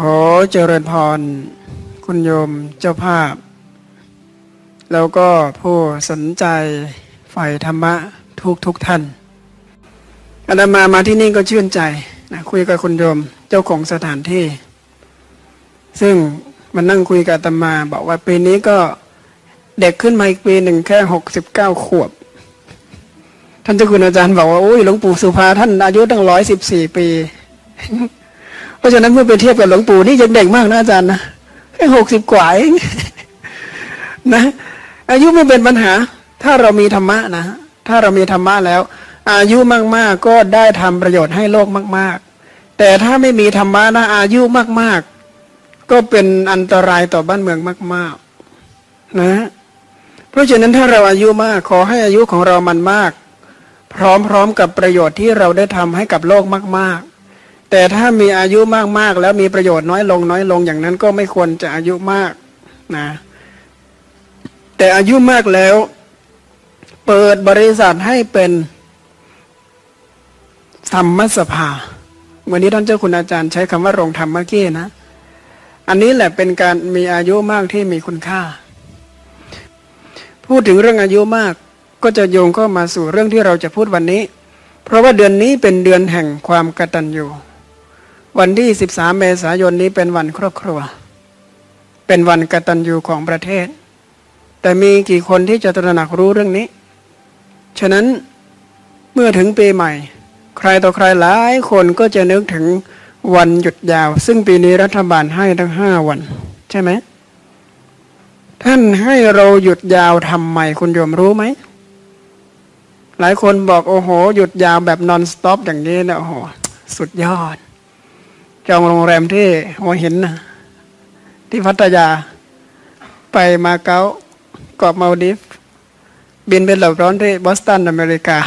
ขอเจริญพร คุณโยมเจ้าภาพ แล้วก็ผู้สนใจฝ่ายธรรมะทุกทุกท่านอาตมามาที่นี่ก็ชื่นใจนะคุยกับคุณโยมเจ้าของสถานที่ ซึ่งมันนั่งคุยกับอาตมา บอกว่าปีนี้ก็เด็กขึ้นมาอีกปีหนึ่งแค่หกสิบเก้าขวบ ท่านเจ้าคุณอาจารย์บอกว่าโอ้ยหลวงปู่สุภาท่านอายุตั้งร้อยสิบสี่ปี ราะฉะนั้นเมื่อไปเทียบกับหลวงปู่นี่ยังเด็กมากนะอาจารย์นะแค่หกสิบกว่าเองนะ อายุไม่เป็นปัญหา ถ้าเรามีธรรมะนะถ้าเรามีธรรมะแล้ว อายุมากๆก็ได้ทำประโยชน์ให้โลกมาก ๆ แต่ถ้าไม่มีธรรมะนะอายุมาก ๆ ก็เป็นอันตรายต่อบ้านเมืองมาก ๆ นะ เพราะฉะนั้นถ้าเราอายุมากขอให้อายุของเรามันมาก พร้อมๆกับประโยชน์ที่เราได้ทำให้กับโลกมาก ๆ แต่ถ้ามีอายุมากๆ แล้วมีประโยชน์น้อยลงน้อยลงอย่างนั้นก็ไม่ควรจะอายุมากนะ แต่อายุมากแล้ว เปิดบริษัทให้เป็นธรรมสภา วันนี้ท่านเจ้าคุณอาจารย์ใช้คำว่าโรงธรรมเมื่อกี้นะ อันนี้แหละเป็นการมีอายุมากที่มีคุณค่า พูดถึงเรื่องอายุมากก็จะโยงเข้ามาสู่เรื่องที่เราจะพูดวันนี้ เพราะว่าเดือนนี้เป็นเดือนแห่งความกตัญญู วันที่ 13 เมษายนนี้เป็นวันครอบครัว เป็นวันกตัญญูของประเทศ แต่มีกี่คนที่จะตระหนักรู้เรื่องนี้ ฉะนั้นเมื่อถึงปีใหม่ ใครต่อใครหลายคนก็จะนึกถึงวันหยุดยาว ซึ่งปีนี้รัฐบาลให้ทั้งห้าวัน ใช่ไหมท่านให้เราหยุดยาวทำไมคุณโยมรู้ไหม หลายคนบอกโอ้โห หยุดยาวแบบ non-stop อย่างนี้นะโอ้โห สุดยอด จองโรงแรมที่หัวหินนะที่พัทยา ไปมาเก๊าเกาะมัลดีฟส์ บินเป็นหลบร้อนที่บอสตันอเมริกา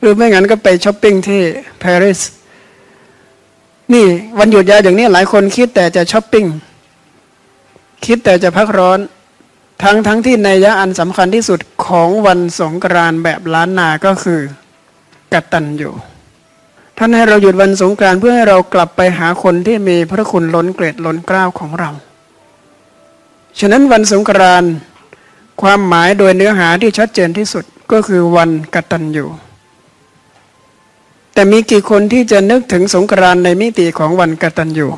หรือไม่งั้นก็ไปช้อปปิ้งที่ปารีสนี่วันหยุดยาวอย่างนี้หลายคนคิดแต่จะช้อปปิ้งคิดแต่จะพักร้อน ทั้งทั้งที่ในยะอันสำคัญที่สุดของวันสงกรานต์แบบล้านนาก็คือกัตตันอยู่ ท่านให้เราหยุดวันสงกรานต์เพื่อให้เรากลับไปหาคนที่มีพระคุณล้นเกรดล้นเกล้าวของเรา ฉะนั้นวันสงกรานต์ความหมายโดยเนื้อหาที่ชัดเจนที่สุดก็คือวันกตัญญูแต่มีกี่คนที่จะนึกถึงสงกรานต์ในมิติของวันกตัญญู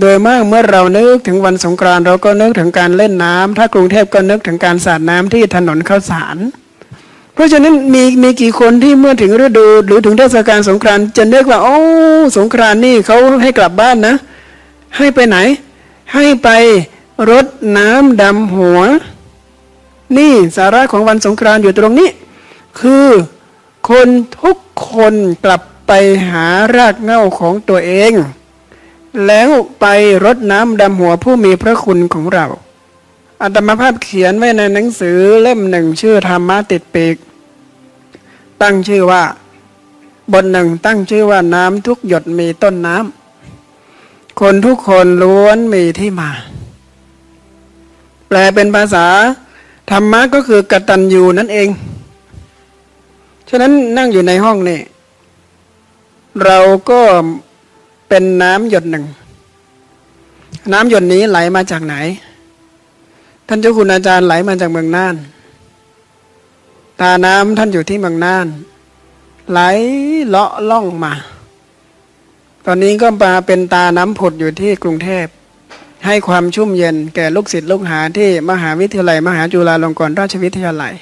โดยมากเมื่อเรานึกถึงวันสงกรานต์เราก็นึกถึงการเล่นน้ำถ้ากรุงเทพก็นึกถึงการสาดน้ำที่ถนนข้าวสาร เพราะฉะนั้นมีมีกี่คนที่เมื่อถึงฤดูหรือถึงเทศกาลสงกรานต์จะนึกว่าโอ้สงกรานต์นี่เขาให้กลับบ้านนะ ให้ไปไหน ให้ไปรดน้ำดำหัว นี่สาระของวันสงกรานต์อยู่ตรงนี้ คือคนทุกคนกลับไปหารากเหง้าของตัวเอง แล้วไปรดน้ำดำหัวผู้มีพระคุณของเรา อัตมภาพเขียนไว้ในหนังสือเล่มหนึ่งชื่อธรรมะติดปีก ตั้งชื่อว่า บทหนึ่งตั้งชื่อว่าน้ำทุกหยดมีต้นน้ำคนทุกคนล้วนมีที่มา แปลเป็นภาษา ธรรมะก็คือกตัญญูนั่นเอง ฉะนั้นนั่งอยู่ในห้องนี่เราก็เป็นน้ำหยดหนึ่ง น้ำหยดนี้ไหลมาจากไหน ท่านเจ้าคุณอาจารย์ไหลมาจากเมืองน่าน ตาน้ำท่านอยู่ที่เมืองน่าน ไหลเลาะล่องมา ตอนนี้ก็มาเป็นตาน้ำผุดอยู่ที่กรุงเทพ ให้ความชุ่มเย็นแก่ลูกศิษย์ลูกหาที่มหาวิทยาลัย มหาจุฬาลงกรณราชวิทยาลัย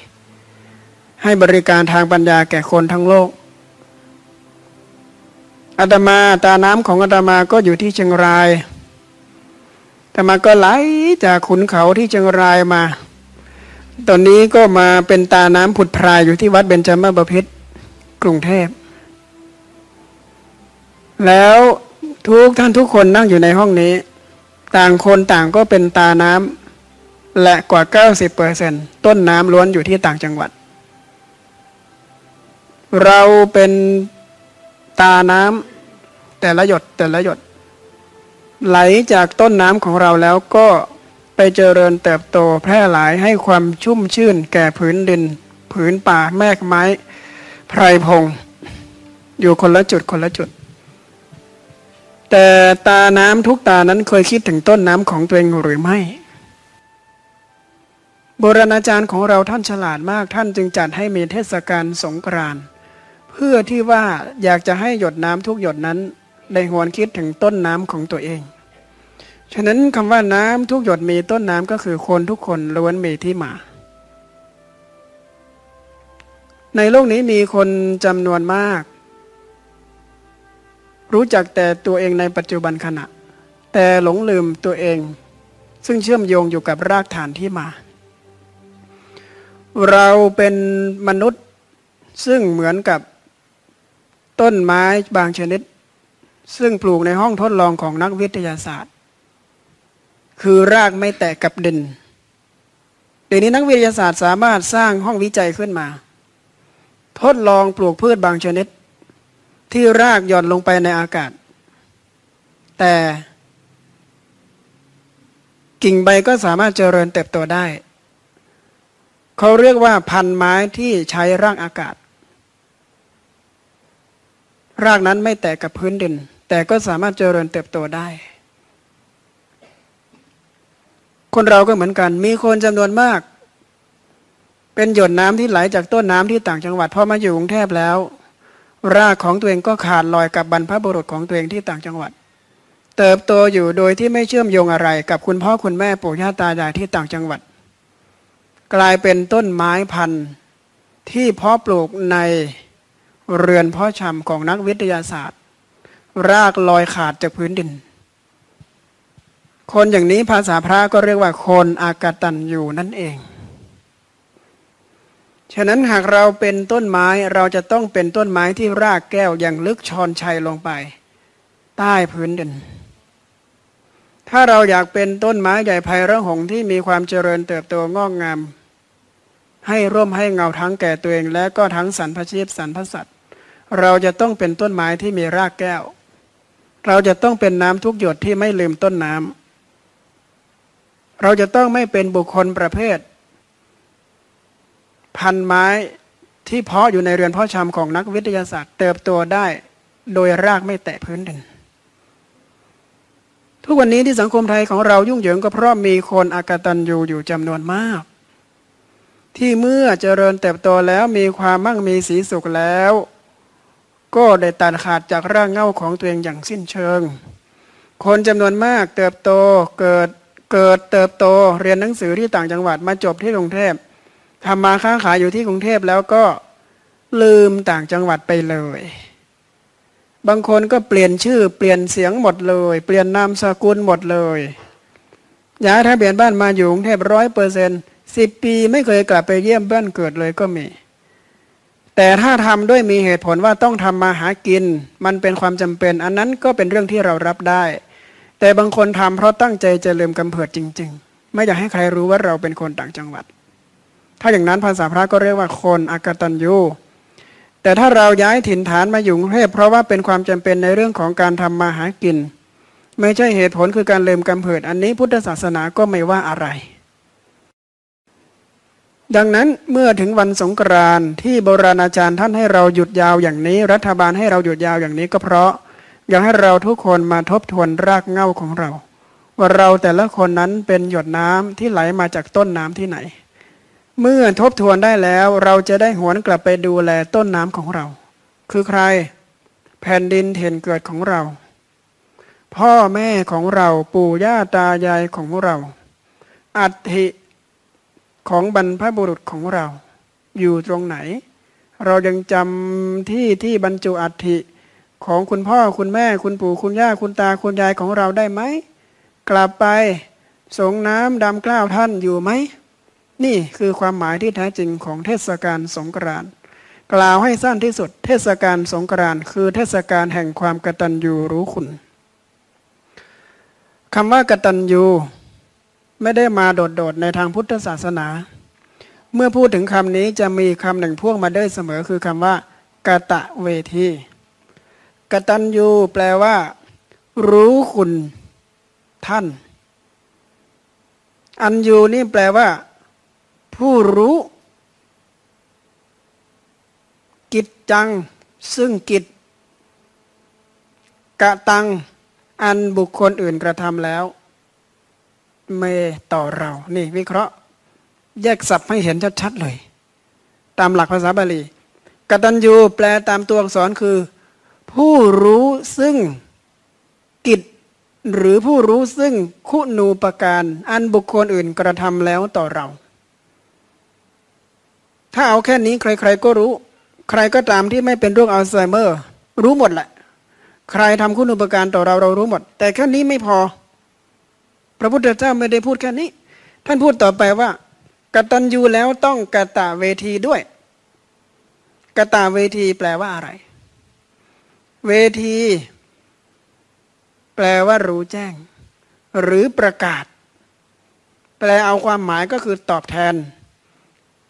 ให้บริการทางปัญญาแก่คนทั้งโลกอาตมาตาน้ำของอาตมาก็อยู่ที่เชียงราย อาตมาก็ไหลจากขุนเขาที่เชียงรายมา ตอนนี้ก็มาเป็นตาน้ำผุดพรายอยู่ที่วัดเบญจมาบพิตรกรุงเทพ แล้วทุกท่านทุกคนนั่งอยู่ในห้องนี้ ต่างคนต่างก็เป็นตาน้ำและกว่า 90เปอร์เซนต้นน้ำล้วนอยู่ที่ต่างจังหวัด เราเป็นตาน้ำแต่ละหยดแต่ละหยด ไหลจากต้นน้ำของเราแล้วก็ไปเจริญเติบโตแพร่หลายให้ความชุ่มชื่นแก่ผืนดิน ผืนป่าแมกไม้ไพรพง อยู่คนละจุดคนละจุด แต่ตาน้ำทุกตานั้นเคยคิดถึงต้นน้ำของตัวเองหรือไม่โบราณอาจารย์ของเราท่านฉลาดมากท่านจึงจัดให้มีเทศกาลสงกรานต์เพื่อที่ว่าอยากจะให้หยดน้ำทุกหยดนั้นได้หวนคิดถึงต้นน้ำของตัวเอง ฉะนั้นคำว่าน้ำทุกหยดมีต้นน้ำก็คือคนทุกคนล้วนมีที่มา ในโลกนี้มีคนจำนวนมาก รู้จักแต่ตัวเองในปัจจุบันขณะ แต่หลงลืมตัวเอง ซึ่งเชื่อมโยงอยู่กับรากฐานที่มา เราเป็นมนุษย์ซึ่งเหมือนกับต้นไม้บางชนิด ซึ่งปลูกในห้องทดลองของนักวิทยาศาสตร์ คือรากไม่แตะกับดินเดี๋ยวนี้นักวิทยาศาสตร์สามารถสร้างห้องวิจัยขึ้นมา ทดลองปลูกพืชบางชนิด ที่รากหย่อนลงไปในอากาศ แต่กิ่งใบก็สามารถเจริญเติบโตได้ เขาเรียกว่าพันไม้ที่ใช้รากอากาศ รากนั้นไม่แตกกับพื้นดิน แต่ก็สามารถเจริญเติบโตได้ คนเราก็เหมือนกัน มีคนจำนวนมาก เป็นหยดน้ำที่ไหลจากต้นน้ำที่ต่างจังหวัดพอมาอยู่กรุงเทพแล้ว รากของตัวเองก็ขาดลอยกับบรรพบุรุษของตัวเองที่ต่างจังหวัด เติบโตอยู่โดยที่ไม่เชื่อมโยงอะไร กับคุณพ่อคุณแม่ปู่ย่าตายายที่ต่างจังหวัด กลายเป็นต้นไม้พันธุ์ที่เพาะปลูกในเรือนเพาะชำของนักวิทยาศาสตร์ รากลอยขาดจากพื้นดิน คนอย่างนี้ภาษาพระก็เรียกว่าคนอากตันอยู่นั่นเอง ฉะนั้นหากเราเป็นต้นไม้เราจะต้องเป็นต้นไม้ที่รากแก้วอย่างลึกชอนชัยลงไป ใต้พื้นดิน ถ้าเราอยากเป็นต้นไม้ใหญ่ไพระหงที่มีความเจริญเติบโตงอกงาม ให้ร่มให้เงาทั้งแก่ตัวเอง และก็ทั้งสรรพชีพสรรพสัตว์เราจะต้องเป็นต้นไม้ที่มีรากแก้ว เราจะต้องเป็นน้ำทุกหยดที่ไม่ลืมต้นน้ำ เราจะต้องไม่เป็นบุคคลประเภท พันไม้ที่เพาะอยู่ในเรือนเพาะชำของนักวิทยาศาสตร์ เติบโตได้โดยรากไม่แตะพื้นดิน ทุกวันนี้ที่สังคมไทยของเรายุ่งเหยิงก็เพราะมีคนอากตันยูอยู่จำนวนมาก ที่เมื่อเจริญเติบโตแล้วมีความมั่งมีสีสุขแล้ว ก็ได้ตัดขาดจากร่างเงาของตัวเองอย่างสิ้นเชิง คนจำนวนมากเติบโตเกิด เกิดเติบโตเรียนหนังสือที่ต่างจังหวัดมาจบที่กรุงเทพทำมาค้าขายอยู่ที่กรุงเทพแล้วก็ลืมต่างจังหวัดไปเลย บางคนก็เปลี่ยนชื่อเปลี่ยนเสียงหมดเลย เปลี่ยนนามสกุลหมดเลยย้ายทะเบียนบ้านมาอยู่กรุงเทพร้อยเปอร์เซ็นต์สิบปีไม่เคยกลับไปเยี่ยมบ้านเกิดเลยก็มี แต่ถ้าทำด้วยมีเหตุผลว่าต้องทำมาหากิน มันเป็นความจำเป็น อันนั้นก็เป็นเรื่องที่เรารับได้ แต่บางคนทำเพราะตั้งใจจะลืมกำเพิดจริง ๆ ไม่อยากให้ใครรู้ว่าเราเป็นคนต่างจังหวัด ถ้าอย่างนั้นภาษาพระก็เรียกว่าคนอากตันยูแต่ถ้าเราย้ายถิ่นฐานมาอยู่กรุงเทพเพราะว่าเป็นความจำเป็นในเรื่องของการทำมาหากิน ไม่ใช่เหตุผลคือการลืมกำเพิด อันนี้พุทธศาสนาก็ไม่ว่าอะไร ดังนั้นเมื่อถึงวันสงกรานต์ที่โบราณอาจารย์ท่านให้เราหยุดยาวอย่างนี้ รัฐบาลให้เราหยุดยาวอย่างนี้ก็เพราะ อยากให้เราทุกคนมาทบทวนรากเหง้าของเรา ว่าเราแต่ละคนนั้นเป็นหยดน้ำที่ไหลมาจากต้นน้ำที่ไหน เมื่อทบทวนได้แล้วเราจะได้หวนกลับไปดูแลต้นน้ำของเรา คือใคร แผ่นดินเห็นเกิดของเรา พ่อแม่ของเราปู่ย่าตายายของเราอัฐิของบรรพบุรุษของเรา อยู่ตรงไหน เรายังจำที่ที่บรรจุอัฐิ ของคุณพ่อคุณแม่คุณปู่คุณย่าคุณตาคุณยายของเราได้ไหม กลับไปสงน้ำดำกล้าวท่านอยู่ไหม นี่คือความหมายที่แท้จริงของเทศกาลสงกรานต์กล่าวให้สั้นที่สุด เทศกาลสงกรานต์คือเทศกาลแห่งความกตัญญูรู้คุณคำว่ากตัญญูไม่ได้มาโดดๆในทางพุทธศาสนา เมื่อพูดถึงคำนี้จะมีคำหนึ่งพ่วงมาได้เสมอคือคำว่ากะตะเวที กตัญญูแปลว่า รู้คุณท่าน อัญญูนี่แปลว่า ผู้รู้ กิจจัง ซึ่งกิจ กะตัง อันบุคคลอื่นกระทำแล้ว เมต่อเรา นี่ วิเคราะห์ แยกศัพท์ให้เห็นชัดๆเลย ตามหลักภาษาบาลีกตัญญูแปลตามตัวอักษรคือ ผู้รู้ซึ่งกิจหรือผู้รู้ซึ่งคุณูปการอันบุคคลอื่นกระทำแล้วต่อเรา ถ้าเอาแค่นี้ใครๆก็รู้ ใครก็ตามที่ไม่เป็นโรคอัลไซเมอร์ รู้หมดแหละ ใครทำคุณูปการต่อเราเรารู้หมด แต่แค่นี้ไม่พอ พระพุทธเจ้าไม่ได้พูดแค่นี้ ท่านพูดต่อไปว่ากตัญญูแล้วต้องกตะเวทีด้วยกตะเวทีแปลว่าอะไร เวที แปลว่ารู้แจ้ง หรือประกาศ แปลเอาความหมายก็คือตอบแทน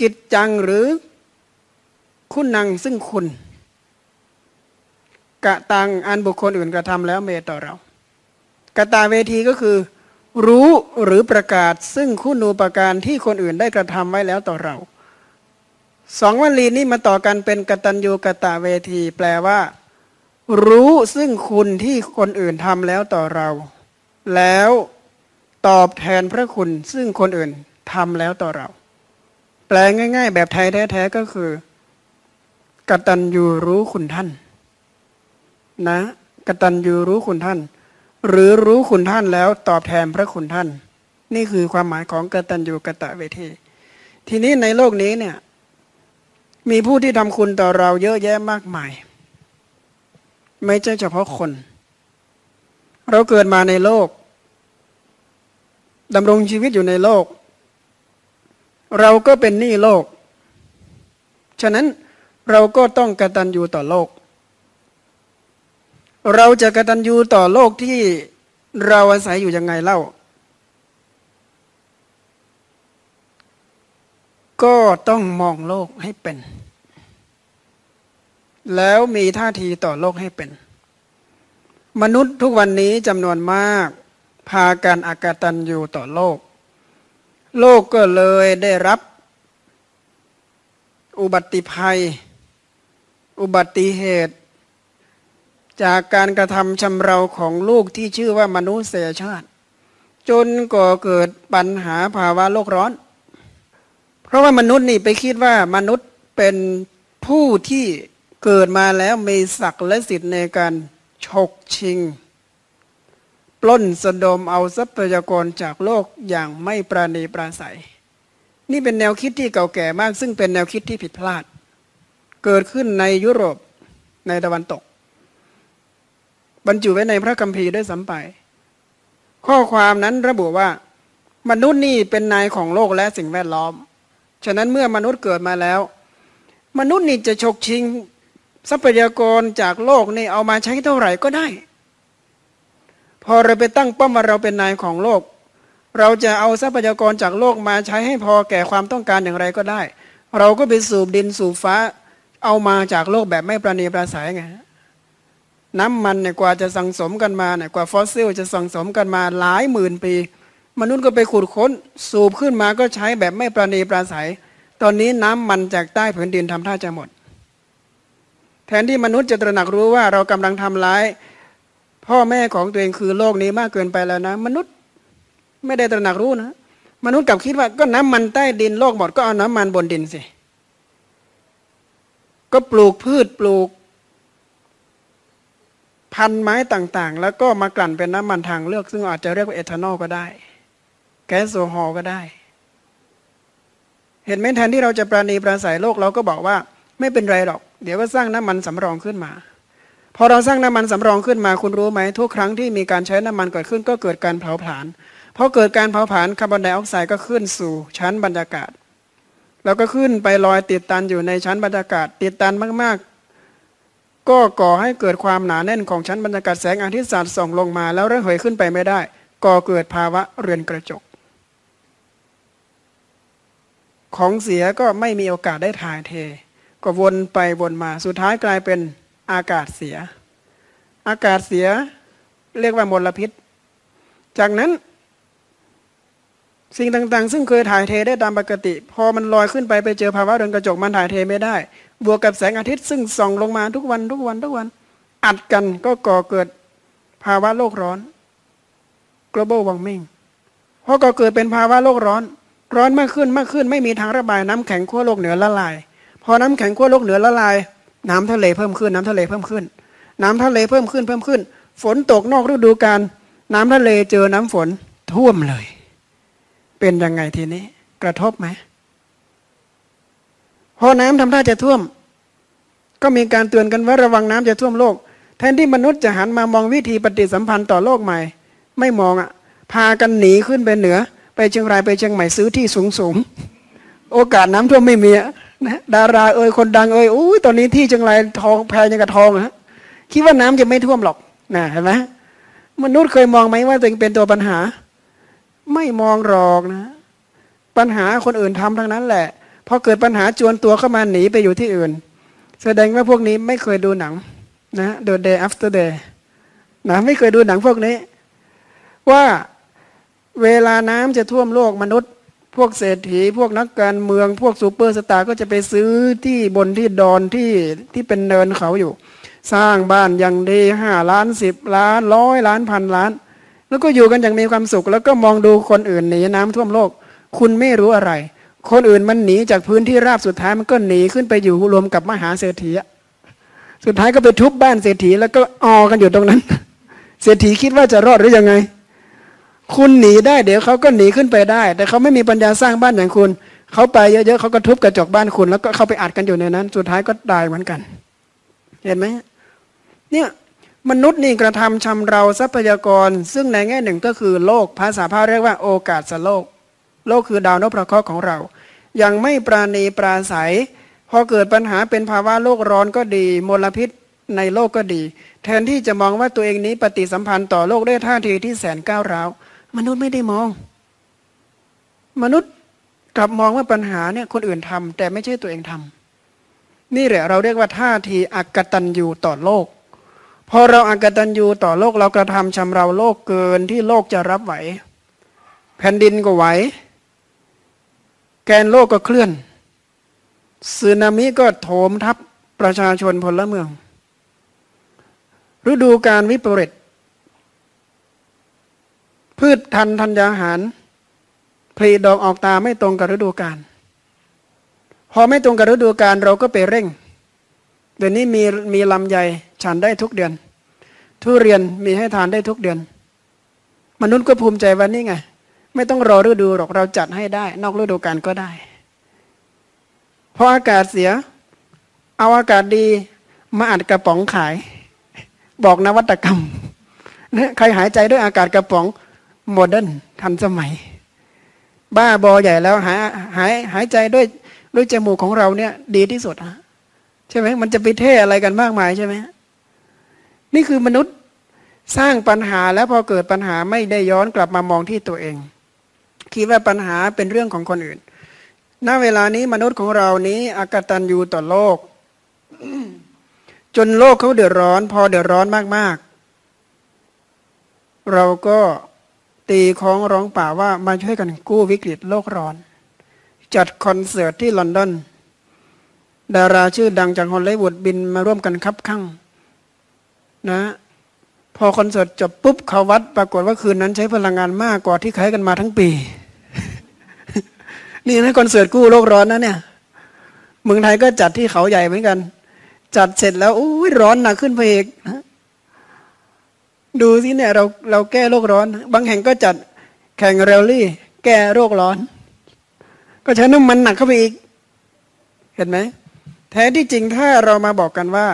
กิจจังหรือ คุณนังซึ่งคุณ กะตังอันบุคคลอื่นกระทำแล้วเมตต่อเรา กะตาเวทีก็คือ รู้หรือประกาศ ซึ่งคุณูปการที่คนอื่นได้กระทำไว้แล้วต่อเราสองวลีนี้มาต่อกันเป็นกตัญญูกะตาเวที แปลว่า รู้ซึ่งคุณที่คนอื่นทำแล้วต่อเรา แล้วตอบแทนพระคุณซึ่งคนอื่นทำแล้วต่อเรา แปลง่าย ๆ แบบไทยแท้ๆก็คือกตัญญูรู้คุณท่าน นะกตัญญูรู้คุณท่าน หรือรู้คุณท่านแล้วตอบแทนพระคุณท่าน นี่คือความหมายของกตัญญูกตะเวที ทีนี้ในโลกนี้เนี่ย มีผู้ที่ทำคุณต่อเราเยอะแยะมากมาย ไม่ใช่เฉพาะคน เราเกิดมาในโลกดำรงชีวิตอยู่ในโลก เราก็เป็นหนี้โลก ฉะนั้นเราก็ต้องกระตันยูต่อโลก เราจะกระตันยูต่อโลกที่เราอาศัยอยู่ยังไงเล่า ก็ต้องมองโลกให้เป็น แล้วมีท่าทีต่อโลกให้เป็น มนุษย์ทุกวันนี้จำนวนมาก พากันอากาตันอยู่ต่อโลก โลกก็เลยได้รับ อุบัติภัย อุบัติเหตุ จากการกระทำชำเราของลูกที่ชื่อว่ามนุษยชาติ จนก่อเกิดปัญหาภาวะโลกร้อน เพราะว่ามนุษย์นี่ไปคิดว่ามนุษย์เป็นผู้ที่ เกิดมาแล้วมีศักดิ์และสิทธิ์ในการฉกชิง ปล้นสะดมเอาทรัพยากรจากโลกอย่างไม่ปราณีปราศัย นี่เป็นแนวคิดที่เก่าแก่มาก ซึ่งเป็นแนวคิดที่ผิดพลาด เกิดขึ้นในยุโรปในตะวันตก บรรจุไว้ในพระคัมภีร์ด้วยสัมไป ข้อความนั้นระบุว่า มนุษย์นี่เป็นนายของโลกและสิ่งแวดล้อม ฉะนั้นเมื่อมนุษย์เกิดมาแล้ว มนุษย์นี่จะฉกชิง ทรัพยากรจากโลกนี่เอามาใช้เท่าไหร่ก็ได้ พอเราไปตั้งป้อมว่าเราเป็นนายของโลก เราจะเอาทรัพยากรจากโลกมาใช้ให้พอแก่ความต้องการอย่างไรก็ได้ เราก็ไปสูบดินสูบฟ้า เอามาจากโลกแบบไม่ประนีประสายไงน้ำมันเนี่ยกว่าจะสังสมกันมาเนี่ยกว่าฟอสซิลจะสังสมกันมาหลายหมื่นปี มนุษย์ก็ไปขุดค้นสูบขึ้นมาก็ใช้แบบไม่ประนีประสัยตอนนี้น้ำมันจากใต้ผืนดินทำท่าจะหมด ทนที่มนุษย์จะตระหนักรู้ว่าเรากำลังทำร้าย พ่อแม่ของตัวเองคือโลกนี้มากเกินไปแล้วนะ มนุษย์ไม่ได้ตระหนักรู้นะ มนุษย์กลับคิดว่าก็น้ำมันใต้ดินโลกหมดก็เอาน้ำมันบนดินสิ ก็ปลูกพืชปลูก พันไม้ต่างๆ แล้วก็มากลั่นเป็นน้ำมันทางเลือก ซึ่งอาจจะเรียกว่าเอทานอลก็ได้ แก๊สโซฮอลก็ได้ เห็นไหมแทนที่เราจะปราณีปราศัยโลกเราก็บอกว่า ไม่เป็นไรหรอก เดี๋ยวก็สร้างน้ำมันสำรองขึ้นมา พอเราสร้างน้ำมันสำรองขึ้นมาคุณรู้ไหมทุกครั้งที่มีการใช้น้ำมันเกิดขึ้นก็เกิดการเผาผลาญพอเกิดการเผาผลาญคาร์บอนไดออกไซด์ก็ขึ้นสู่ชั้นบรรยากาศ แล้วก็ขึ้นไปลอยติดตันอยู่ในชั้นบรรยากาศ ติดตันมากๆ ก็ก่อให้เกิดความหนาแน่นของชั้นบรรยากาศแสงอาทิตย์สาดส่องลงมา แล้วระเหยขึ้นไปไม่ได้ ก่อเกิดภาวะเรือนกระจก ของเสียก็ไม่มีโอกาสได้ถ่ายเท ก็วนไปวนมา สุดท้ายกลายเป็นอากาศเสีย อากาศเสียเรียกว่ามลพิษ จากนั้น สิ่งต่างๆ ซึ่งเคยถ่ายเทได้ตามปกติ พอมันลอยขึ้นไปไปเจอภาวะเรือนกระจกมันถ่ายเทไม่ได้ บวกกับแสงอาทิตย์ซึ่งส่องลงมาทุกวันทุกวันทุกวัน อัดกันก็ก่อเกิดภาวะโลกร้อน global warming เพราะก็เกิดเป็นภาวะโลกร้อน ร้อนมากขึ้นมากขึ้น ไม่มีทางระบายน้ำแข็งขั้วโลกเหนือละลาย พอน้ำแข็งขั้วโลกเหนือละลาย น้ำทะเลเพิ่มขึ้นน้ำทะเลเพิ่มขึ้น น้ำทะเลเพิ่มขึ้นเพิ่มขึ้น ฝนตกนอกฤดูกาลน้ำทะเลเจอน้ำฝนท่วมเลย เป็นยังไงทีนี้ กระทบไหมพอน้ำทำท่าจะท่วม ก็มีการเตือนกันว่าระวังน้ำจะท่วมโลก แทนที่มนุษย์จะหันมามองวิธีปฏิสัมพันธ์ต่อโลกใหม่ ไม่มองอะ พากันหนีขึ้นไปเหนือ ไปเชียงรายไปเชียงใหม่ซื้อที่สูงสูงโอกาสน้ำท่วมไม่มีอะ นะดาราเอ่ยคนดังเอ่ยอู้ตอนนี้ที่เชียงรทองแพงยังกระทองฮะคิดว่าน้ำจะไม่ท่วมหรอกนะเห็นไหมมนุษย์เคยมองไหมว่าตัวเองเป็นตัวปัญหา ไม่มองหรอกนะ ปัญหาคนอื่นทำทั้งนั้นแหละพอเกิดปัญหาจวนตัวเข้ามาหนีไปอยู่ที่อื่น แสดงว่าพวกนี้ไม่เคยดูหนังนะ The Day After Day นะไม่เคยดูหนังพวกนี้ ว่าเวลาน้ำจะท่วมโลกมนุษย์ พวกเศรษฐีพวกนักการเมือง พวกซูเปอร์สตาร์ก็จะไปซื้อที่บนที่ดอนที่ที่เป็นเนินเขาอยู่ สร้างบ้านอย่างดีห้าล้านสิบล้านร้อยล้านพันล้าน แล้วก็อยู่กันอย่างมีความสุข แล้วก็มองดูคนอื่นหนีน้ำท่วมโลก คุณไม่รู้อะไร คนอื่นมันหนีจากพื้นที่ราบสุดท้ายมันก็หนีขึ้นไปอยู่รวมกับมหาเศรษฐีสุดท้ายก็ไปทุบบ้านเศรษฐีแล้วก็ออกันอยู่ตรงนั้น เศรษฐีคิดว่าจะรอดหรือยังไง คุณหนีได้เดี๋ยวเขาก็หนีขึ้นไปได้ แต่เขาไม่มีปัญญาสร้างบ้านอย่างคุณ เขาไปเยอะๆเขาก็ทุบกระจกบ้านคุณ แล้วก็เข้าไปอัดกันอยู่ในนั้น สุดท้ายก็ตายเหมือนกัน เห็นไหมเนี่ยมนุษย์นี่กระทำชำเราทรัพยากร ซึ่งในแง่หนึ่งก็คือโลก ภาษาพาเรียกว่าโอกาสสโลก โลกคือดาวนพระเคราะห์ของเรา ยังไม่ปราณีปราศัย พอเกิดปัญหาเป็นภาวะโลกร้อนก็ดี มลพิษในโลกก็ดี แทนที่จะมองว่าตัวเองนี้ปฏิสัมพันธ์ต่อโลกได้ท่าทีที่แสนก้าวร้าว มนุษย์ไม่ได้มอง มนุษย์กลับมองว่าปัญหาเนี่ยคนอื่นทำแต่ไม่ใช่ตัวเองทำนี่แหละ เราเรียกว่าท่าทีอักตันยูต่อโลกพอเราอักตันยูต่อโลกเรากระทำชำเราโลกเกินที่โลกจะรับไหว แผ่นดินก็ไหว แกนโลกก็เคลื่อนสึนามิก็โถมทับประชาชนพลเมือง ฤดูการวิปริต พืชทันธัญญาหารผลิดอกออกตาไม่ตรงกับฤดูกาลพอไม่ตรงกับฤดูกาลเราก็ไปเร่ง เดี๋ยวนี้มีมีลำไยฉันได้ทุกเดือน ทุเรียนมีให้ทานได้ทุกเดือน มนุษย์ก็ภูมิใจวันนี้ไง ไม่ต้องรอฤดูหรอกเราจัดให้ได้ นอกฤดูกาลก็ได้พออากาศเสีย เอาอากาศดีมาอัดกระป๋องขาย บอกนวัตกรรมนะใครหายใจด้วยอากาศกระป๋อง โมเดิร์นทันสมัย บ้าบอใหญ่แล้วหายหายหายใจด้วยด้วยจมูกของเราเนี่ย ดีที่สุดฮะใช่ไหมมันจะไปเท่อะไรกันมากมายใช่ไหมนี่คือมนุษย์สร้างปัญหาแล้วพอเกิดปัญหาไม่ได้ย้อนกลับมามองที่ตัวเอง คิดว่าปัญหาเป็นเรื่องของคนอื่น ณ เวลานี้มนุษย์ของเรานี้อากตันยูต่อโลก จนโลกเขาเดือดร้อน พอเดือดร้อนมาก ๆ เราก็ ตีคองร้องป่าว่ามาช่วยกันกู้วิกฤตโลกร้อน จัดคอนเสิร์ตที่ลอนดอน ดาราชื่อดังจากฮอลลีวูดบินมาร่วมกันคับข้างนะ พอคอนเสิร์ตจบปุ๊บเขาวัด ปรากฏว่าคืนนั้นใช้พลังงานมากกว่าที่ใช้กันมาทั้งปี นี่นะคอนเสิร์ตกู้โลกร้อนนะเนี่ยเมืองไทยก็จัดที่เขาใหญ่เหมือนกัน จัดเสร็จแล้วอุ้ยร้อนหนักขึ้นไปอีก ดูสิเนี่ยเราเราแก้โลกร้อน บางแห่งก็จัดแข่งเรลลี่ แก้โรคร้อน ก็ใช้น้ำมันหนักเข้าไปอีก เห็นไหมแท้ที่จริงถ้าเรามาบอกกันว่า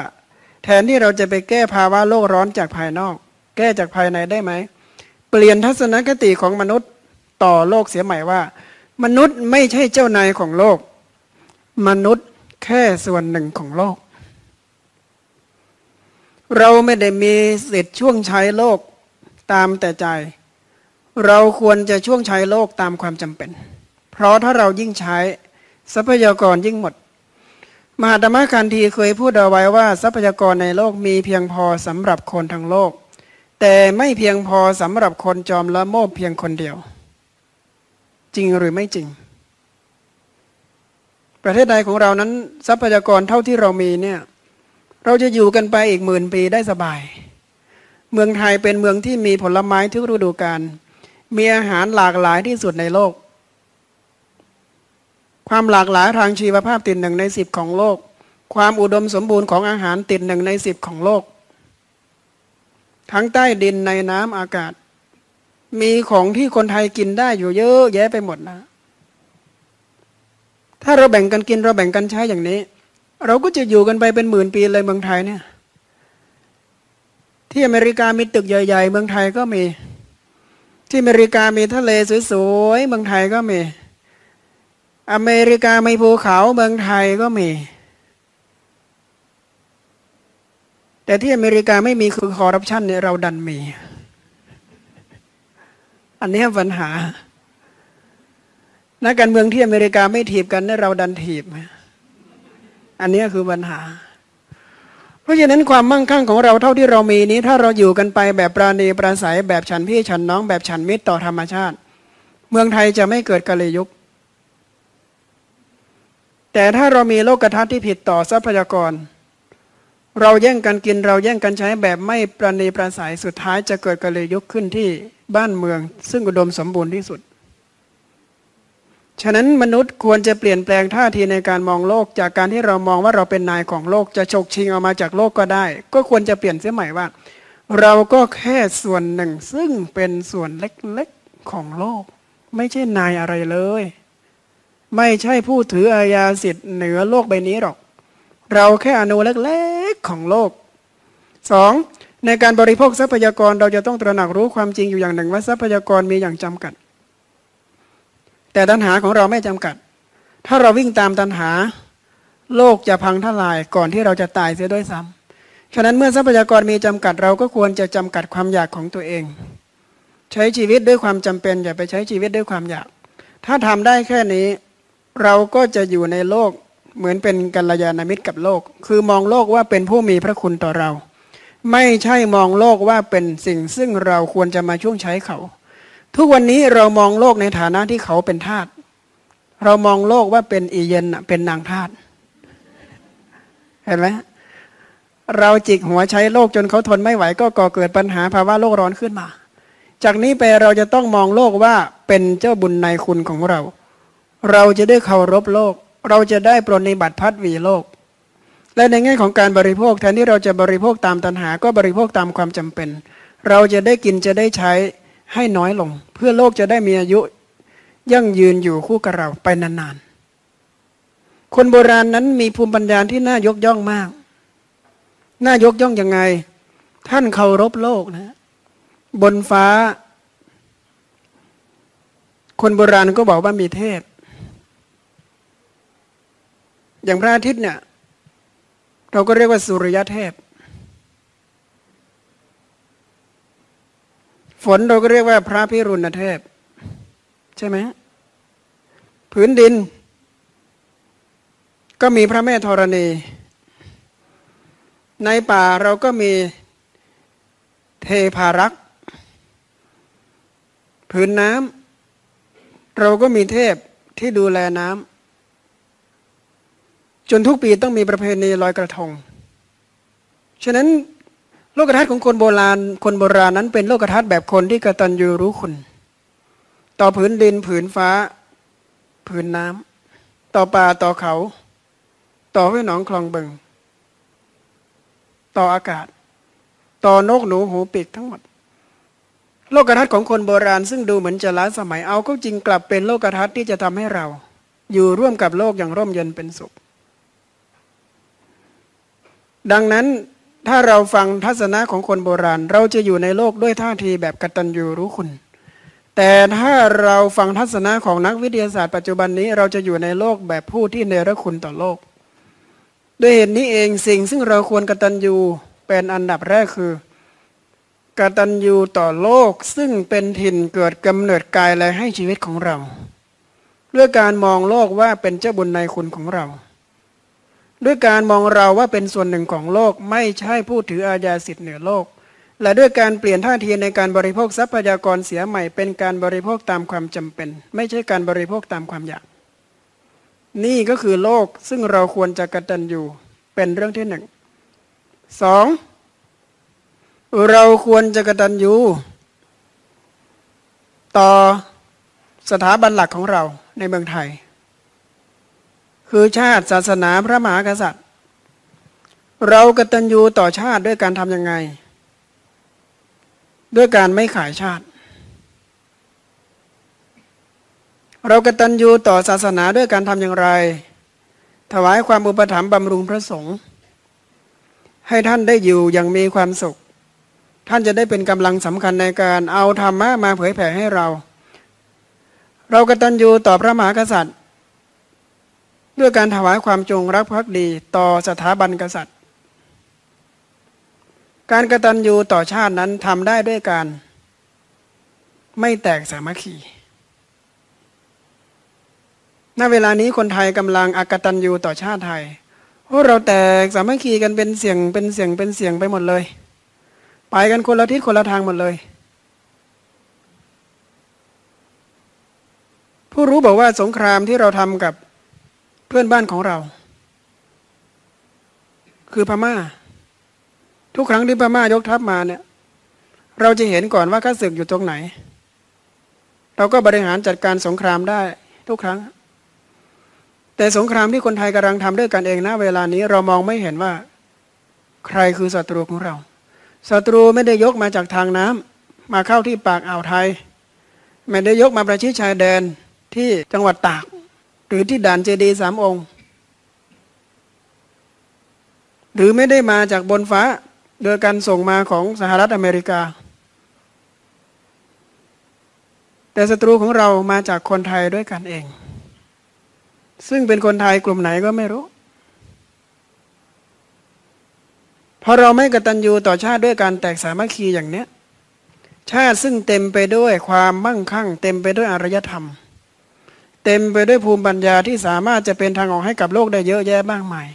แทนที่เราจะไปแก้ภาวะโลกร้อนจากภายนอก แก้จากภายในได้ไหม เปลี่ยนทัศนคติของมนุษย์ต่อโลกเสียใหม่ว่า มนุษย์ไม่ใช่เจ้านายของโลก มนุษย์แค่ส่วนหนึ่งของโลก เราไม่ได้มีสิทธิ์ช่วงใช้โลกตามแต่ใจ เราควรจะช่วงใช้โลกตามความจำเป็น เพราะถ้าเรายิ่งใช้ ทรัพยากรยิ่งหมด มหาธรรมคันธีเคยพูดเอาไว้ว่า ทรัพยากรในโลกมีเพียงพอสำหรับคนทั้งโลก แต่ไม่เพียงพอสำหรับคนจอมละโมบเพียงคนเดียว จริงหรือไม่จริง ประเทศใดของเรานั้น ทรัพยากรเท่าที่เรามีเนี่ย เราจะอยู่กันไปอีกหมื่นปีได้สบาย เมืองไทยเป็นเมืองที่มีผลไม้ทุกฤดูกาลมีอาหารหลากหลายที่สุดในโลก ความหลากหลายทางชีวภาพติดหนึ่งในสิบของโลก ความอุดมสมบูรณ์ของอาหารติดหนึ่งในสิบของโลก ทั้งใต้ดินในน้ำอากาศ มีของที่คนไทยกินได้อยู่เยอะแยะไปหมดนะ ถ้าเราแบ่งกันกินเราแบ่งกันใช้อย่างนี้ เราก็จะอยู่กันไปเป็นหมื่นปีเลยเมืองไทยเนี่ย ที่อเมริกามีตึกใหญ่ ๆ เมืองไทยก็มี ที่อเมริกามีทะเลสวยๆเมืองไทยก็มี อเมริกามีภูเขาเมืองไทยก็มี แต่ที่อเมริกาไม่มีคือคอร์รัปชันเนี่ยเราดันมี อันนี้ปัญหานักการเมืองที่อเมริกาไม่ถีบกันเนี่ยเราดันถีบ อันนี้คือปัญหา เพราะฉะนั้นความมั่งคั่งของเราเท่าที่เรามีนี้ ถ้าเราอยู่กันไปแบบปราณีปราศัยแบบฉันพี่ฉันน้องแบบฉันมิตรต่อธรรมชาติ เมืองไทยจะไม่เกิดกะเลยยุค แต่ถ้าเรามีโลกทัศน์ที่ผิดต่อทรัพยากร เราแย่งกันกินเราแย่งกันใช้แบบไม่ปราณีปราศัยสุดท้ายจะเกิดกะเลยยุคขึ้นที่บ้านเมือง ซึ่งอุดมสมบูรณ์ที่สุด ฉะนั้นมนุษย์ควรจะเปลี่ยนแปลงท่าทีในการมองโลก จากการที่เรามองว่าเราเป็นนายของโลกจะฉกชิงเอามาจากโลกก็ได้ ก็ควรจะเปลี่ยนเสียใหม่ว่า เราก็แค่ส่วนหนึ่งซึ่งเป็นส่วนเล็กๆของโลก ไม่ใช่นายอะไรเลย ไม่ใช่ผู้ถืออาญาสิทธิ์เหนือโลกใบนี้หรอก เราแค่อนุเล็กๆของโลกสองในการบริโภคทรัพยากรเราจะต้องตระหนักรู้ความจริงอยู่อย่างหนึ่งว่าทรัพยากรมีอย่างจำกัด แต่ตัณหาของเราไม่จำกัด ถ้าเราวิ่งตามตัณหา โลกจะพังทลายก่อนที่เราจะตายเสียด้วยซ้ำฉะนั้นเมื่อทรัพยากรมีจำกัดเราก็ควรจะจำกัดความอยากของตัวเอง ใช้ชีวิตด้วยความจำเป็น อย่าไปใช้ชีวิตด้วยความอยาก ถ้าทำได้แค่นี้ เราก็จะอยู่ในโลกเหมือนเป็นกัลยาณมิตรกับโลก คือมองโลกว่าเป็นผู้มีพระคุณต่อเรา ไม่ใช่มองโลกว่าเป็นสิ่งซึ่งเราควรจะมาช่วงใช้เขา ทุกวันนี้เรามองโลกในฐานะที่เขาเป็นทาสเรามองโลกว่าเป็นอีเย็นเป็นนางทาสเห็นไหมเราจิกหัวใช้โลกจนเขาทนไม่ไหว ก็ก่อเกิดปัญหาภาวะโลกร้อนขึ้นมา จากนี้ไปเราจะต้องมองโลกว่าเป็นเจ้าบุญในคุณของเรา เราจะได้เคารพโลก เราจะได้ปรนิบัติพัดวีโลก และในแง่ของการบริโภคแทนที่เราจะบริโภคตามตัณหา ก็บริโภคตามความจำเป็น เราจะได้กินจะได้ใช้ ให้น้อยลง เพื่อโลกจะได้มีอายุ ยั่งยืนอยู่คู่กับเราไปนานๆ คนโบราณนั้นมีภูมิปัญญาที่น่ายกย่องมาก น่ายกย่องยังไง ท่านเคารพโลกนะ บนฟ้า คนโบราณก็บอกว่ามีเทพ อย่างพระอาทิตย์เนี่ย เราก็เรียกว่าสุริยเทพ ฝนเราก็เรียกว่าพระพิรุณเทพ ใช่ไหมผืนดิน ก็มีพระแม่ธรณี ในป่าเราก็มีเทพารักษ์ผืนน้ำเราก็มีเทพที่ดูแลน้ำจนทุกปีต้องมีประเพณีลอยกระทง ฉะนั้น โลกทัศน์ของคนโบราณ คนโบราณนั้นเป็นโลกทัศน์แบบคนที่กตัญญูรู้คุณ ต่อผืนดินผืนฟ้า ผืนน้ำต่อป่าต่อเขา ต่อห้วยหนองคลองบึง ต่ออากาศ ต่อนกหนูหูปีกทั้งหมด โลกทัศน์ของคนโบราณ ซึ่งดูเหมือนจะล้าสมัยเอาก็จริงกลับเป็นโลกทัศน์ที่จะทำให้เรา อยู่ร่วมกับโลกอย่างร่มเย็นเป็นสุข ดังนั้น ถ้าเราฟังทัศนะของคนโบราณ เราจะอยู่ในโลกด้วยท่าทีแบบกตัญญูรู้คุณ แต่ถ้าเราฟังทัศนะของนักวิทยาศาสตร์ปัจจุบันนี้เราจะอยู่ในโลกแบบผู้ที่เนรคุณต่อโลก ด้วยเหตุนี้เองสิ่งซึ่งเราควรกตัญญูเป็นอันดับแรกคือกตัญญูต่อโลกซึ่งเป็นถิ่นเกิดกำเนิดกายและให้ชีวิตของเรา ด้วยการมองโลกว่าเป็นเจ้าบุญในคุณของเรา ด้วยการมองเราว่าเป็นส่วนหนึ่งของโลกไม่ใช่ผู้ถืออาญาสิทธิ์เหนือโลก และด้วยการเปลี่ยนท่าทีในการบริโภคทรัพยากรเสียใหม่เป็นการบริโภคตามความจำเป็น ไม่ใช่การบริโภคตามความอยาก นี่ก็คือโลกซึ่งเราควรจะกระตันอยู่เป็นเรื่องที่หนึ่งสองเราควรจะกระตัญญูต่อสถาบันหลักของเราในเมืองไทย คือชาติศาสนาพระมหากษัตริย์ เรากตัญญูต่อชาติด้วยการทำยังไง ด้วยการไม่ขายชาติ เรากตัญญูต่อศาสนาด้วยการทำอย่างไร ถวายความอุปถัมภ์บำรุงพระสงฆ์ให้ท่านได้อยู่อย่างมีความสุข ท่านจะได้เป็นกำลังสำคัญในการเอาธรรมะมาเผยแผ่ให้เรา เรากตัญญูต่อพระมหากษัตริย์ ด้วยการถวายความจงรักภักดีต่อสถาบันกษัตริย์ การกระตัญญูต่อชาตินั้นทำได้ด้วยการ ไม่แตกสามัคคีณเวลานี้คนไทยกำลังอากตัญญูต่อชาติไทยพวกเราแตกสามัคคีกันเป็นเสียงเป็นเสียงเป็นเสียงไปหมดเลย ไปกันคนละทิศคนละทางหมดเลย ผู้รู้บอกว่าสงครามที่เราทำกับ เพื่อนบ้านของเรา คือพม่า ทุกครั้งที่พม่ายกทัพมาเนี่ย เราจะเห็นก่อนว่าข้าศึกอยู่ตรงไหน เราก็บริหารจัดการสงครามได้ ทุกครั้ง แต่สงครามที่คนไทยกำลังทำด้วยกันเองนะเวลานี้ เรามองไม่เห็นว่า ใครคือศัตรูของเราศัตรูไม่ได้ยกมาจากทางน้ำมาเข้าที่ปากอ่าวไทย ไม่ได้ยกมาประชิดชายแดนที่จังหวัดตาก หรือที่ด่านเจดีสามองค์ หรือไม่ได้มาจากบนฟ้า โดยการส่งมาของสหรัฐอเมริกา แต่ศัตรูของเรามาจากคนไทยด้วยกันเอง ซึ่งเป็นคนไทยกลุ่มไหนก็ไม่รู้พอเราไม่กตัญญูต่อชาติด้วยการแตกสามัคคีอย่างเนี้ย ชาติซึ่งเต็มไปด้วยความมั่งคั่ง เต็มไปด้วยอารยธรรม เต็มไปด้วยภูมิปัญญาที่สามารถจะเป็นทางออกให้กับโลกได้เยอะแยะมากมาย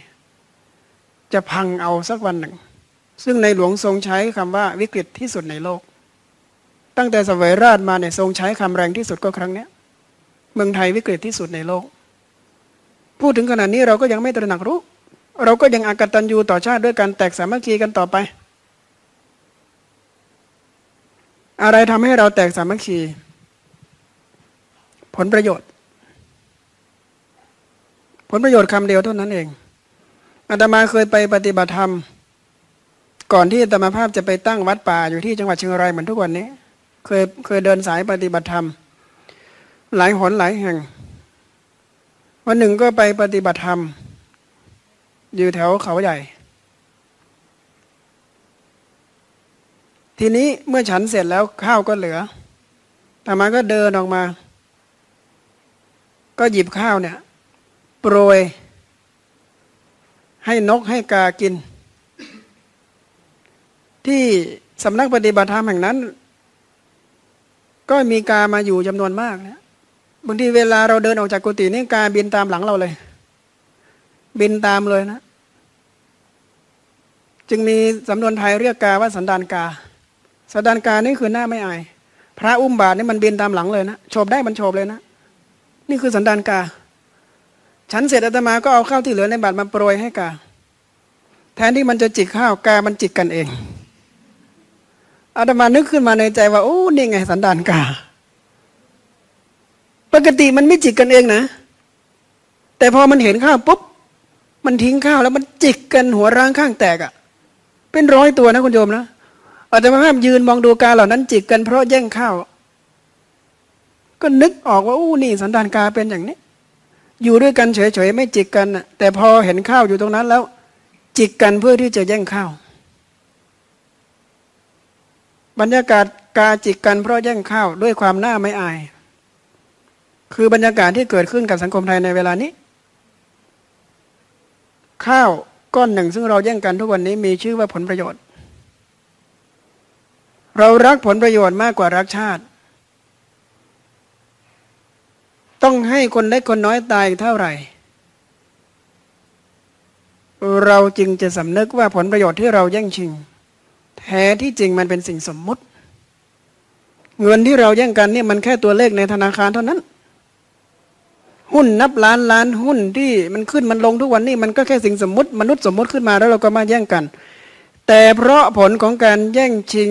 จะพังเอาสักวันหนึ่ง ซึ่งในหลวงทรงใช้คำว่าวิกฤตที่สุดในโลก ตั้งแต่สมัยราชมาเนี่ยทรงใช้คำแรงที่สุดก็ครั้งนี้เมืองไทยวิกฤตที่สุดในโลก พูดถึงขนาดนี้เราก็ยังไม่ตระหนักรู้ เราก็ยังอากตันยูต่อชาติด้วยการแตกสามัคคีกันต่อไป อะไรทำให้เราแตกสามัคคี ผลประโยชน์ ลประโยชน์คำเดียวเท่านั้นเองอาตมาเคยไปปฏิบัติธรรม ก่อนที่อาตมาภาพจะไปตั้งวัดป่าอยู่ที่จังหวัดเชียงรายเหมือนทุกวันนี้ เคยเคยเดินสายปฏิบัติธรรม หลายหนหลายแห่ง วันหนึ่งก็ไปปฏิบัติธรรม อยู่แถวเขาใหญ่ ทีนี้เมื่อฉันเสร็จแล้วข้าวก็เหลือแต่มาก็เดินออกมา ก็หยิบข้าวเนี่ย โปรย ให้นกให้กากิน ที่สำนักปฏิบัติธรรมแห่งนั้น ก็มีกามาอยู่จำนวนมากนะบางทีเวลาเราเดินออกจากกุฏินี่กาบินตามหลังเราเลย บินตามเลยนะ จึงมีสำนวนไทยเรียกกาว่าสันดานกา สันดานกานี่คือหน้าไม่อายพระอุ้มบาทนี่มันบินตามหลังเลยนะโฉบได้มันโฉบเลยนะ นี่คือสันดานกา ฉันเสร็จอาตมาก็เอาข้าวที่เหลือในบาทมาโปรยให้กาแทนที่มันจะจิกข้าวกามันจิกกันเองอาตมานึกขึ้นมาในใจว่าโอ้นี่ไงสันดานกา ปกติมันไม่จิกกันเองนะ แต่พอมันเห็นข้าวปุ๊บมันทิ้งข้าวแล้วมันจิกกันหัวร่างข้างแตกอะ่ะ เป็นร้อยตัวนะคุณโยมนะอาจจะมาห้ามยืนมองดูกาเหล่านั้นจิกกันเพราะแย่งข้าว ก็นึกออกว่าอู้นี่สันดานกาเป็นอย่างนี้ อยู่ด้วยกันเฉยๆไม่จิกกันแต่พอเห็นข้าวอยู่ตรงนั้นแล้ว จิกกันเพื่อที่จะแย่งข้าว บรรยากาศการจิกกันเพราะแย่งข้าวด้วยความหน้าไม่อาย คือบรรยากาศที่เกิดขึ้นกับสังคมไทยในเวลานี้ ข้าวก้อนหนึ่งซึ่งเราแย่งกันทุกวันนี้มีชื่อว่าผลประโยชน์ เรารักผลประโยชน์มากกว่ารักชาติ ต้องให้คนเล็กคนน้อยตายเท่าไหร่ เราจึงจะสำนึกว่าผลประโยชน์ที่เราแย่งชิง แท้ที่จริงมันเป็นสิ่งสมมุติ เงินที่เราแย่งกันเนี่ยมันแค่ตัวเลขในธนาคารเท่านั้น หุ้นนับล้านล้านหุ้นที่มันขึ้นมันลงทุกวันนี้มันก็แค่สิ่งสมมติมนุษย์สมมติขึ้นมาแล้วเราก็มาแย่งกัน แต่เพราะผลของการแย่งชิง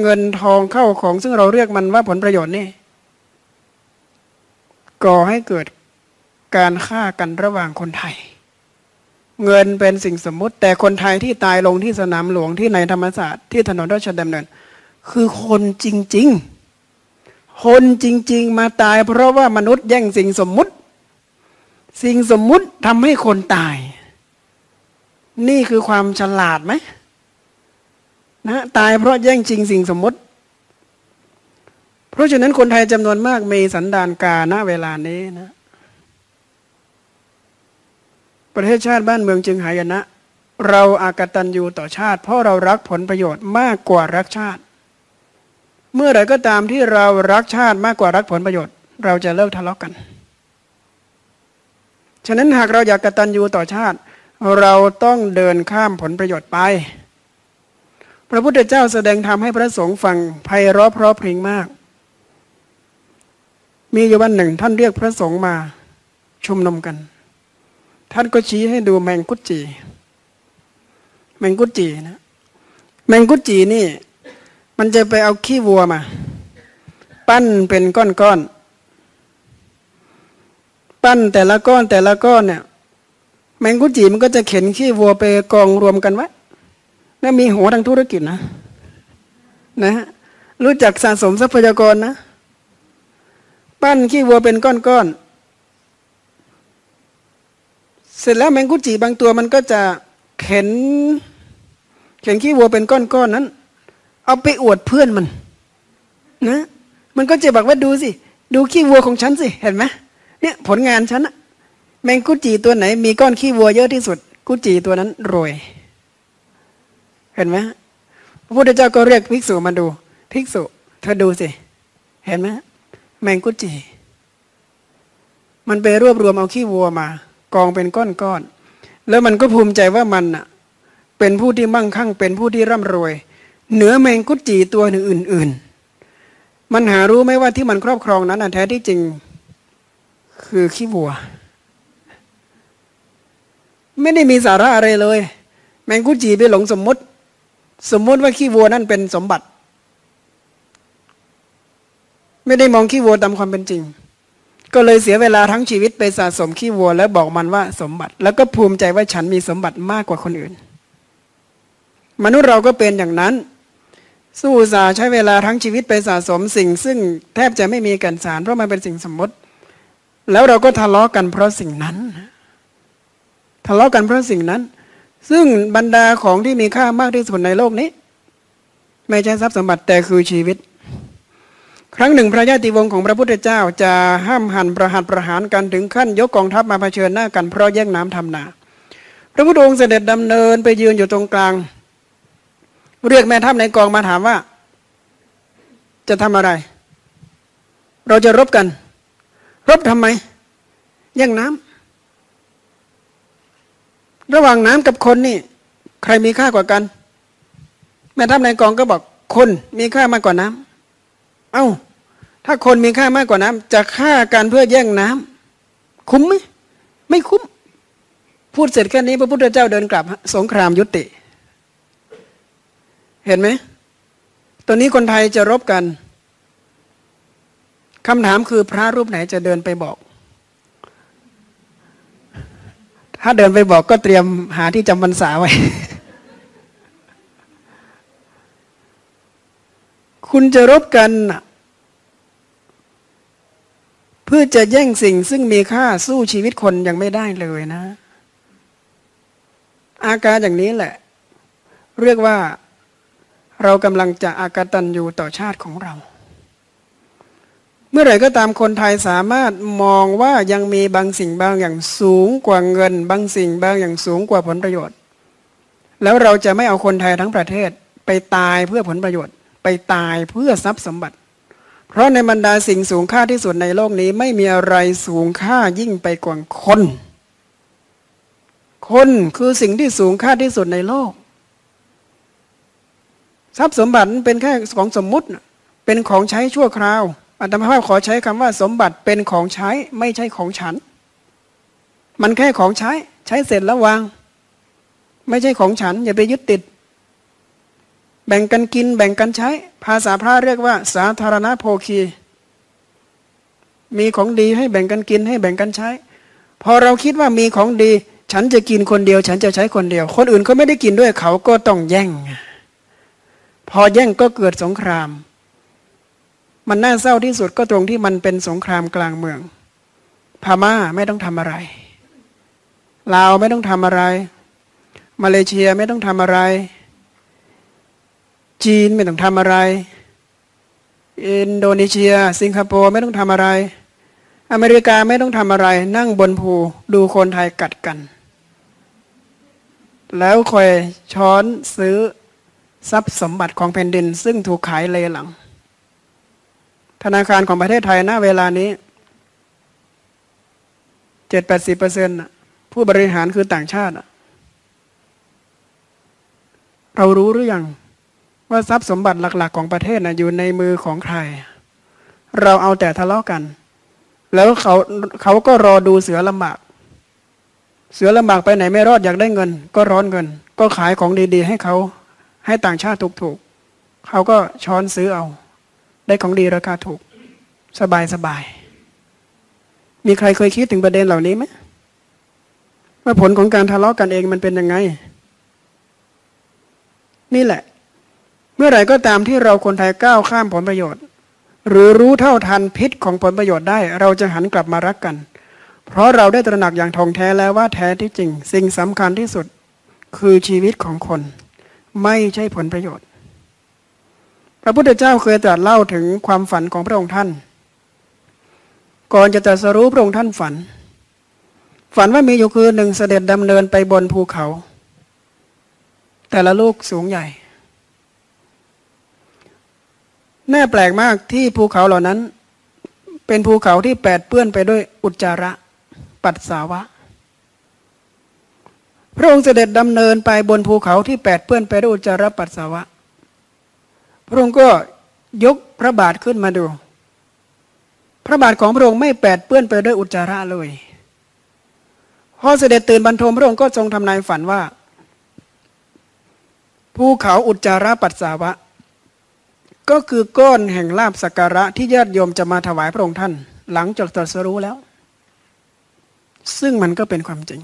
เงินทองเข้าของซึ่งเราเรียกมันว่าผลประโยชน์นี่ ก่อให้เกิดการฆ่ากันระหว่างคนไทย เงินเป็นสิ่งสมมุติ แต่คนไทยที่ตายลงที่สนามหลวงที่ในธรรมศาสตร์ที่ถนนราชดำเนิน คือคนจริง ๆ คนจริง ๆ มาตาย เพราะว่ามนุษย์แย่งสิ่งสมมุติ สิ่งสมมุติทำให้คนตาย นี่คือความฉลาดไหมนะตายเพราะแย่งชิงสิ่งสมมติ เพราะฉะนั้นคนไทยจำนวนมากมีสันดานกาณเวลานี้นะ ประเทศชาติบ้านเมืองจึงหายนะ เราอากตันยูต่อชาติ เพราะเรารักผลประโยชน์มากกว่ารักชาติ เมื่อไรก็ตามที่เรารักชาติมากกว่ารักผลประโยชน์ เราจะเลิกทะเลาะกกัน ฉะนั้นหากเราอยากกตันยูต่อชาติ เราต้องเดินข้ามผลประโยชน์ไปพระพุทธเจ้าแสดงธรรมให้พระสงฆ์ฟังไพเราะเพราะพริ้งมาก มีอยู่วันหนึ่ง ท่านเรียกพระสงฆ์มาชุมนุมกัน ท่านก็ชี้ให้ดูแมงกุจี แมงกุจีนะ แมงกุจีนี่ มันจะไปเอาขี้วัวมา ปั้นเป็นก้อนๆปั้นแต่ละก้อนแต่ละก้อนเนี่ย แมงกุจีมันก็จะเข็นขี้วัวไปกองรวมกันไว้นั่นมีหัวทางธุรกิจนะ นะรู้จักสะสมทรัพยากรนะ ปั้นขี้วัวเป็นก้อนๆ เสร็จแล้วแมงกุจิบางตัวมันก็จะเข็น เข็นขี้วัวเป็นก้อนๆนั้น เอาไปอวดเพื่อนมัน นะ มันก็จะบอกว่าดูสิ ดูขี้วัวของฉันสิ เห็นไหมเนี่ยผลงานฉันอะแมงกุจิตัวไหน มีก้อนขี้วัวเยอะที่สุด กุจิตัวนั้นรวย เห็นไหมพระพุทธเจ้าก็เรียกภิกษุมาดู ภิกษุ เธอดูสิ เห็นไหม แมงกุจีมันไปรวบรวมเอาขี้วัวมา กองเป็นก้อนๆแล้วมันก็ภูมิใจว่ามันอะเป็นผู้ที่มั่งคั่ง เป็นผู้ที่ร่ำรวย เหนือแมงกุจีตัวหนึ่งอื่น ๆ มันหารู้ไหมว่าที่มันครอบครองนั้นแท้ที่จริง คือขี้วัว ไม่ได้มีสาระอะไรเลย แมงกุจีไปหลงสมมติ สมมติว่าขี้วัวนั่นเป็นสมบัติ ไม่ได้มองขี้วัวตามความเป็นจริง ก็เลยเสียเวลาทั้งชีวิตไปสะสมขี้วัว แล้วบอกมันว่าสมบัติ แล้วก็ภูมิใจว่าฉันมีสมบัติมากกว่าคนอื่น มนุษย์เราก็เป็นอย่างนั้น สู้สาใช้เวลาทั้งชีวิตไปสะสมสิ่ง ซึ่งแทบจะไม่มีกันสารเพราะมันเป็นสิ่งสมมติ แล้วเราก็ทะเลาะกันเพราะสิ่งนั้น ทะเลาะกันเพราะสิ่งนั้น ซึ่งบรรดาของที่มีค่ามากที่สุดในโลกนี้ ไม่ใช่ทรัพย์สมบัติแต่คือชีวิต ครั้งหนึ่งพระญาติวงศ์ของพระพุทธเจ้าจะห้ามหันประหัตประหารกันถึงขั้นยกกองทัพมาเผชิญหน้ากันเพราะแย่งน้ำทำนา พระพุทธองค์เสด็จดำเนินไปยืนอยู่ตรงกลาง เรียกแม่ทัพในกองมาถามว่า จะทำอะไร เราจะรบกัน รบทำไม แย่งน้ำระหว่างน้ำกับคนนี่ ใครมีค่ากว่ากัน แม่ทัพในกองก็บอกคนมีค่ามากกว่าน้ำ เอา้า ถ้าคนมีค่ามากกว่าน้ำจะฆ่ากันเพื่อแย่งน้ำคุ้มไหมไม่คุ้ม พูดเสร็จแค่นี้พระพุทธเจ้าเดินกลับ สงครามยุติ เห็นไหมตอนนี้คนไทยจะรบกันคำถามคือพระรูปไหนจะเดินไปบอก ถ้าเดินไปบอกก็เตรียมหาที่จำพรรษาไว้ คุณจะรบกันเพื่อจะแย่งสิ่งซึ่งมีค่าสู้ชีวิตคนยังไม่ได้เลยนะ อาการอย่างนี้แหละ เรียกว่าเรากำลังจะอากตันอยู่ต่อชาติของเรา เมื่อไหร่ก็ตามคนไทยสามารถมองว่ายังมีบางสิ่งบางอย่างสูงกว่าเงิน บางสิ่งบางอย่างสูงกว่าผลประโยชน์ แล้วเราจะไม่เอาคนไทยทั้งประเทศไปตายเพื่อผลประโยชน์ ตายเพื่อทรัพย์สมบัติ เพราะในบรรดาสิ่งสูงค่าที่สุดในโลกนี้ ไม่มีอะไรสูงค่ายิ่งไปกว่าคน คนคือสิ่งที่สูงค่าที่สุดในโลก ทรัพย์สมบัติเป็นแค่ของสมมุติ เป็นของใช้ชั่วคราวอาตมาภาพขอใช้คำว่าสมบัติเป็นของใช้ไม่ใช่ของฉัน มันแค่ของใช้ ใช้เสร็จแล้ววาง ไม่ใช่ของฉัน อย่าไปยึดติด แบ่งกันกินแบ่งกันใช้ ภาษาพระเรียกว่า สาธารณโภคี มีของดีให้แบ่งกันกินให้แบ่งกันใช้ พอเราคิดว่ามีของดี ฉันจะกินคนเดียว ฉันจะใช้คนเดียว คนอื่นเขาไม่ได้กินด้วยเขาก็ต้องแย่ง พอแย่งก็เกิดสงคราม มันน่าเศร้าที่สุดก็ตรงที่มันเป็นสงครามกลางเมืองพม่าไม่ต้องทำอะไรลาวไม่ต้องทำอะไร มาเลเซียไม่ต้องทำอะไร จีนไม่ต้องทำอะไร อินโดนีเซีย สิงคโปร์ไม่ต้องทำอะไร อเมริกาไม่ต้องทำอะไร นั่งบนภูดูคนไทยกัดกัน แล้วคอยช้อนซื้อทรัพย์สมบัติของแผ่นดิน ซึ่งถูกขายเลยหลัง ธนาคารของประเทศไทยณเวลานี้เจ็ดแปดสิบเปอร์เซ็นต์ผู้บริหารคือต่างชาติ เรารู้หรือยัง ว่าทรัพย์สมบัติหลัก ๆ ของประเทศนะอยู่ในมือของใคร เราเอาแต่ทะเลาะกัน แล้วเขาเขาก็รอดูเสือลำบาก เสือลำบากไปไหนไม่รอดอยากได้เงิน ก็ร้อนเงิน ก็ขายของดี ๆ ให้เขา ให้ต่างชาติถูกๆเขาก็ช้อนซื้อเอา ได้ของดีราคาถูก สบายสบายมีใครเคยคิดถึงประเด็นเหล่านี้ไหมว่าผลของการทะเลาะกันเองมันเป็นยังไง นี่แหละ เมื่อไหร่ก็ตามที่เราคนไทยก้าวข้ามผลประโยชน์ หรือรู้เท่าทันพิษของผลประโยชน์ได้ เราจะหันกลับมารักกัน เพราะเราได้ตระหนักอย่างทองแท้แล้วว่าแท้ที่จริง สิ่งสำคัญที่สุดคือชีวิตของคน ไม่ใช่ผลประโยชน์ พระพุทธเจ้าเคยตรัสเล่าถึงความฝันของพระองค์ท่าน ก่อนจะตรัสรู้พระองค์ท่านฝัน ฝันว่ามีอยู่คืนหนึ่งเสด็จดำเนินไปบนภูเขา แต่ละลูกสูงใหญ่ น่าแปลกมากที่ภูเขาเหล่านั้น เป็นภูเขาที่แปดเปื้อนไปด้วยอุจจาระ ปัสสาวะ พระองค์เสด็จดำเนินไปบนภูเขาที่แปดเปื้อนไปด้วยอุจจาระปัสสาวะ พระองค์ก็ยกพระบาทขึ้นมาดู พระบาทของพระองค์ไม่แปดเปื้อนไปด้วยอุจจาระเลยพอเสด็จตื่นบรรทมพระองค์ก็ทรงทำนายฝันว่า ภูเขาอุจจาระปัสสาวะ ก็คือก้อนแห่งลาบสักการะที่ญาติโยมจะมาถวายพระองค์ท่าน หลังจากตรัสรู้แล้ว ซึ่งมันก็เป็นความจริง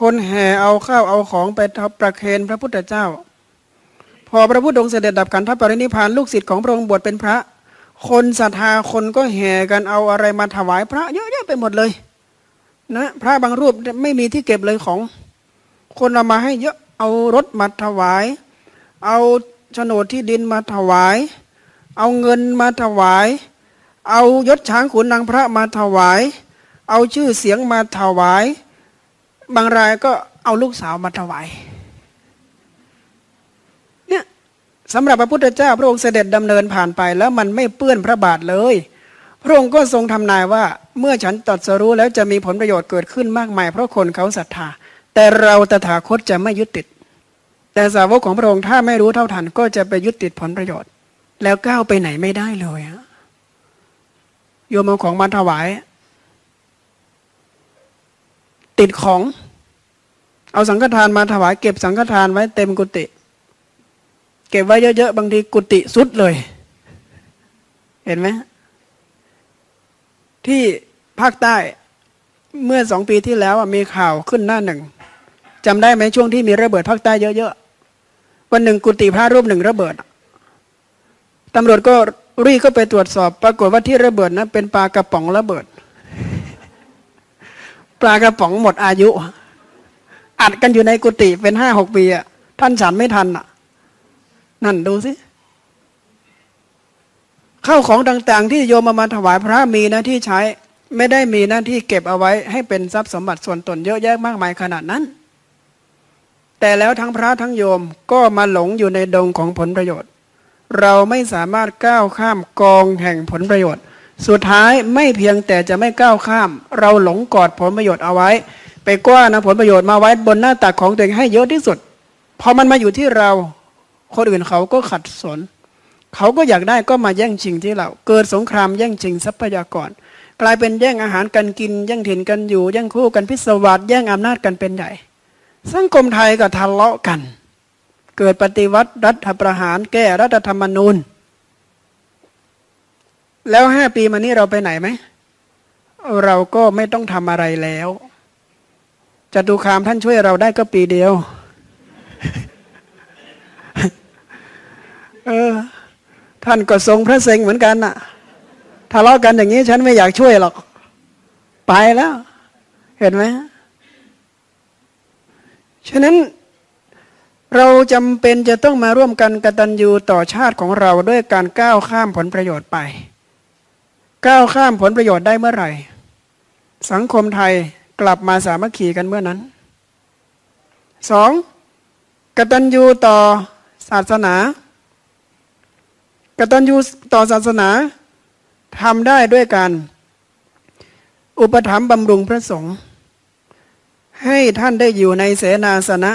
คนแห่เอาข้าวเอาของไปทับประเคนพระพุทธเจ้า พอพระพุทธองค์เสด็จดับขันธปรินิพานลูกศิษย์ของพระองค์บวชเป็นพระ คนศรัทธาคนก็แห่กันเอาอะไรมาถวายพระเยอะแยะไปหมดเลย นะพระบางรูปไม่มีที่เก็บเลยของ คนเอามาให้เยอะเอารถมาถวาย เอา โฉนดที่ดินมาถวาย เอาเงินมาถวาย เอายศช้างขุนนางพระมาถวาย เอาชื่อเสียงมาถวาย บางรายก็เอาลูกสาวมาถวายสำหรับพระพุทธเจ้าพระองค์เสด็จดำเนินผ่านไปแล้วมันไม่เปื้อนพระบาทเลย พระองค์ก็ทรงทำนายว่า เมื่อฉันตรัสรู้แล้วจะมีผลประโยชน์เกิดขึ้นมากมายเพราะคนเขาศรัทธา แต่เราตถาคตจะไม่ยึดติด แต่สาวกของพระองค์ถ้าไม่รู้เท่าทัน ก็จะไปยึดติดผลประโยชน์ แล้วก้าวไปไหนไม่ได้เลยโยมเอาของมาถวาย ติดของ เอาสังฆทานมาถวาย เก็บสังฆทานไว้เต็มกุฏิเก็บไว้เยอะๆบางทีกุฏิสุดเลย เห็นไหมที่ภาคใต้เมื่อสองปีที่แล้วมีข่าวขึ้นหน้าหนึ่งจำได้ไหมช่วงที่มีระเบิดภาคใต้เยอะๆ วันหนึ่งกุฏิพระรูปหนึ่งระเบิดตำรวจก็รีก็ไปตรวจสอบ ปรากฏว่าที่ระเบิดนะเป็นปลากระป๋องระเบิด ปลากระป๋องหมดอายุ อัดกันอยู่ในกุฏิเป็นห้าหกปีอะท่านฉันไม่ทันอะนั่นดูสิข้าวของต่างๆ ที่โยมมามาถวายพระมีหน้าที่ใช้ ไม่ได้มีหน้าที่เก็บเอาไว้ให้เป็นทรัพย์สมบัติส่วนตนเยอะแยะมากมายขนาดนั้น แต่แล้วทั้งพระทั้งโยมก็มาหลงอยู่ในดงของผลประโยชน์ เราไม่สามารถก้าวข้ามกองแห่งผลประโยชน์ สุดท้ายไม่เพียงแต่จะไม่ก้าวข้าม เราหลงกอดผลประโยชน์เอาไว้ ไปกว้านะผลประโยชน์มาไว้บนหน้าตักของตัวเองให้เยอะที่สุดพอมันมาอยู่ที่เราคนอื่นเขาก็ขัดสน เขาก็อยากได้ก็มาแย่งชิงที่เรา เกิดสงครามแย่งชิงทรัพยากร กลายเป็นแย่งอาหารกันกิน แย่งถิ่นกันอยู่ แย่งคู่กันพิศวาสแย่งอำนาจกันเป็นใหญ่ สังคมไทยก็ทะเลาะกัน เกิดปฏิวัติรัฐประหารแก้รัฐธรรมนูญ แล้วห้าปีมานี้เราไปไหนไหม เราก็ไม่ต้องทำอะไรแล้วจตุคามท่านช่วยเราได้ก็ปีเดียว เออ ท่านก็ทรงพระเสงเหมือนกันน่ะทะเลาะกันอย่างนี้ฉันไม่อยากช่วยหรอก ไปแล้ว เห็นไหม ฉะนั้นเราจำเป็นจะต้องมาร่วมกันกตัญญูต่อชาติของเราด้วยการก้าวข้ามผลประโยชน์ไป ก้าวข้ามผลประโยชน์ได้เมื่อไหร่ สังคมไทยกลับมาสามัคคีกันเมื่อนั้นสองกตัญญูต่อศาสนากตัญญูต่อศาสนาทำได้ด้วยการอุปถัมภ์บำรุงพระสงฆ์ ให้ท่านได้อยู่ในเสนาสนะ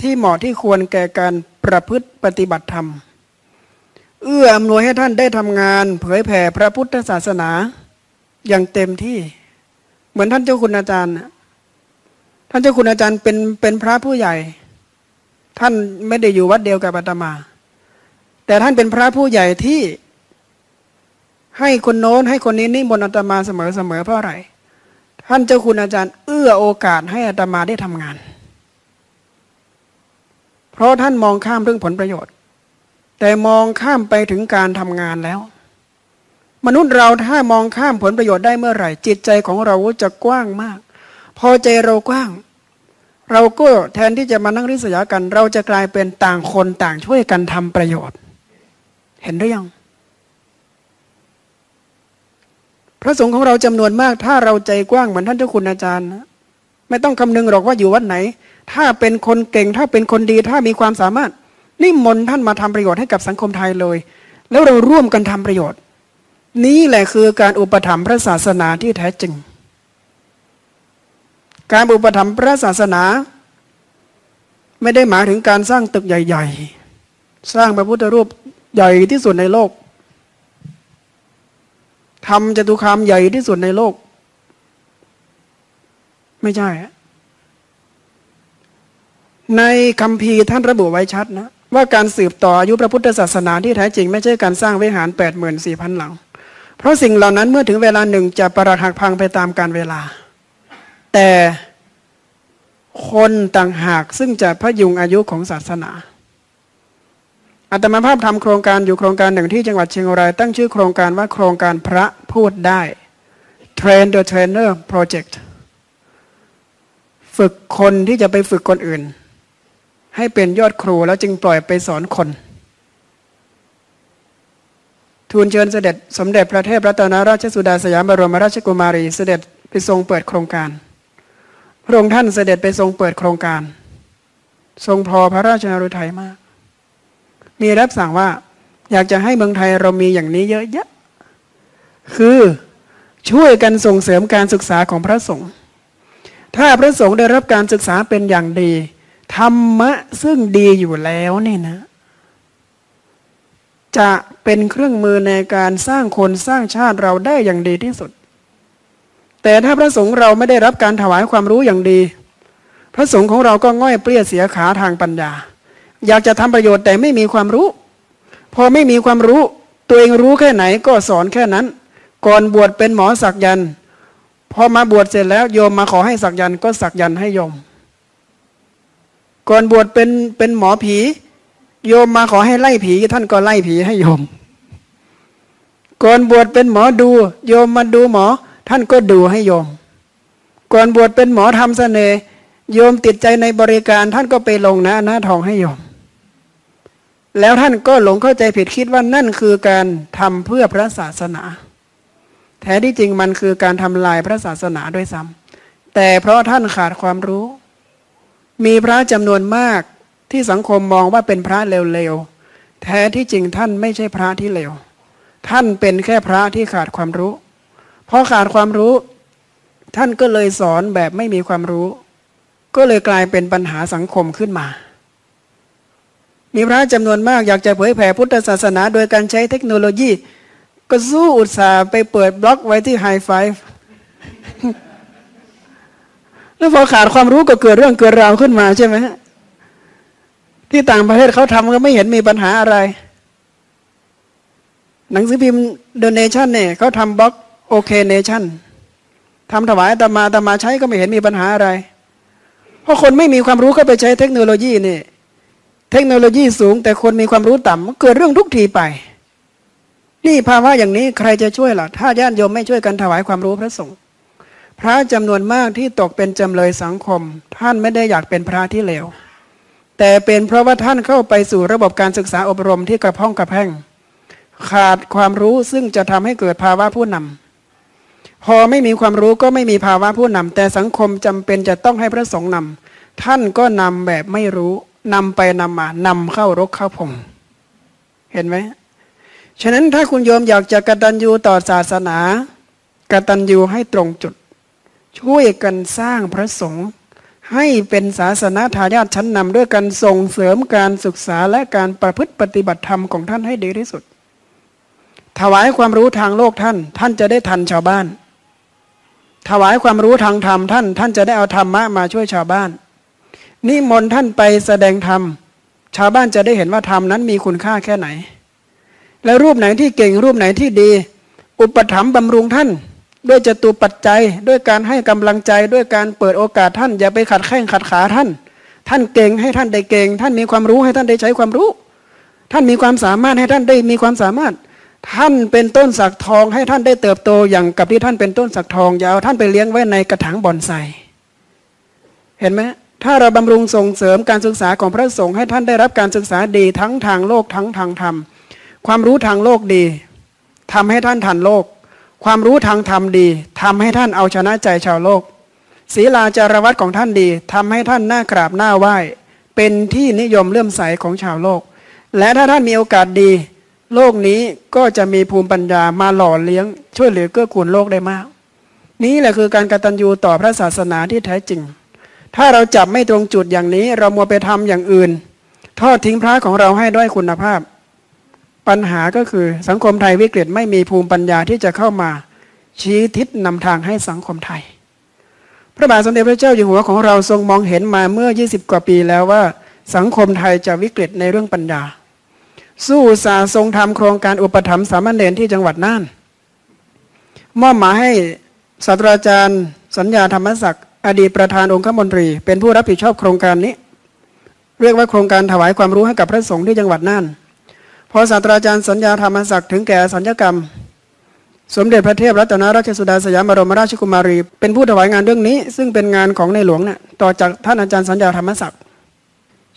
ที่เหมาะที่ควรแก่การประพฤติปฏิบัติธรรม เอื้ออำนวยให้ท่านได้ทำงาน เผยแผ่พระพุทธศาสนา อย่างเต็มที่ เหมือนท่านเจ้าคุณอาจารย์ ท่านเจ้าคุณอาจารย์เป็นเป็นพระผู้ใหญ่ ท่านไม่ได้อยู่วัดเดียวกับอาตมา แต่ท่านเป็นพระผู้ใหญ่ที่ ให้คนโน้นให้คนนี้นิมนต์อาตมาเสมอเสมอเพราะอะไร ท่านเจ้าคุณอาจารย์ เอื้อโอกาสให้อาตมาได้ทำงาน เพราะท่านมองข้ามเรื่องผลประโยชน์ แต่มองข้ามไปถึงการทำงานแล้ว มนุษย์เราถ้ามองข้ามผลประโยชน์ได้เมื่อไหร่ จิตใจของเราจะกว้างมาก พอใจเรากว้าง เราก็แทนที่จะมานั่งริษยากัน เราจะกลายเป็นต่างคนต่างช่วยกันทำประโยชน์ เห็นหรือยัง พระสงฆ์ของเราจำนวนมาก ถ้าเราใจกว้างเหมือนท่านเจ้าคุณอาจารย์นะไม่ต้องคำนึงหรอกว่าอยู่วัดไหน ถ้าเป็นคนเก่งถ้าเป็นคนดีถ้ามีความสามารถนิมนต์ท่านมาทำประโยชน์ให้กับสังคมไทยเลย แล้วเราร่วมกันทำประโยชน์ นี่แหละคือการอุปถัมภ์พระศาสนาที่แท้จริง การอุปถัมภ์พระศาสนา ไม่ได้หมายถึงการสร้างตึกใหญ่ ๆ สร้างพระพุทธรูปใหญ่ที่สุดในโลก ทำจตุคามใหญ่ที่สุดในโลก ไม่ใช่ ในคำพีท่านระบุไว้ชัดนะ ว่าการสืบต่ออายุพระพุทธศาสนาที่แท้จริงไม่ใช่การสร้างวิหารแปดหมื่นสี่พันหลัง เพราะสิ่งเหล่านั้นเมื่อถึงเวลาหนึ่งจะประหักพังไปตามการเวลา แต่คนต่างหากซึ่งจะพยุงอายุของศาสนา อาตมาภาพทำโครงการอยู่โครงการหนึ่งที่จังหวัดเชียงราย ตั้งชื่อโครงการว่าโครงการพระพูดได้ Train the Trainer Project ฝึกคนที่จะไปฝึกคนอื่น ให้เป็นยอดครูแล้วจึงปล่อยไปสอนคน ทูลเชิญเสด็จสมเด็จพระเทพรัตนราชสุดาสยามบรมราชกุมารีเสด็จไปทรงเปิดโครงการ พระองค์ท่านเสด็จไปทรงเปิดโครงการ ทรงพอพระราชนรุทัยมาก มีรับสั่งว่า อยากจะให้เมืองไทยเรามีอย่างนี้เยอะๆคือช่วยกันส่งเสริมการศึกษาของพระสงฆ์ถ้าพระสงฆ์ได้รับการศึกษาเป็นอย่างดี ธรรมะซึ่งดีอยู่แล้วนี่นะ จะเป็นเครื่องมือในการสร้างคนสร้างชาติเราได้อย่างดีที่สุด แต่ถ้าพระสงฆ์เราไม่ได้รับการถวายความรู้อย่างดี พระสงฆ์ของเราก็ง่อยเปรี้ยเสียขาทางปัญญา อยากจะทำประโยชน์แต่ไม่มีความรู้ พอไม่มีความรู้ ตัวเองรู้แค่ไหนก็สอนแค่นั้น ก่อนบวชเป็นหมอสักยันพอมาบวชเสร็จแล้วโยมมาขอให้สักยันก็สักยันให้โยม ก่อนบวชเป็นเป็นหมอผี โยมมาขอให้ไล่ผี ท่านก็ไล่ผีให้โยม ก่อนบวชเป็นหมอดู โยมมาดูหมอ ท่านก็ดูให้โยม ก่อนบวชเป็นหมอทำเสน่ห์โยมติดใจในบริการท่านก็ไปลงนะหน้าทองให้โยม แล้วท่านก็หลงเข้าใจผิดคิดว่านั่นคือการทำเพื่อพระศาสนา แท้ที่จริงมันคือการทำลายพระศาสนาด้วยซ้ำแต่เพราะท่านขาดความรู้ มีพระจำนวนมากที่สังคมมองว่าเป็นพระเลวๆแท้ที่จริงท่านไม่ใช่พระที่เลวท่านเป็นแค่พระที่ขาดความรู้เพราะขาดความรู้ ท่านก็เลยสอนแบบไม่มีความรู้ ก็เลยกลายเป็นปัญหาสังคมขึ้นมา มีพระจำนวนมากอยากจะเผยแผ่พุทธศาสนา โดยการใช้เทคโนโลยี ก็สู้อุตส่าห์ไปเปิดบล็อกไว้ที่ไฮไฟฟ์แล้วพอขาดความรู้ก็เกิดเรื่องเกิดราวขึ้นมาใช่ไหมที่ต่างประเทศเขาทำก็ไม่เห็นมีปัญหาอะไร หนังสือพิมพ์ The Nation เนี่ยเขาทำบล็อก OKNationทำถวายตมาตมาใช้ก็ไม่เห็นมีปัญหาอะไร เพราะคนไม่มีความรู้ก็ไปใช้เทคโนโลยีนี่ เทคโนโลยีสูง แต่คนมีความรู้ต่ำเกิดเรื่องทุกทีไป นี่ภาวะอย่างนี้ใครจะช่วยล่ะ ถ้าญาติโยมไม่ช่วยกันถวายความรู้พระสงฆ์พระจำนวนมากที่ตกเป็นจำเลยสังคม ท่านไม่ได้อยากเป็นพระที่เลวแต่เป็นเพราะว่าท่านเข้าไปสู่ระบบการศึกษาอบรมที่กระพ้องกระแพงขาดความรู้ซึ่งจะทำให้เกิดภาวะผู้นำพอไม่มีความรู้ก็ไม่มีภาวะผู้นำแต่สังคมจำเป็นจะต้องให้พระสงฆ์นำท่านก็นำแบบไม่รู้ นำไปนำมานำเข้ารกเข้าพงเห็นไหมฉะนั้นถ้าคุณโยมอยากจะกตัญญูต่อศาสนากตัญญูให้ตรงจุด ช่วยกันสร้างพระสงฆ์ให้เป็นศาสนาทายาทชั้นนำด้วยการส่งเสริมการศึกษาและการประพฤติปฏิบัติธรรมของท่านให้ดีที่สุด ถวายความรู้ทางโลกท่าน ท่านจะได้ทันชาวบ้าน ถวายความรู้ทางธรรมท่าน ท่านจะได้เอาธรรมะมาช่วยชาวบ้าน นิมนต์ท่านไปแสดงธรรม ชาวบ้านจะได้เห็นว่าธรรมนั้นมีคุณค่าแค่ไหน และรูปไหนที่เก่งรูปไหนที่ดี อุปถัมภ์บำรุงท่าน ด้วยจตุปัจจัย ด้วยการให้กำลังใจด้วยการเปิดโอกาสท่าน อย่าไปขัดแข้งขัดขาท่าน ท่านเก่งให้ท่านได้เก่ง ท่านมีความรู้ให้ท่านได้ใช้ความรู้ ท่านมีความสามารถให้ท่านได้มีความสามารถ ท่านเป็นต้นสักทองให้ท่านได้เติบโตอย่างกับที่ท่านเป็นต้นสักทองอย่าวท่านไปเลี้ยงไว้ในกระถางบอนไซเห็นไหม ถ้าเราบำรุงส่งเสริมการศึกษาของพระสงฆ์ให้ท่านได้รับการศึกษาดีทั้งทางโลกทั้งทางธรรม ความรู้ทางโลกดีทำให้ท่านทันโลก ความรู้ทางธรรมดีทำให้ท่านเอาชนะใจชาวโลกศีลาจารวัตของท่านดีทำให้ท่านหน้ากราบหน้าไหว้ เป็นที่นิยมเลื่อมใสของชาวโลก และถ้าท่านมีโอกาสดี โลกนี้ก็จะมีภูมิปัญญามาหล่อเลี้ยง ช่วยเหลือเกื้อกูลโลกได้มาก นี้แหละคือการกตัญญูต่อพระศาสนาที่แท้จริง ถ้าเราจับไม่ตรงจุดอย่างนี้ เรามัวไปทำอย่างอื่น ทอดทิ้งพระของเราให้ด้วยคุณภาพ ปัญหาก็คือสังคมไทยวิกฤตไม่มีภูมิปัญญาที่จะเข้ามา ชี้ทิศนำทางให้สังคมไทย พระบาทสมเด็จพระเจ้าอยู่หัวของเราทรงมองเห็นมาเมื่อ 20 กว่าปีแล้วว่า สังคมไทยจะวิกฤตในเรื่องปัญญา สู้สาทรงทำโครงการอุปถัมภ์สามเณรที่จังหวัดน่านมอบหมายให้ศาสตราจารย์สัญญาธรรมศักดิ์ อดีตประธานองคมนตรี เป็นผู้รับผิดชอบโครงการนี้ เรียกว่าโครงการถวายความรู้ให้กับพระสงฆ์ที่จังหวัดน่านพอศาสตราจารย์สัญญาธรรมศักดิ์ถึงแก่สัญญกรรม สมเด็จพระเทพรัตนราชสุดาสยามบรมราชกุมารี เป็นผู้ถวายงานเรื่องนี้ ซึ่งเป็นงานของในหลวงเนี่ยต่อจากท่านอาจารย์สัญญาธรรมศักดิ์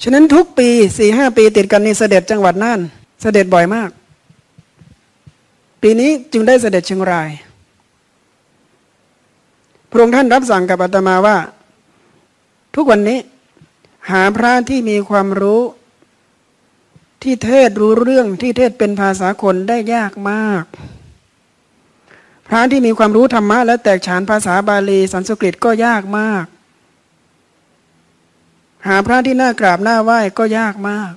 ฉะนั้นทุกปีสี่ห้าปีติดกันนี่เสด็จจังหวัดน่าน เสด็จบ่อยมาก ปีนี้จึงได้เสด็จเชียงราย พระองค์ท่านรับสั่งกับอาตมาว่า ทุกวันนี้ หาพระที่มีความรู้ ที่เทศรู้เรื่องที่เทศเป็นภาษาคนได้ยากมาก พระที่มีความรู้ธรรมะ และแตกฉานภาษาบาลีสันสกฤตก็ยากมาก หาพระที่น่ากราบน่าไหว้ก็ยากมาก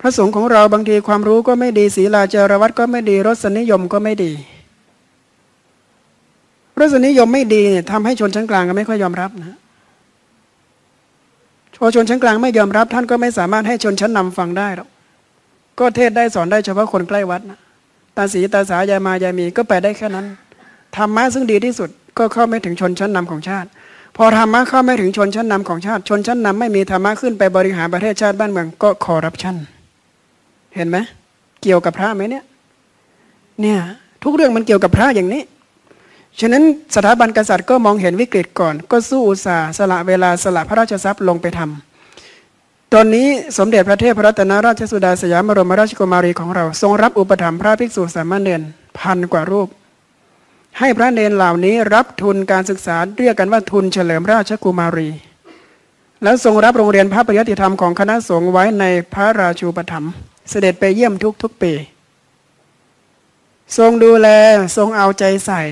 พระสงฆ์ของเราบางทีความรู้ก็ไม่ดีศีลาจารวัตก็ไม่ดีรสนิยมก็ไม่ดี รสนิยมไม่ดีเนี่ยทำให้ชนชั้นกลางก็ไม่ค่อยยอมรับนะพอชนชั้นกลางไม่ยอมรับ ท่านก็ไม่สามารถให้ชนชั้นนำฟังได้หรอกก็เทศได้สอนได้เฉพาะคนใกล้วัดนะตาสีตาสายายมายายมีก็ไปได้แค่นั้นธรรมะซึ่งดีที่สุดก็เข้าไม่ถึงชนชั้นนำของชาติ พอธรรมะเข้าไม่ถึงชนชั้นนำของชาติ ชนชั้นนำไม่มีธรรมะขึ้นไปบริหารประเทศชาติบ้านเมืองก็คอรับชั่นเห็นไหมเกี่ยวกับพระไหมเนี่ยเนี่ยทุกเรื่องมันเกี่ยวกับพระอย่างนี้ ฉะนั้นสถาบันกษัตริย์ก็มองเห็นวิกฤตก่อน ก็สู้อุตสาห์สละเวลาสละพระราชทรัพย์ลงไปทำตอนนี้สมเด็จพระเทพพระรัตนราชสุดาสยามบรมราชกุมารีของเรา ทรงรับอุปถัมภ์พระภิกษุสามเณรพันกว่ารูป ให้พระเนรเหล่านี้รับทุนการศึกษาเรียกกันว่าทุนเฉลิมราชกุมารี แล้วทรงรับโรงเรียนพระปริยัติธรรมของคณะสงฆ์ไว้ในพระราชูปถัมภ์เสด็จไปเยี่ยมทุกทุกปี ทรงดูแลทรงเอาใจใส่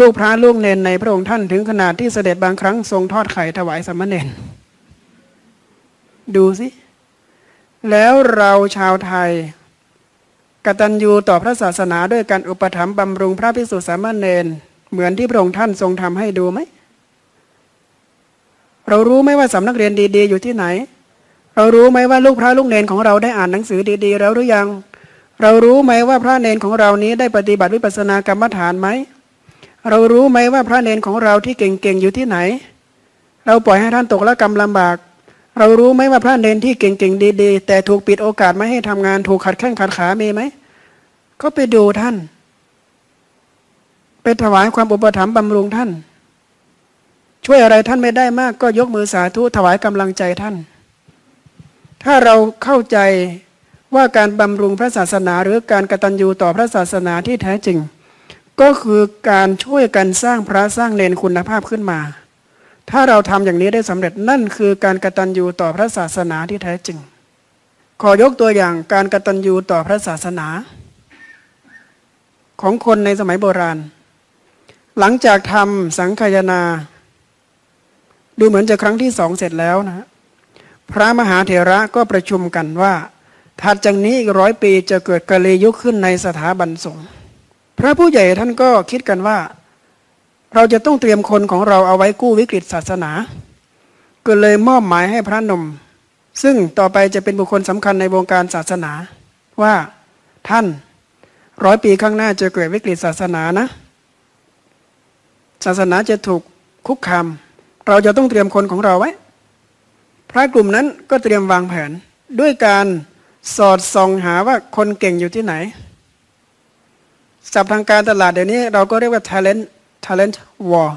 ลูกพระลูกเนนในพระองค์ท่านถึงขนาดที่เสด็จบางครั้งทรงทอดไข่ถวายสมณเณรดูสิ แล้วเราชาวไทยกตัญญูต่อพระศาสนาด้วยการอุปถัมภ์บำรุงพระภิกษุสามเณรเหมือนที่พระองค์ท่านทรงทำให้ดูไหม เรารู้ไหมว่าสำนักเรียนดีๆ อยู่ที่ไหน เรารู้ไหมว่าลูกพระลูกเนนของเราได้อ่านหนังสือดีๆ แล้วหรือยัง เรารู้ไหมว่าพระเนนของเรานี้ได้ปฏิบัติวิปัสสนากรรมฐานไหม เรารู้ไหมว่าพระเนนของเราที่เก่งๆอยู่ที่ไหน เราปล่อยให้ท่านตกละกรรมลำบาก เรารู้ไหมว่าพระเนนที่เก่งๆดีๆ แต่ถูกปิดโอกาสไม่ให้ทำงานถูกขัดแข้งขัดขามีไหมก็ไปดูท่าน ไปถวายความอุปถัมภ์บำรุงท่าน ช่วยอะไรท่านไม่ได้มากก็ยกมือสาธุถวายกำลังใจท่าน ถ้าเราเข้าใจว่าการบำรุงพระศาสนาหรือการกตัญญูต่อพระศาสนาที่แท้จริง ก็คือการช่วยกันสร้างพระสร้างเนนคุณภาพขึ้นมา ถ้าเราทำอย่างนี้ได้สำเร็จนั่นคือการกรตัญญูต่อพระศาสนาที่แท้จริง ขอยกตัวอย่างการกรตัญญูต่อพระศาสนา ของคนในสมัยโบราณ หลังจากทำสังคายนา ดูเหมือนจะครั้งที่สองเสร็จแล้วนะพระมหาเถระก็ประชุมกันว่าถัดจากนี้อีกร้อยปีจะเกิดกะเลยุคขึ้นในสถาบันสงฆ์ พระผู้ใหญ่ท่านก็คิดกันว่า เราจะต้องเตรียมคนของเราเอาไว้กู้วิกฤตศาสนา ก็เลยมอบหมายให้พระนม ซึ่งต่อไปจะเป็นบุคคลสำคัญในวงการศาสนาว่าท่านร้อยปีข้างหน้าจะเกิดวิกฤตศาสนานะ ศาสนาจะถูกคุกคาม เราจะต้องเตรียมคนของเราไว้ พระกลุ่มนั้นก็เตรียมวางแผน ด้วยการสอดส่องหาว่าคนเก่งอยู่ที่ไหน ศัพท์ทางการตลาดเดี๋ยวนี้เราก็เรียกว่า talent talent war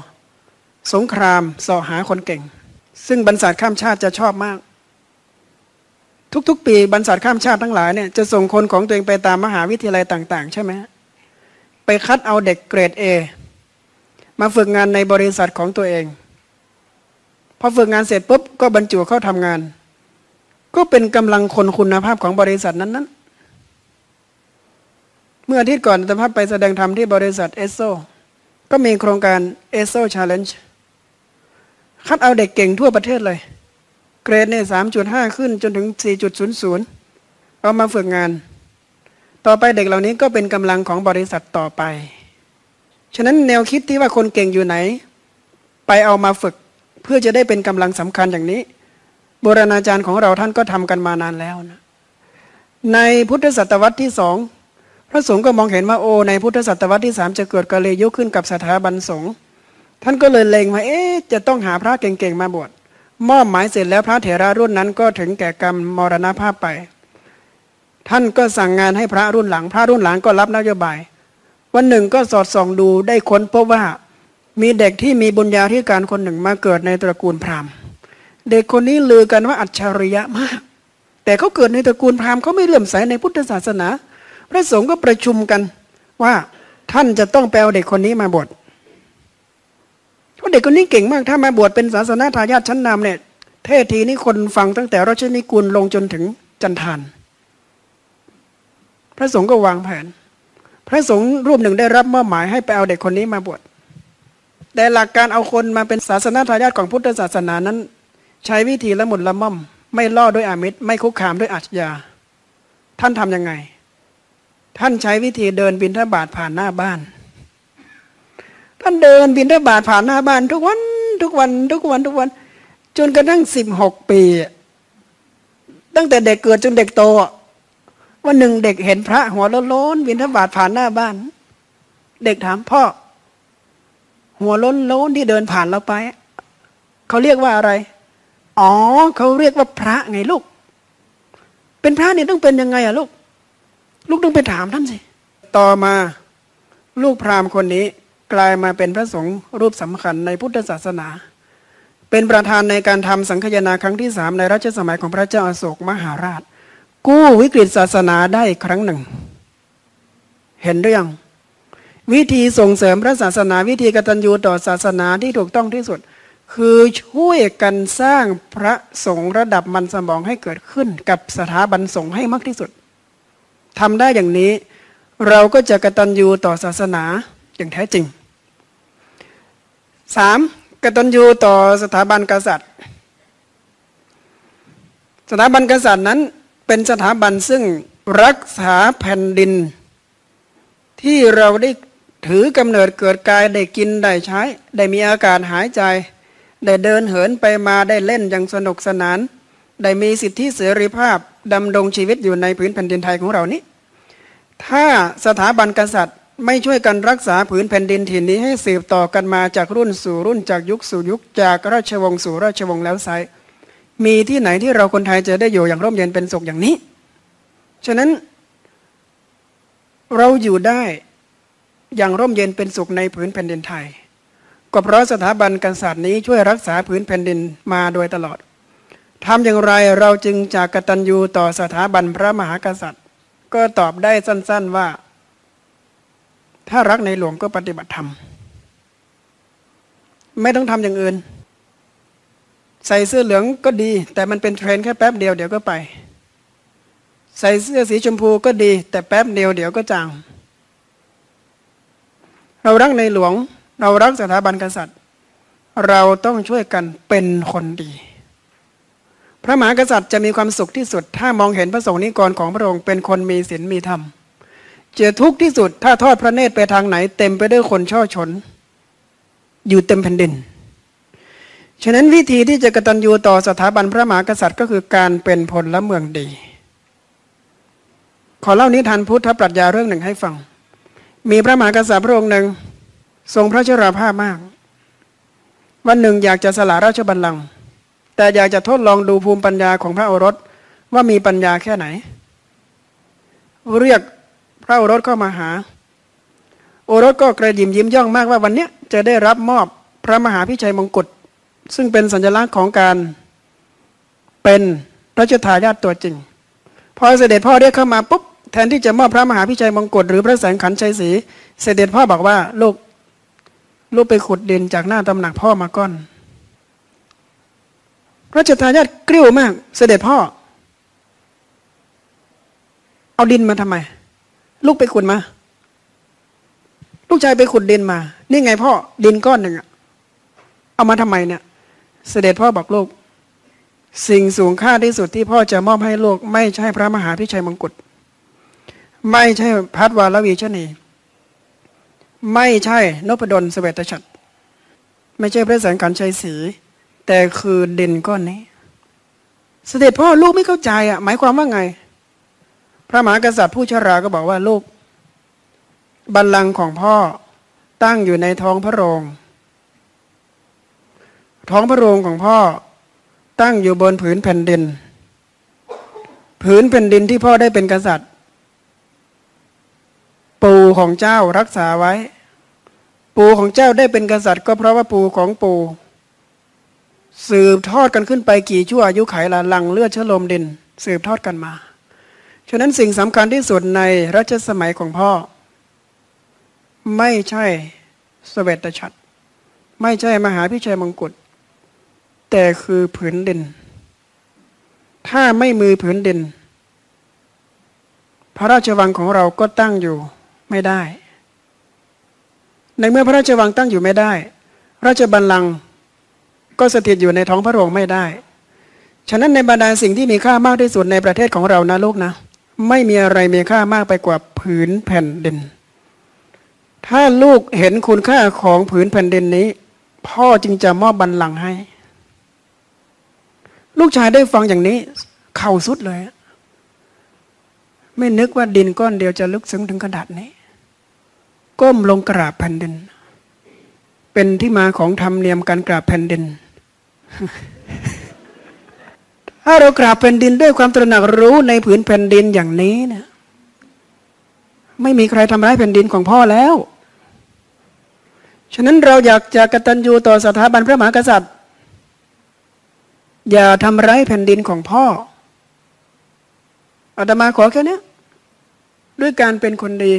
สงครามสอหาคนเก่ง ซึ่งบรรษัทข้ามชาติจะชอบมาก ทุกๆ ปีบรรษัทข้ามชาติทั้งหลายเนี่ยจะส่งคนของตัวเองไปตามมหาวิทยาลัยต่าง ๆ ใช่ไหมไปคัดเอาเด็กเกรด A มาฝึกงานในบริษัทของตัวเองพอฝึกงานเสร็จปุ๊บก็บรรจุเข้าทำงาน ก็เป็นกำลังคนคุณภาพของบริษัทนั้นนั้น เมื่ออาทิตย์ก่อนอาตมภาพไปแสดงธรรมที่บริษัทเอสโซก็มีโครงการเอสโซ Challenge คัดเอาเด็กเก่งทั่วประเทศเลย เกรดเนี่ยสามจุดห้าขึ้นจนถึงสี่จุดศูนย์ศูนย์เอามาฝึกงาน ต่อไปเด็กเหล่านี้ก็เป็นกำลังของบริษัทต่อไป ฉะนั้นแนวคิดที่ว่าคนเก่งอยู่ไหน ไปเอามาฝึกเพื่อจะได้เป็นกำลังสำคัญอย่างนี้โบราณอาจารย์ของเราท่านก็ทำกันมานานแล้วนะในพุทธศตวรรษที่สอง ระสงฆ์ก็มองเห็นว่าโอ้ในพุทธศตวรรษที่สามจะเกิดกะเลยยุขึ้นกับสถาบันสงฆ์ท่านก็เลยเลงว่าเอ๊ะจะต้องหาพระเก่งๆมาบวชมอบหมายเสร็จแล้วพระเถระรุ่นนั้นก็ถึงแก่กรรมมรณภาพไป ท่านก็สั่งงานให้พระรุ่นหลัง พระรุ่นหลังก็รับนโยบาย วันหนึ่งก็สอดส่องดูได้ค้นพบว่ามีเด็กที่มีบุญญาธิการคนหนึ่งมาเกิดในตระกูลพราหมณ์ เด็กคนนี้ลือกันว่าอัจฉริยะมาก แต่เขาเกิดในตระกูลพราหมณ์เขาไม่เลื่อมใสในพุทธศาสนา พระสงฆ์ก็ประชุมกันว่าท่านจะต้องแปลเด็กคนนี้มาบวชเพราะเด็กคนนี้เก่งมาก ถ้ามาบวชเป็นศาสนาทายาทชั้นนำเนี่ยเทศทีนี้คนฟังตั้งแต่รัชนิกุลลงจนถึงจันทานพระสงฆ์ก็วางแผน พระสงฆ์รูปหนึ่งได้รับมอบหมายให้ไปเอาเด็กคนนี้มาบวชแต่หลักการเอาคนมาเป็นศาสนาทายาทของพุทธศาสนานั้น ใช้วิธีละมุนละม่อม ไม่ล่อด้วยอามิตร ไม่คุกคามด้วยอาชญา ท่านทำยังไง ท่านใช้วิธีเดินบินทบาทผ่านหน้าบ้าน ท่านเดินบินทบาทผ่านหน้าบ้าน ทุกวันทุกวันทุกวันทุกวัน จนกระทั่งสิบหกปี ตั้งแต่เด็กเกิดจนเด็กโตวันหนึ่งเด็กเห็นพระหัวโล้นบินทบาทผ่านหน้าบ้าน เด็กถามพ่อ หัวล้นล้นที่เดินผ่านเราไป เขาเรียกว่าอะไร อ๋อ เขาเรียกว่าพระไงลูก เป็นพระนี่ต้องเป็นยังไงอะลูก ลูกต้องไปถามท่านสิ ต่อมาลูกพราหมณ์คนนี้กลายมาเป็นพระสงฆ์รูปสำคัญในพุทธศาสนา เป็นประธานในการทำสังคยนาครั้งที่สามในรัชสมัยของพระเจ้าอาโศกมหาราช กู้วิกฤตศาสนาได้ครั้งหนึ่ง เห็นหรือยังวิธีส่งเสริมพระศาสนาวิธีกตัญญูต่อศาสนาที่ถูกต้องที่สุด คือช่วยกันสร้างพระสงฆ์ระดับมันสมองให้เกิดขึ้นกับสถาบันสงฆ์ให้มากที่สุด ทำได้อย่างนี้ เราก็จะกระตัญญูต่อศาสนาอย่างแท้จริงสามกตัญญูต่อสถาบันกษัตริย์ สถาบันกษัตริย์นั้นเป็นสถาบันซึ่งรักษาแผ่นดิน ที่เราได้ถือกำเนิดเกิดกายได้กินได้ใช้ ได้มีอากาศหายใจ ได้เดินเหินไปมาได้เล่นอย่างสนุกสนาน ได้มีสิทธิเสรีภาพดำรงชีวิตอยู่ในผืนแผ่นดินไทยของเรานี้ ถ้าสถาบันกษัตริย์ไม่ช่วยกันรักษาผืนแผ่นดินถิ่นนี้ให้สืบต่อกันมาจากรุ่นสู่รุ่นจากยุคสู่ยุคจากราชวงศ์สู่ราชวงศ์แล้วไซมีที่ไหนที่เราคนไทยจะได้อยู่อย่างร่มเย็นเป็นสุขอย่างนี้ ฉะนั้น เราอยู่ได้อย่างร่มเย็นเป็นสุขในผืนแผ่นดินไทย ก็เพราะสถาบันกษัตริย์นี้ช่วยรักษาผืนแผ่นดินมาโดยตลอด ทำอย่างไรเราจึงจากกตัญญูต่อสถาบันพระมหากษัตริย์ ก็ตอบได้สั้น ๆว่า ถ้ารักในหลวงก็ปฏิบัติธรรม ไม่ต้องทำอย่างอื่น ใส่เสื้อเหลืองก็ดี แต่มันเป็นเทรนแค่แป๊บเดียวเดี๋ยวก็ไป ใส่เสื้อสีชมพูก็ดี แต่แป๊บเดียวเดี๋ยวก็จาง เรารักในหลวง เรารักสถาบันกษัตริย์ เราต้องช่วยกันเป็นคนดี พระมหากษัตริย์จะมีความสุขที่สุด ถ้ามองเห็นพระสงฆ์นิกรของพระองค์เป็นคนมีศีลมีธรรมจะทุกข์ที่สุดถ้าทอดพระเนตรไปทางไหน เต็มไปด้วยคนช่อชน อยู่เต็มแผ่นดิน ฉะนั้นวิธีที่จะกระตัญญูต่อสถาบันพระมหากษัตริย์ก็คือการเป็นพลละเมืองดี ขอเล่านิทานพุทธปรัชญาเรื่องหนึ่งให้ฟัง มีพระมหากษัตริย์พระองค์หนึ่ง ทรงพระชราภาพมาก วันหนึ่งอยากจะสละราชบัลลังก์ แต่อยากจะทดลองดูภูมิปัญญาของพระโอรสว่ามีปัญญาแค่ไหน เรียกพระโอรสเข้ามาหา โอรสก็กระยิมยิ้มย่องมากว่าวันนี้จะได้รับมอบพระมหาพิชัยมงกุฎซึ่งเป็นสัญลักษณ์ของการเป็นพระเจ้าทายาทตัวจริง พอเสด็จพ่อเรียกเข้ามาปุ๊บแทนที่จะมอบพระมหาพิชัยมงกุฎหรือพระแสงขันชัยศรีเสด็จพ่อบอกว่าลูกลูกไปขุดดินจากหน้าตำหนักพ่อมาก้อน ระเจ้าทายาทกริ้วมาก เสด็จพ่อ เอาดินมาทำไม ลูกไปขุดมา ลูกชายไปขุดดินมา นี่ไงพ่อ ดินก้อนหนึ่งอะเอามาทำไมเนี่ย เสด็จพ่อบอกลูก สิ่งสูงค่าที่สุดที่พ่อจะมอบให้ลูก ไม่ใช่พระมหาพิชัยมงกุฎไม่ใช่พัดวาลวีชนี ไม่ใช่นพดลสเวตฉัตรไม่ใช่พระแสงขันชัยศรี แต่คือเด่นก้อนนี้ เสด็จพ่อลูกไม่เข้าใจอะ หมายความว่าไง พระมหากษัตริย์ผู้ชราก็บอกว่าลูก บัลลังก์ของพ่อตั้งอยู่ในท้องพระโรง ท้องพระโรงของพ่อ ตั้งอยู่บนผืนแผ่นดิน ผืนแผ่นดินที่พ่อได้เป็นกษัตริย์ ปู่ของเจ้ารักษาไว้ ปู่ของเจ้าได้เป็นกษัตริย์ ก็เพราะว่าปู่ของปู่ สืบทอดกันขึ้นไปกี่ชั่วอายุไขละลังเลือดเชื้อลมดิน สืบทอดกันมา ฉะนั้นสิ่งสำคัญที่สุดในรัชสมัยของพ่อ ไม่ใช่สเวตฉัตรไม่ใช่มหาพิชัยมงกุฎแต่คือผืนดิน ถ้าไม่มือผืนดิน พระราชวังของเราก็ตั้งอยู่ไม่ได้ ในเมื่อพระราชวังตั้งอยู่ไม่ได้ ราชบัลลังก์ ก็สถิตอยู่ในท้องพระโรงไม่ได้ ฉะนั้นในบรรดาสิ่งที่มีค่ามากที่สุดในประเทศของเรานะลูกนะ ไม่มีอะไรมีค่ามากไปกว่าผืนแผ่นดิน ถ้าลูกเห็นคุณค่าของผืนแผ่นดินนี้ พ่อจึงจะมอบบัลลังก์ให้ ลูกชายได้ฟังอย่างนี้ เข่าสุดเลย ไม่นึกว่าดินก้อนเดียวจะลึกซึ้งถึงขนาดนี้ ก้มลงกราบแผ่นดินเป็นที่มาของธรรมเนียมการกราบแผ่นดิน ถ้าเรากราบแผ่นดินด้วยความตระหนักรู้ในผืนแผ่นดินอย่างนี้เนะไม่มีใครทำร้ายแผ่นดินของพ่อแล้ว ฉะนั้นเราอยากจะกตัญญูต่อสถาบันพระมหากษัตริย์ อย่าทำร้ายแผ่นดินของพ่ออาตมาขอแค่นี้ด้วยการเป็นคนดี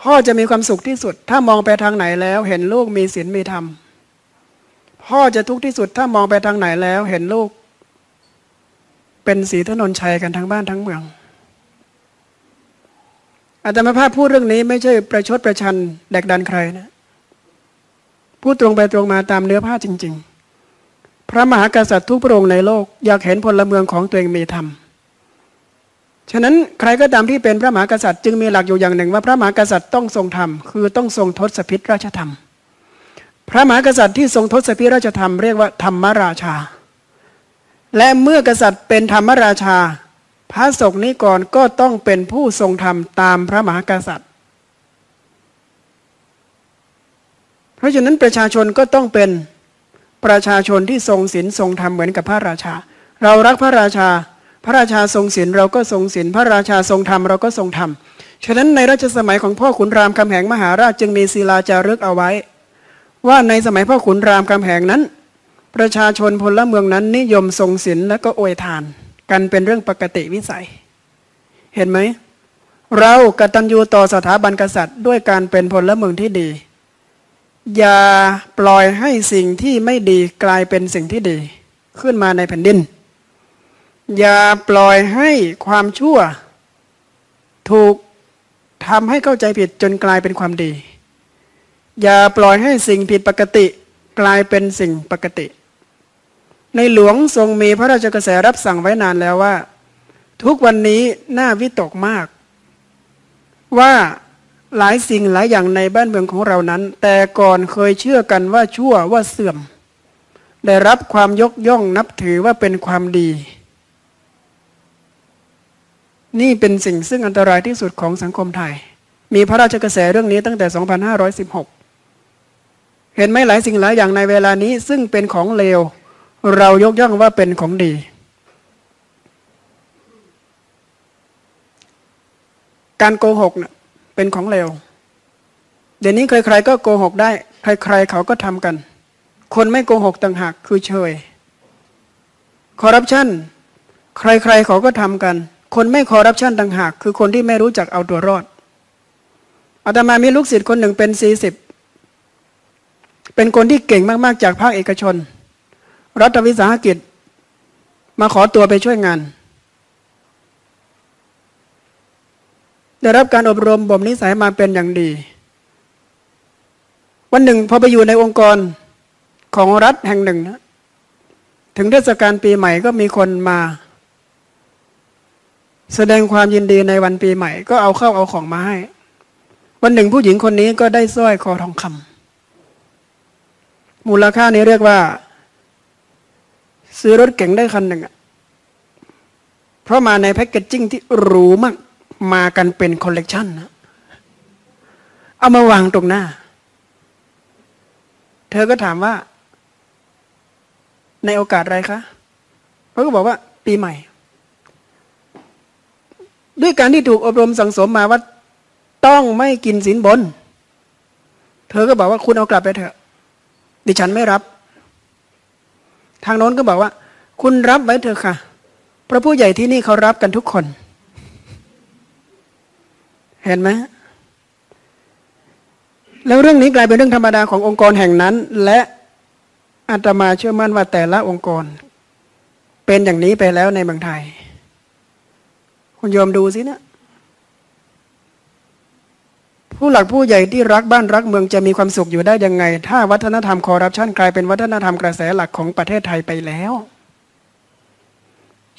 พ่อจะมีความสุขที่สุด ถ้ามองไปทางไหนแล้ว เห็นลูกมีศีลมีธรรม พ่อจะทุกข์ที่สุดถ้ามองไปทางไหนแล้ว เห็นลูก เป็นสีถนนชัยกันทั้งบ้านทั้งเมือง อาจารย์ภาพพูดเรื่องนี้ไม่ใช่ประชดประชันแดกดันใครนะพูดตรงไปตรงมาตามเนื้อผ้าจริง ๆ พระมหากษัตริย์ทุกพระองค์ในโลก อยากเห็นพลเมืองของตัวเองมีธรรมฉะนั้นใครก็ตามที่เป็นพระมหากษัตริย์จึงมีหลักอยู่อย่างหนึ่งว่าพระมหากษัตริย์ต้องทรงธรรมคือต้องทรงทศพิธราชธรรม พระมหากษัตริย์ที่ทรงทศพิราชธรรมเรียกว่าธรรมราชา และเมื่อกษัตริย์เป็นธรรมราชา พระสงฆ์นิกรก็ต้องเป็นผู้ทรงธรรมตามพระมหากษัตริย์ เพราะฉะนั้นประชาชนก็ต้องเป็นประชาชนที่ทรงศีลทรงธรรมเหมือนกับพระราชา เรารักพระราชา พระราชาทรงศีลเราก็ทรงศีลพระราชาทรงธรรมเราก็ทรงธรรมฉะนั้นในรัชสมัยของพ่อขุนรามคำแหงมหาราชจึงมีศิลาจารึกเอาไว้ ว่าในสมัยพ่อขุนรามคำแหงนั้น ประชาชนพลเมืองนั้นนิยมทรงศีลและก็อวยทาน กันเป็นเรื่องปกติวิสัย เห็นไหม เรากตัญญูต่อสถาบันกษัตริย์ ด้วยการเป็นพลเมืองที่ดี อย่าปล่อยให้สิ่งที่ไม่ดีกลายเป็นสิ่งที่ดี ขึ้นมาในแผ่นดิน อย่าปล่อยให้ความชั่ว ถูกทำให้เข้าใจผิดจนกลายเป็นความดี อย่าปล่อยให้สิ่งผิดปกติกลายเป็นสิ่งปกติ ในหลวงทรงมีพระราชกระแสรับสั่งไว้นานแล้วว่า ทุกวันนี้น่าวิตกมาก ว่าหลายสิ่งหลายอย่างในบ้านเมืองของเรานั้น แต่ก่อนเคยเชื่อกันว่าชั่วว่าเสื่อม ได้รับความยกย่องนับถือว่าเป็นความดี นี่เป็นสิ่งซึ่งอันตรายที่สุดของสังคมไทย มีพระราชกระแสเรื่องนี้ตั้งแต่ 2516 เห็นไหมหลายสิ่งหลายอย่างในเวลานี้ซึ่งเป็นของเลว เรายกย่องว่าเป็นของดี การโกหกเนะ่ยเป็นของเลว เดี๋ยวนี้ใครๆก็โกหกได้ ใครๆเขาก็ทำกัน คนไม่โกหกต่างหากคือเชยคอร์รัปชันใครๆเขาก็ทำกัน คนไม่คอร์รัปชันต่างหาก คือคนที่ไม่รู้จักเอาตัวรอดอาตมามีลูกศิษย์คนหนึ่งเป็นสี่สิบ เป็นคนที่เก่งมาก ๆ จากภาคเอกชน รัฐวิสาหกิจ มาขอตัวไปช่วยงาน ได้รับการอบรมบ่มนิสัยมาเป็นอย่างดี วันหนึ่งพอไปอยู่ในองค์กรของรัฐแห่งหนึ่งนะถึงเทศกาลปีใหม่ก็มีคนมา แสดงความยินดีในวันปีใหม่ ก็เอาเข้าเอาของมาให้ วันหนึ่งผู้หญิงคนนี้ก็ได้สร้อยคอทองคำ มูลค่านี้เรียกว่า ซื้อรถเก๋งได้คันหนึ่งเพราะมาในแพ็กเกจจิ้งที่หรูมาก มากันเป็นคอลเลกชันนะเอามาวางตรงหน้า เธอก็ถามว่า ในโอกาสอะไรคะเขาก็บอกว่า ปีใหม่ ด้วยการที่ถูกอบรมสั่งสมมาว่า ต้องไม่กินสินบน เธอก็บอกว่าคุณเอากลับไปเถอะ ดิฉันไม่รับ ทางโน้นก็บอกว่า คุณรับไว้เถอะค่ะ พระผู้ใหญ่ที่นี่เขารับกันทุกคน เห็นไหมแล้วเรื่องนี้กลายเป็นเรื่องธรรมดาขององค์กรแห่งนั้น และอาตมาเชื่อมั่นว่าแต่ละองค์กร เป็นอย่างนี้ไปแล้วในเมืองไทย คุณยอมดูสินะ ผู้หลักผู้ใหญ่ที่รักบ้านรักเมืองจะมีความสุขอยู่ได้ยังไง ถ้าวัฒนธรรมคอร์รัปชันกลายเป็นวัฒนธรรมกระแสหลักของประเทศไทยไปแล้ว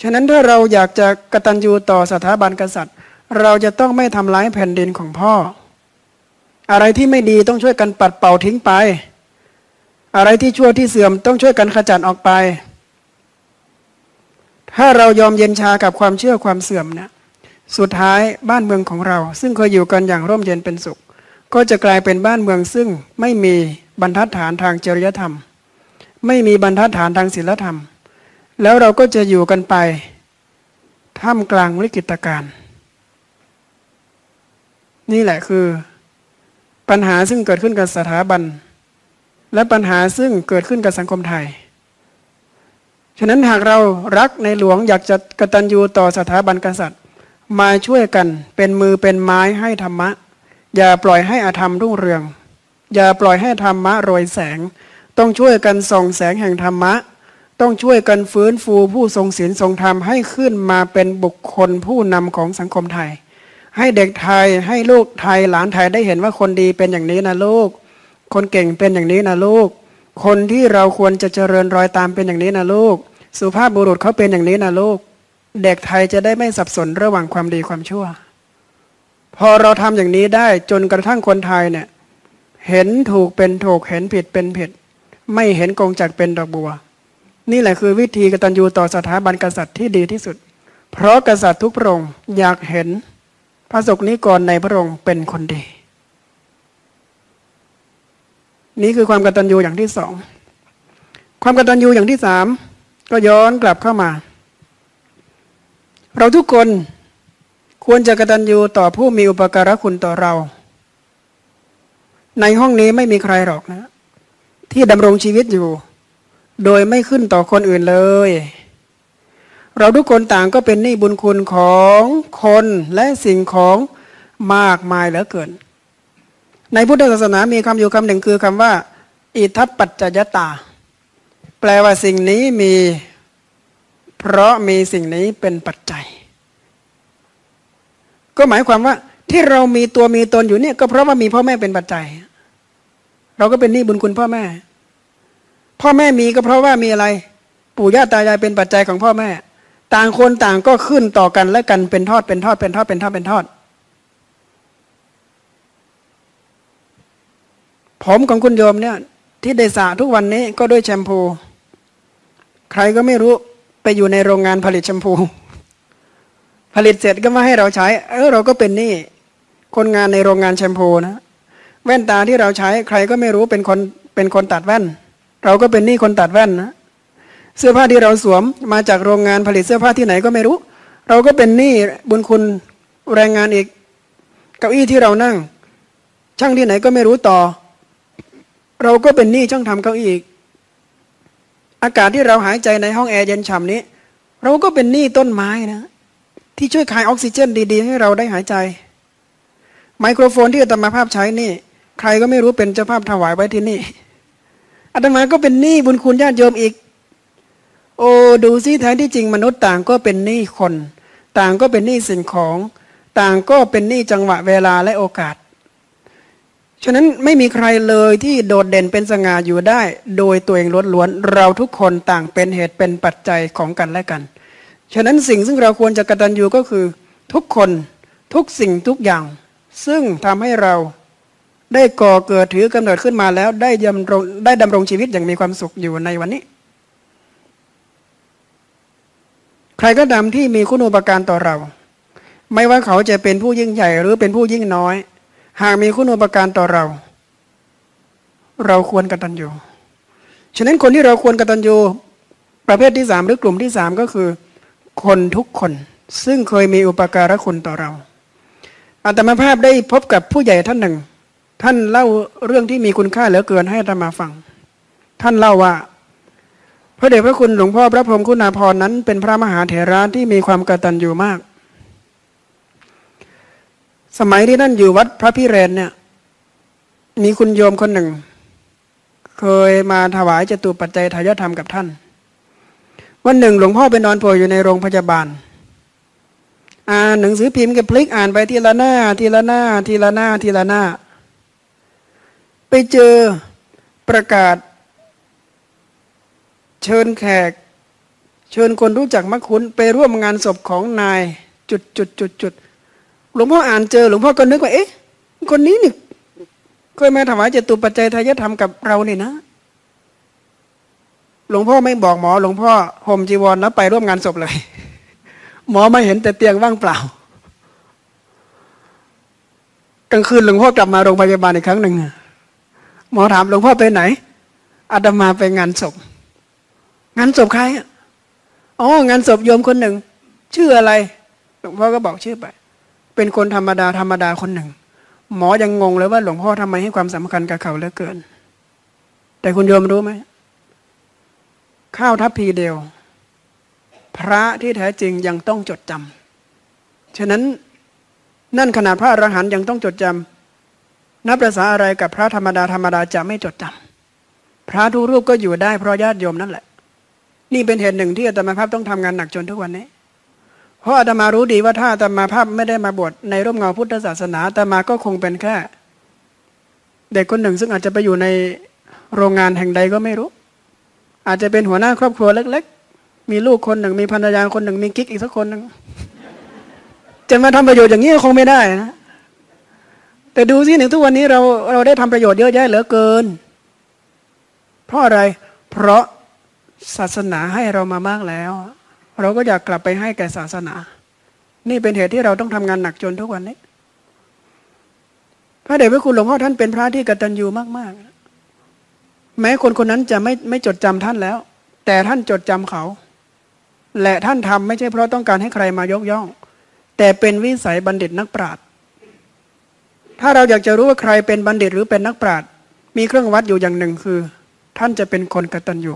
ฉะนั้นถ้าเราอยากจะกตัญญูต่อสถาบันกษัตริย์ เราจะต้องไม่ทำร้ายแผ่นดินของพ่อ อะไรที่ไม่ดีต้องช่วยกันปัดเป่าทิ้งไป อะไรที่ชั่วที่เสื่อมต้องช่วยกันขจัดออกไป ถ้าเรายอมเย็นชากับความเชื่อความเสื่อมเนะ สุดท้ายบ้านเมืองของเรา ซึ่งเคยอยู่กันอย่างร่มเย็นเป็นสุข ก็จะกลายเป็นบ้านเมืองซึ่งไม่มีบรรทัดฐานทางจริยธรรม ไม่มีบรรทัดฐานทางศีลธรรม แล้วเราก็จะอยู่กันไปท่ามกลางวิกฤตการณ์นี่แหละคือ ปัญหาซึ่งเกิดขึ้นกับสถาบัน และปัญหาซึ่งเกิดขึ้นกับสังคมไทย ฉะนั้นหากเรารักในหลวงอยากจะกะตัญญูต่อสถาบันกษัตริย์ มาช่วยกันเป็นมือเป็นไม้ให้ธรรมะ อย่าปล่อยให้อธรรมรุ่งเรือง อย่าปล่อยให้ธรรมะโรยแสง ต้องช่วยกันส่องแสงแห่งธรรมะ ต้องช่วยกันฟื้นฟูผู้ทรงศีลทรงธรรมให้ขึ้นมาเป็นบุคคลผู้นำของสังคมไทย ให้เด็กไทยให้ลูกไทยหลานไทยได้เห็นว่าคนดีเป็นอย่างนี้นะลูก คนเก่งเป็นอย่างนี้นะลูก คนที่เราควรจะเจริญรอยตามเป็นอย่างนี้นะลูก สุภาพบุรุษเขาเป็นอย่างนี้นะลูก เด็กไทยจะได้ไม่สับสนระหว่างความดีความชั่ว พอเราทำอย่างนี้ได้จนกระทั่งคนไทยเนี่ย เห็นถูกเป็นถูกเห็นผิดเป็นผิด ไม่เห็นกงจักเป็นดอกบัว นี่แหละคือวิธีกตัญญูต่อสถาบันกษัตริย์ที่ดีที่สุด เพราะกษัตริย์ทุกพระองค์อยากเห็นพระสกนิกรในพระองค์เป็นคนดี นี่คือความกตัญญูอย่างที่สอง ความกตัญญูอย่างที่สามก็ย้อนกลับเข้ามา เราทุกคนควรจะกตัญญูต่อผู้มีอุปการะคุณต่อเรา ในห้องนี้ไม่มีใครหรอกนะ ที่ดำรงชีวิตอยู่ โดยไม่ขึ้นต่อคนอื่นเลย เราทุกคนต่างก็เป็นหนี้บุญคุณของคนและสิ่งของมากมายเหลือเกิน ในพุทธศาสนามีคำอยู่คำหนึ่งคือคำว่า อิทัปปัจจยตา แปลว่าสิ่งนี้มี เพราะมีสิ่งนี้เป็นปัจจัย ก็หมายความว่าที่เรามีตัวมีตนอยู่เนี่ย ก็เพราะว่ามีพ่อแม่เป็นปัจจัย เราก็เป็นหนี้บุญคุณพ่อแม่ พ่อแม่มีก็เพราะว่ามีอะไร ปู่ย่าตายายเป็นปัจจัยของพ่อแม่ ต่างคนต่างก็ขึ้นต่อกันและกันเป็นทอดเป็นทอดเป็นทอดเป็นทอดเป็นทอด ผมของคุณโยมเนี่ย ที่ได้สระทุกวันนี้ก็ด้วยแชมพู ใครก็ไม่รู้ ไปอยู่ในโรงงานผลิตแชมพู ผลิตเสร็จก็มาให้เราใช้ เออเราก็เป็นนี่ คนงานในโรงงานแชมพูนะแว่นตาที่เราใช้ใครก็ไม่รู้เป็นคนเป็นคนตัดแว่น เราก็เป็นนี่คนตัดแว่นนะเสื้อผ้าที่เราสวมมาจากโรงงานผลิตเสื้อผ้าที่ไหนก็ไม่รู้ เราก็เป็นนี่บุญคุณแรงงานอีก เก้าอี้ที่เรานั่ง ช่างที่ไหนก็ไม่รู้ต่อ เราก็เป็นนี่ช่างทำเก้าอี้อีก อากาศที่เราหายใจในห้องแอร์เย็นฉ่ำนี้ เราก็เป็นหนี่ต้นไม้นะ ที่ช่วยคายออกซิเจนดี ๆ ให้เราได้หายใจ ไมโครโฟนที่อาตมาภาพใช้นี่ ใครก็ไม่รู้เป็นเจ้าภาพถวายไว้ที่นี่อาตมาก็เป็นหนี้บุญคุณญาติโยมอีก โอ้ดูซิแท้ที่จริงมนุษย์ต่างก็เป็นหนี้คน ต่างก็เป็นหนี้สิ่งของ ต่างก็เป็นหนี้จังหวะเวลาและโอกาส ฉะนั้นไม่มีใครเลยที่โดดเด่นเป็นสง่าอยู่ได้ โดยตัวเองล้วนๆเราทุกคนต่างเป็นเหตุเป็นปัจจัยของกันและกัน ฉะนั้นสิ่งซึ่งเราควรจะกตัญญูก็คือทุกคนทุกสิ่งทุกอย่าง ซึ่งทำให้เราได้ก่อเกิดถือกำเนิดขึ้นมาแล้วได้ดำรงได้ดำรงชีวิตอย่างมีความสุขอยู่ในวันนี้ ใครก็ตามที่มีคุณูปการต่อเรา ไม่ว่าเขาจะเป็นผู้ยิ่งใหญ่หรือเป็นผู้ยิ่งน้อย หากมีคุณูปการต่อเรา เราควรกตัญญูฉะนั้นคนที่เราควรกตัญญูประเภทที่สามหรือกลุ่มที่สามก็คือ คนทุกคนซึ่งเคยมีอุปการะคุณต่อเราอาตมาภาพได้พบกับผู้ใหญ่ท่านหนึ่ง ท่านเล่าเรื่องที่มีคุณค่าเหลือเกินให้อาตมาฟัง ท่านเล่าว่าพระเดชพระคุณหลวงพ่อพระพรหมคุณาภรณ์นั้นเป็นพระมหาเถระที่มีความกตัญญูมาก สมัยที่ท่านอยู่วัดพระพิเรนเนี่ย มีคุณโยมคนหนึ่ง เคยมาถวายจตุปัจจัยทายธรรมกับท่าน วันหนึ่ง หลวงพ่อไปนอนป่วยอยู่ในโรงพยาบาล อ่านหนังสือพิมพ์กับพลิกอ่านไปทีละหน้า ทีละหน้า ทีละหน้า ทีละหน้า ไปเจอประกาศ เชิญแขก เชิญคนรู้จักมักคุ้นไปร่วมงานศพของนายจุดจุดจุดจุด หลวงพ่ออ่านเจอหลวงพ่อก็นึกว่าเอ๊ะ คนนี้นี่เคยมาถวายเจตุปัจจัยทายธรรมกับเราเนี่นะ หลวงพ่อไม่บอกหมอ หลวงพ่อห่มจีวรแล้วไปร่วมงานศพเลย หมอไม่เห็นแต่เตียงว่างเปล่ากลางคืนหลวงพ่อกลับมาโรงพยาบาลอีกครั้งหนึ่งหมอถามหลวงพ่อไปไหนอาตมาไปงานศพ งานศพใครอ๋องานศพโยมคนหนึ่ง ชื่ออะไร หลวงพ่อก็บอกชื่อไป เป็นคนธรรมดาธรรมดาคนหนึ่ง หมอยังงงเลยว่าหลวงพ่อทำไมให้ความสำคัญกับเขาเหลือเกิน แต่คุณโยมรู้ไหมข้าวทัพพีเดียว พระที่แท้จริงยังต้องจดจำฉะนั้นนั่นขนาดพระอรหันต์ยังต้องจดจำนับประษาอะไรกับพระธรรมดาธรรมดาจะไม่จดจำพระทุกรูปก็อยู่ได้เพราะญาติโยมนั่นแหละ นี่เป็นเหตุหนึ่งที่อาตมาภาพต้องทำงานหนักจนทุกวันนี้ เพราะอาตมารู้ดีว่าถ้าอาตมาภาพไม่ได้มาบวชในร่มเงาพุทธศาสนาอาตมาก็คงเป็นแค่ เด็กคนหนึ่งซึ่งอาจจะไปอยู่ในโรงงานแห่งใดก็ไม่รู้ อาจจะเป็นหัวหน้าครอบครัวเล็ก ๆ มีลูกคนหนึ่งมีภรรยาคนหนึ่งมีกิ๊กอีกสักคนหนึ่งจะมาทำประโยชน์อย่างนี้คงไม่ได้นะแต่ดูสิหนึ่งทุกวันนี้เราเราได้ทำประโยชน์เยอะแยะเหลือเกิน เพราะอะไร เพราะศาสนาให้เรามามากแล้ว เราก็อยากกลับไปให้แก่ศาสนา นี่เป็นเหตุที่เราต้องทำงานหนักจนทุกวันนี้ พระเดชพระคุณหลวงพ่อท่านเป็นพระที่กตัญญูมากๆ แม้คนคนนั้นจะไม่ไม่จดจำท่านแล้ว แต่ท่านจดจำเขา และท่านทำไม่ใช่เพราะต้องการให้ใครมายกย่อง แต่เป็นวิสัยบัณฑิตนักปราชญ์ถ้าเราอยากจะรู้ว่าใครเป็นบัณฑิตหรือเป็นนักปราชญ์มีเครื่องวัดอยู่อย่างหนึ่งคือ ท่านจะเป็นคนกตัญญู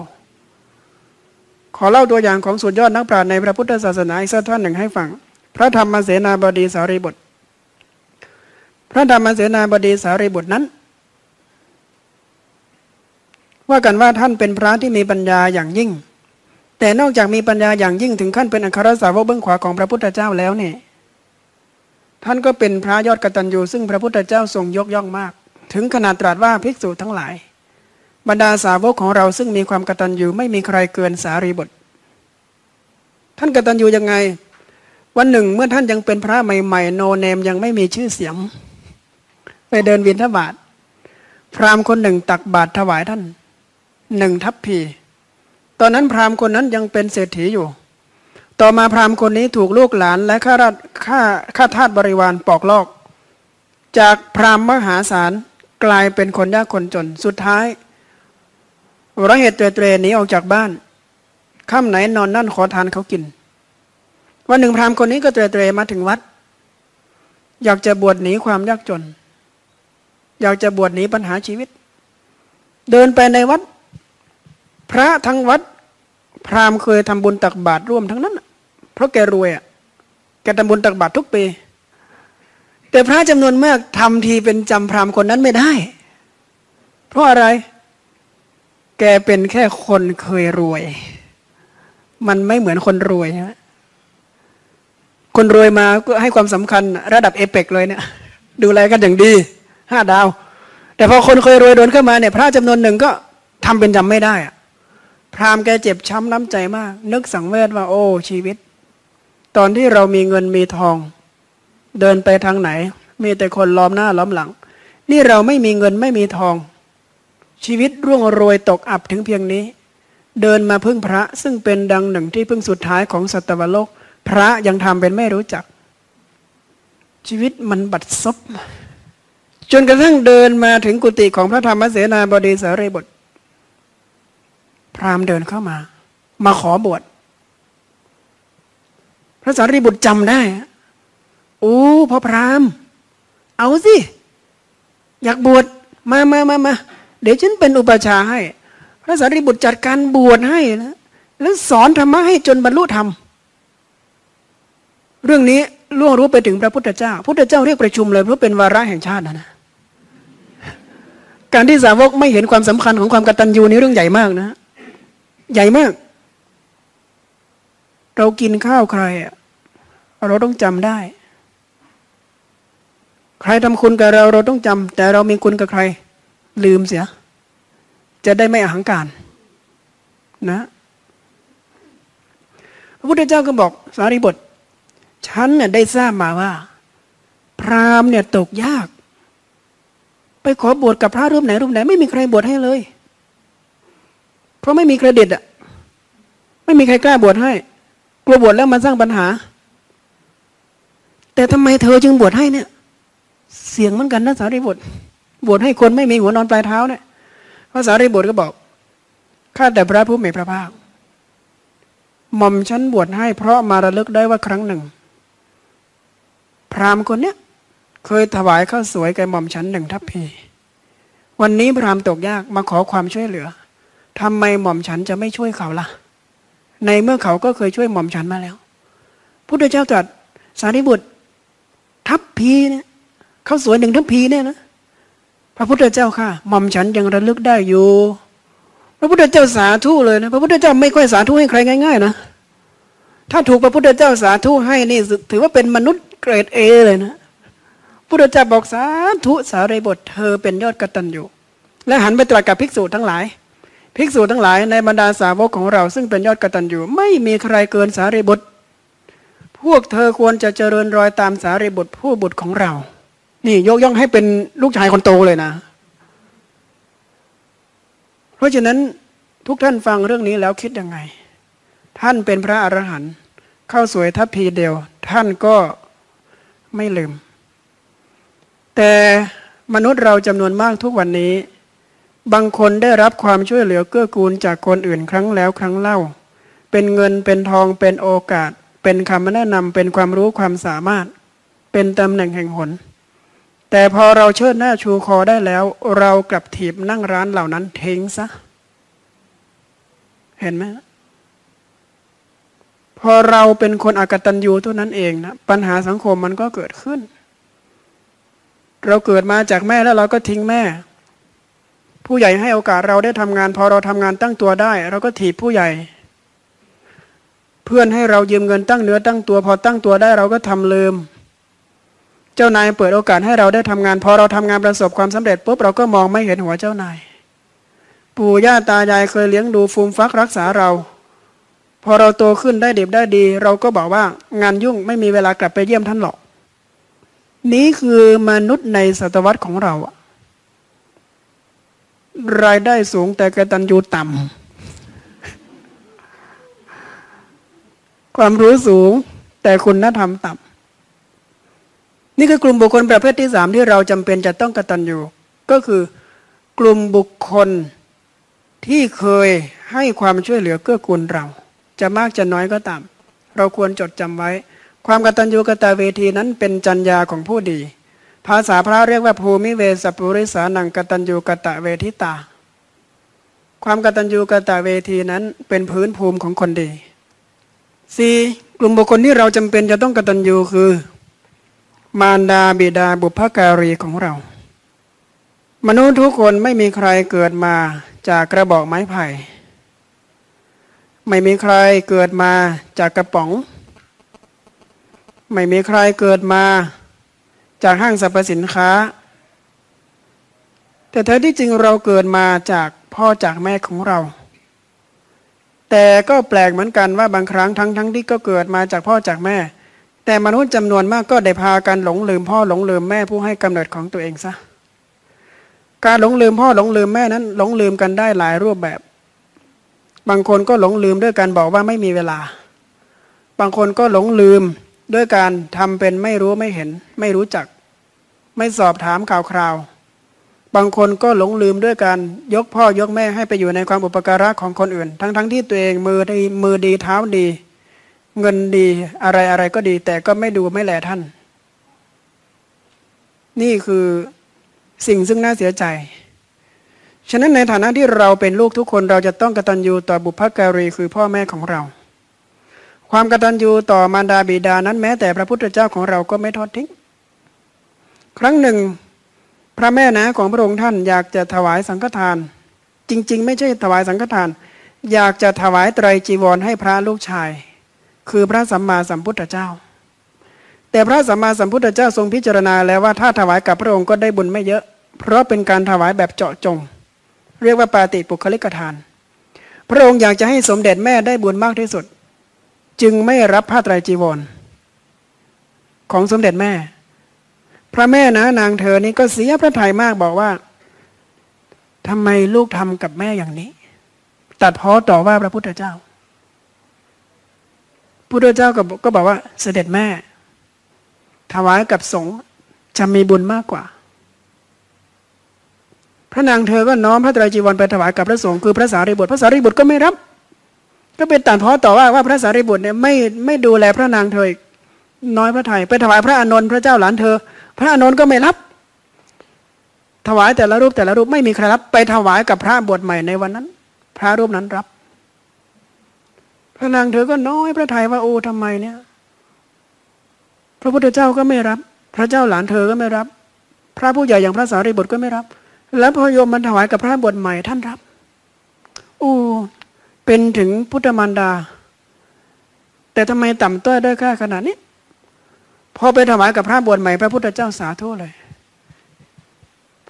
ขอเล่าตัวอย่างของสุดยอดนักปราชญ์ในพระพุทธศาสนาอีกสักท่านหนึ่งให้ฟัง พระธรรมเสนาบดีสารีบุตร พระธรรมเสนาบดีสารีบุตรนั้น ว่ากันว่าท่านเป็นพระที่มีปัญญาอย่างยิ่ง แต่นอกจากมีปัญญาอย่างยิ่งถึงขั้นเป็นอัครสาวกเบื้องขวาของพระพุทธเจ้าแล้วเนี่ยท่านก็เป็นพระยอดกตัญญูซึ่งพระพุทธเจ้าทรงยกย่องมาก ถึงขนาดตรัสว่าภิกษุทั้งหลาย บรรดาสาวกของเราซึ่งมีความกตัญญูไม่มีใครเกินสารีบท ท่านกตัญญูยังไง วันหนึ่งเมื่อท่านยังเป็นพระใหม่ๆ โนเนมยังไม่มีชื่อเสียง ไปเดินวินทบาทพราหมณ์คนหนึ่งตักบาตรถวายท่านหนึ่งทัพพี ตอนนั้นพราหมณ์คนนั้นยังเป็นเศรษฐีอยู่ ต่อมาพราหมณ์คนนี้ถูกลูกหลานและข้าราชข้าข้าทาสบริวารปอกลอก จากพราหมณ์มหาศาลกลายเป็นคนยากคนจนสุดท้าย ราะเหตุเตรเตรหนีออกจากบ้านค่ำไหนนอนนั่นขอทานเขากิน วันหนึ่งพราหมณ์คนนี้ก็เตรเตรมาถึงวัด อยากจะบวชหนีความยากจน อยากจะบวชหนีปัญหาชีวิต เดินไปในวัด พระทั้งวัด พราหมณ์เคยทำบุญตักบาตรร่วมทั้งนั้น เพราะแกรวยอะแกทำบุญตักบาตรทุกปี แต่พระจำนวนมากทำทีเป็นจำพราหมณ์คนนั้นไม่ได้ เพราะอะไร แกเป็นแค่คนเคยรวย มันไม่เหมือนคนรวยใช่ไหมคนรวยมาก็ให้ความสำคัญระดับเอเปกเลยเนี่ย ดูแลกันอย่างดีห้าดาว แต่พอคนเคยรวยโดนเข้ามาเนี่ย พระจำนวนหนึ่งก็ทำเป็นจำไม่ได้อะพราหมณ์แกเจ็บช้ำน้ำใจมาก นึกสังเวชว่า โอ้ ชีวิต ตอนที่เรามีเงินมีทอง เดินไปทางไหน มีแต่คนล้อมหน้าล้อมหลัง นี่เราไม่มีเงินไม่มีทอง ชีวิตร่วงโรยตกอับถึงเพียงนี้ เดินมาพึ่งพระซึ่งเป็นดังหนึ่งที่พึ่งสุดท้ายของสัตวโลก พระยังทำเป็นไม่รู้จัก ชีวิตมันบัดซบจนกระทั่งเดินมาถึงกุฏิของพระธรรมเสนาบดีสารีบทพราหมณ์เดินเข้ามา มาขอบวชพระสารีบุตรจำได้โอ้พ่อพราหมณ์ เอาสิ อยากบวชมามามามา เดี๋ยวฉันเป็นอุปชาให้พระสารีบุตรจัดการบวชให้นะแล้วสอนธรรมะให้จนบรรลุธรรม เรื่องนี้ล่วงรู้ไปถึงพระพุทธเจ้า พุทธเจ้าเรียกประชุมเลยเพราะเป็นวาระแห่งชาตินะนะการที่สาวกไม่เห็นความสำคัญของความกตัญญูนี่เรื่องใหญ่มากนะ ใหญ่มาก เรากินข้าวใครเราต้องจำได้ ใครทำคุณกับเราเราต้องจำแต่เรามีคุณกับใคร ลืมเสีย จะได้ไม่อหังการนะพระพุทธเจ้าก็บอกสารีบทฉันเนี่ยได้ทราบมาว่า พราหมณ์เนี่ยตกยาก ไปขอบวชกับพระรูปไหนรูปไหน ไม่มีใครบวชให้เลย เพราะไม่มีเครดิตอะไม่มีใครกล้าบวชให้ กลัวบวชแล้วมันสร้างปัญหา แต่ทำไมเธอจึงบวชให้เนี่ย เสียงเหมือนกันนะสารีบท บวชให้คนไม่มีหัวนอนปลายเท้าเนี่ยพระสารีบุตรก็บอกข้าแต่พระผู้มีพระภาคหม่อมฉันบวชให้เพราะมาระลึกได้ว่าครั้งหนึ่ง พราหมณ์คนเนี้ยเคยถวายข้าวสวยแก่หม่อมฉันหนึ่งทัพพี วันนี้พราหมณ์ตกยากมาขอความช่วยเหลือทำไมหม่อมฉันจะไม่ช่วยเขาล่ะ ในเมื่อเขาก็เคยช่วยหม่อมฉันมาแล้วพุทธเจ้าตรัสสารีบุตรทัพพีเนี่ยข้าวสวยหนึ่งทัพพีเนี่ยนะ พระพุทธเจ้าค่ะหม่อมฉันยังระลึกได้อยู่ พระพุทธเจ้าสาธุเลยนะ พระพุทธเจ้าไม่ค่อยสาธุให้ใครง่ายๆนะถ้าถูกพระพุทธเจ้าสาธุให้นี่ถือว่าเป็นมนุษย์เกรดเอเลยนะพุทธเจ้าบอกสาธุสารีบทเธอเป็นยอดกตัญญูและหันไปตรัสกับภิกษุทั้งหลาย ภิกษุทั้งหลายในบรรดาสาวกของเรา ซึ่งเป็นยอดกตัญญูไม่มีใครเกินสารีบุตร พวกเธอควรจะเจริญรอยตามสารีบุตรผู้บุตรของเรา นี่ยกย่องให้เป็นลูกชายคนโตเลยนะ เพราะฉะนั้นทุกท่านฟังเรื่องนี้แล้วคิดยังไง ท่านเป็นพระอรหันต์เข้าสวยทัพพีเดียว ท่านก็ไม่ลืม แต่มนุษย์เราจำนวนมากทุกวันนี้ บางคนได้รับความช่วยเหลือเกื้อกูลจากคนอื่นครั้งแล้วครั้งเล่า เป็นเงินเป็นทองเป็นโอกาส เป็นคำแนะนำเป็นความรู้ความสามารถ เป็นตำแหน่งแห่งหน แต่พอเราเชิดหน้าชูคอได้แล้ว เรากลับถีบนั่งร้านเหล่านั้นทิ้งซะ เห็นไหมพอเราเป็นคนอากตันยูเท่านั้นเองนะปัญหาสังคมมันก็เกิดขึ้น เราเกิดมาจากแม่แล้วเราก็ทิ้งแม่ ผู้ใหญ่ให้โอกาสเราได้ทำงาน พอเราทำงานตั้งตัวได้ เราก็ถีบผู้ใหญ่ เพื่อนให้เรายืมเงินตั้งเนื้อตั้งตัว พอตั้งตัวได้เราก็ทำลืม เจ้านายเปิดโอกาสให้เราได้ทำงานพอเราทำงานประสบความสำเร็จปุ๊บเราก็มองไม่เห็นหัวเจ้านาย ปู่ย่าตายายเคยเลี้ยงดูฟูมฟักรักษาเรา พอเราโตขึ้นได้เด็บได้ดี เราก็บอกว่างานยุ่งไม่มีเวลากลับไปเยี่ยมท่านหรอก นี้คือมนุษย์ในศตวรรษของเราอะรายได้สูงแต่กตัญญูต่ำ ความรู้สูงแต่คุณธรรมต่ำ นี่คือกลุ่มบุคคลประเภทที่สามที่เราจำเป็นจะต้องกระตันอยู่ ก็คือกลุ่มบุคคลที่เคยให้ความช่วยเหลือเกื้อกูลเรา จะมากจะน้อยก็ตาม เราควรจดจำไว้ ความกตัญญูกตเวทีนั้นเป็นจัญญาของผู้ดี ภาษาพระเรียกว่าภูมิเวสปุริสานังกตัญญูกตเวทิตา ความกตัญญูกตเวทีนั้นเป็นพื้นภูมิของคนดีสี่กลุ่มบุคคลที่เราจำเป็นจะต้องกตัญญูคือ มารดาบิดาบุพการีของเรา มนุษย์ทุกคนไม่มีใครเกิดมาจากกระบอกไม้ไผ่ ไม่มีใครเกิดมาจากกระป๋อง ไม่มีใครเกิดมาจากห้างสรรพสินค้า แต่แท้ที่จริงเราเกิดมาจากพ่อจากแม่ของเรา แต่ก็แปลกเหมือนกันว่าบางครั้งทั้งทั้งที่ก็เกิดมาจากพ่อจากแม่ แต่มนุษย์จำนวนมากก็ได้พากันหลงลืมพ่อหลงลืมแม่ผู้ให้กำเนิดของตัวเองซะการหลงลืมพ่อหลงลืมแม่นั้น หลงลืมกันได้หลายรูปแบบ บางคนก็หลงลืมด้วยการบอกว่าไม่มีเวลา บางคนก็หลงลืมด้วยการทำเป็นไม่รู้ไม่เห็น ไม่รู้จัก ไม่สอบถามข่าวคราว บางคนก็หลงลืมด้วยการยกพ่อยกแม่ให้ไปอยู่ในความอุปการะของคนอื่น ทั้งๆทที่ตัวเองมือดีมือดีเท้าดี เงินดีอะไรอะไรก็ดี แต่ก็ไม่ดูไม่แลท่าน นี่คือสิ่งซึ่งน่าเสียใจ ฉะนั้นในฐานะที่เราเป็นลูกทุกคนเราจะต้องกตัญญูต่อบุพการีคือพ่อแม่ของเรา ความกตัญญูต่อมารดาบิดานั้นแม้แต่พระพุทธเจ้าของเราก็ไม่ทอดทิ้ง ครั้งหนึ่ง พระแม่นะของพระองค์ท่านอยากจะถวายสังฆทาน จริง ๆ ไม่ใช่ถวายสังฆทาน อยากจะถวายไตรจีวรให้พระลูกชาย คือพระสัมมาสัมพุทธเจ้า แต่พระสัมมาสัมพุทธเจ้าทรงพิจารณาแล้วว่าถ้าถวายกับพระองค์ก็ได้บุญไม่เยอะ เพราะเป็นการถวายแบบเจาะจง เรียกว่าปาติปุคลิกทาน พระองค์อยากจะให้สมเด็จแม่ได้บุญมากที่สุด จึงไม่รับผ้าไตรจีวร ของสมเด็จแม่ พระแม่นะนางเธอนี้ก็เสียพระทัยมากบอกว่าทำไมลูกทำกับแม่อย่างนี้ ตัดพ้อต่อว่าพระพุทธเจ้า พุทธเจ้าก็บอกว่าเสด็จแม่ ถวายกับสงฆ์จะมีบุญมากกว่า พระนางเธอก็น้อมพระไตรจีวรไปถวายกับพระสงฆ์คือพระสารีบุตรพระสารีบุตรก็ไม่รับ ก็เป็นตัดพ้อต่อว่าว่าพระสารีบุตรเนี่ยไม่ไม่ดูแลพระนางเธอน้อยพระไทยไปถวายพระอานนท์พระเจ้าหลานเธอ พระอานนท์ก็ไม่รับ ถวายแต่ละรูปแต่ละรูปไม่มีใครรับ ไปถวายกับพระบวชใหม่ในวันนั้น พระรูปนั้นรับ พระนางเธอก็น้อยพระทัยว่าโอ้ทำไมเนี่ย พระพุทธเจ้าก็ไม่รับ พระเจ้าหลานเธอก็ไม่รับ พระผู้ใหญ่อย่างพระสารีบุตรก็ไม่รับ แล้วพอโยมมันถวายกับพระบทใหม่ท่านรับโอ้เป็นถึงพุทธมารดา แต่ทำไมต่ำต้อยได้ค่าขนาดนี้พอไปถวายกับพระบวชใหม่ พระพุทธเจ้าสาธุเลย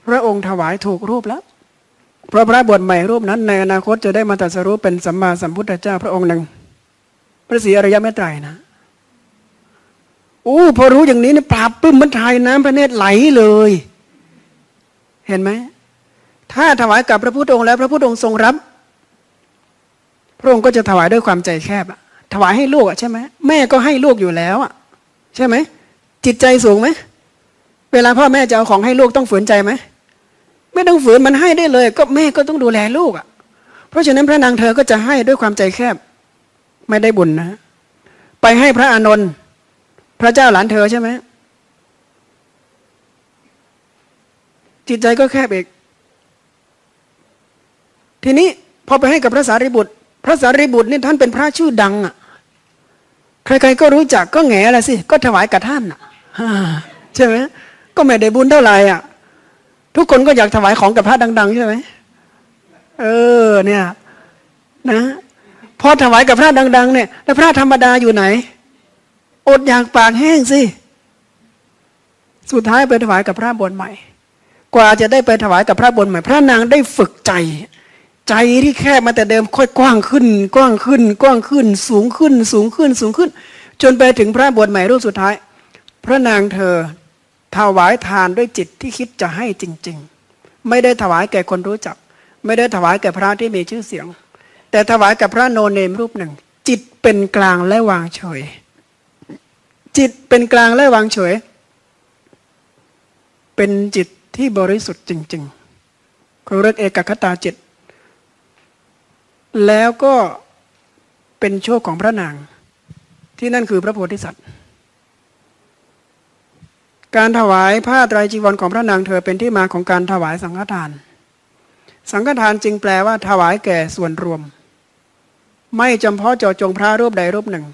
พระองค์ถวายถูกรูปแล้ว เพราะพระบวชใหม่รูปนั้นในอนาคตจะได้มาตรัสรู้เป็นสัมมาสัมพุทธเจ้าพระองค์หนึ่ง พระศรีอริยเมตไตรนะโอ้พอรู้อย่างนี้เนี่ยปราบปึ้มมันทายน้ำพระเนตรไหลเลย เห็นไหมถ้าถวายกับพระพุทธองค์แล้วพระพุทธองค์ทรงรับ พระองค์ก็จะถวายด้วยความใจแคบอะถวายให้ลูกอะใช่ไหมแม่ก็ให้ลูกอยู่แล้วอะใช่ไหมจิตใจสูงไหมเวลาพ่อแม่จะเอาของให้ลูกต้องฝืนใจไหม ไม่ต้องฝืนมันให้ได้เลย ก็แม่ก็ต้องดูแลลูกอะเพราะฉะนั้นพระนางเธอก็จะให้ด้วยความใจแคบ ไม่ได้บุญนะ ไปให้พระอานนท์พระเจ้าหลานเธอใช่ไหมจิตใจก็แคบเอกทีนี้พอไปให้กับพระสารีบุตร พระสารีบุตรนี่ท่านเป็นพระชื่อดังอะ ใครๆก็รู้จักก็แง่ละสิ ก็ถวายกับท่านอะใช่ไหมก็ไม่ได้บุญเท่าไหร่อะ ทุกคนก็อยากถวายของกับพระดัง ๆ ใช่ไหมเออ เนี่ย นะพอถวายกับพระดัง ๆ เนี่ย แล้วพระธรรมดาอยู่ไหน อดอยากปากแห้งสิสุดท้ายไปถวายกับพระบนใหม่ กว่าจะได้ไปถวายกับพระบนใหม่ พระนางได้ฝึกใจ ใจที่แคบมาแต่เดิมค่อยกว้างขึ้น กว้างขึ้น กว้างขึ้น สูงขึ้น สูงขึ้น สูงขึ้น จนไปถึงพระบวชใหม่รูปสุดท้าย พระนางเธอ ถวายทานด้วยจิตที่คิดจะให้จริง ๆ ไม่ได้ถวายแก่คนรู้จัก ไม่ได้ถวายแก่พระที่มีชื่อเสียง แต่ถวายกับพระโนเนมรูปหนึ่ง จิตเป็นกลางและวางเฉย จิตเป็นกลางและวางเฉย เป็นจิตที่บริสุทธิ์จริงๆเขาเรียกเอกคตาจิต แล้วก็เป็นโชคของพระนาง ที่นั่นคือพระโพธิสัตว์ การถวายผ้าไตรจีวรของพระนางเธอเป็นที่มาของการถวายสังฆทาน สังฆทานจึงแปลว่าถวายแก่ส่วนรวม ไม่จำเพาะเจาะจงพระรูปใดรูปหนึ่ง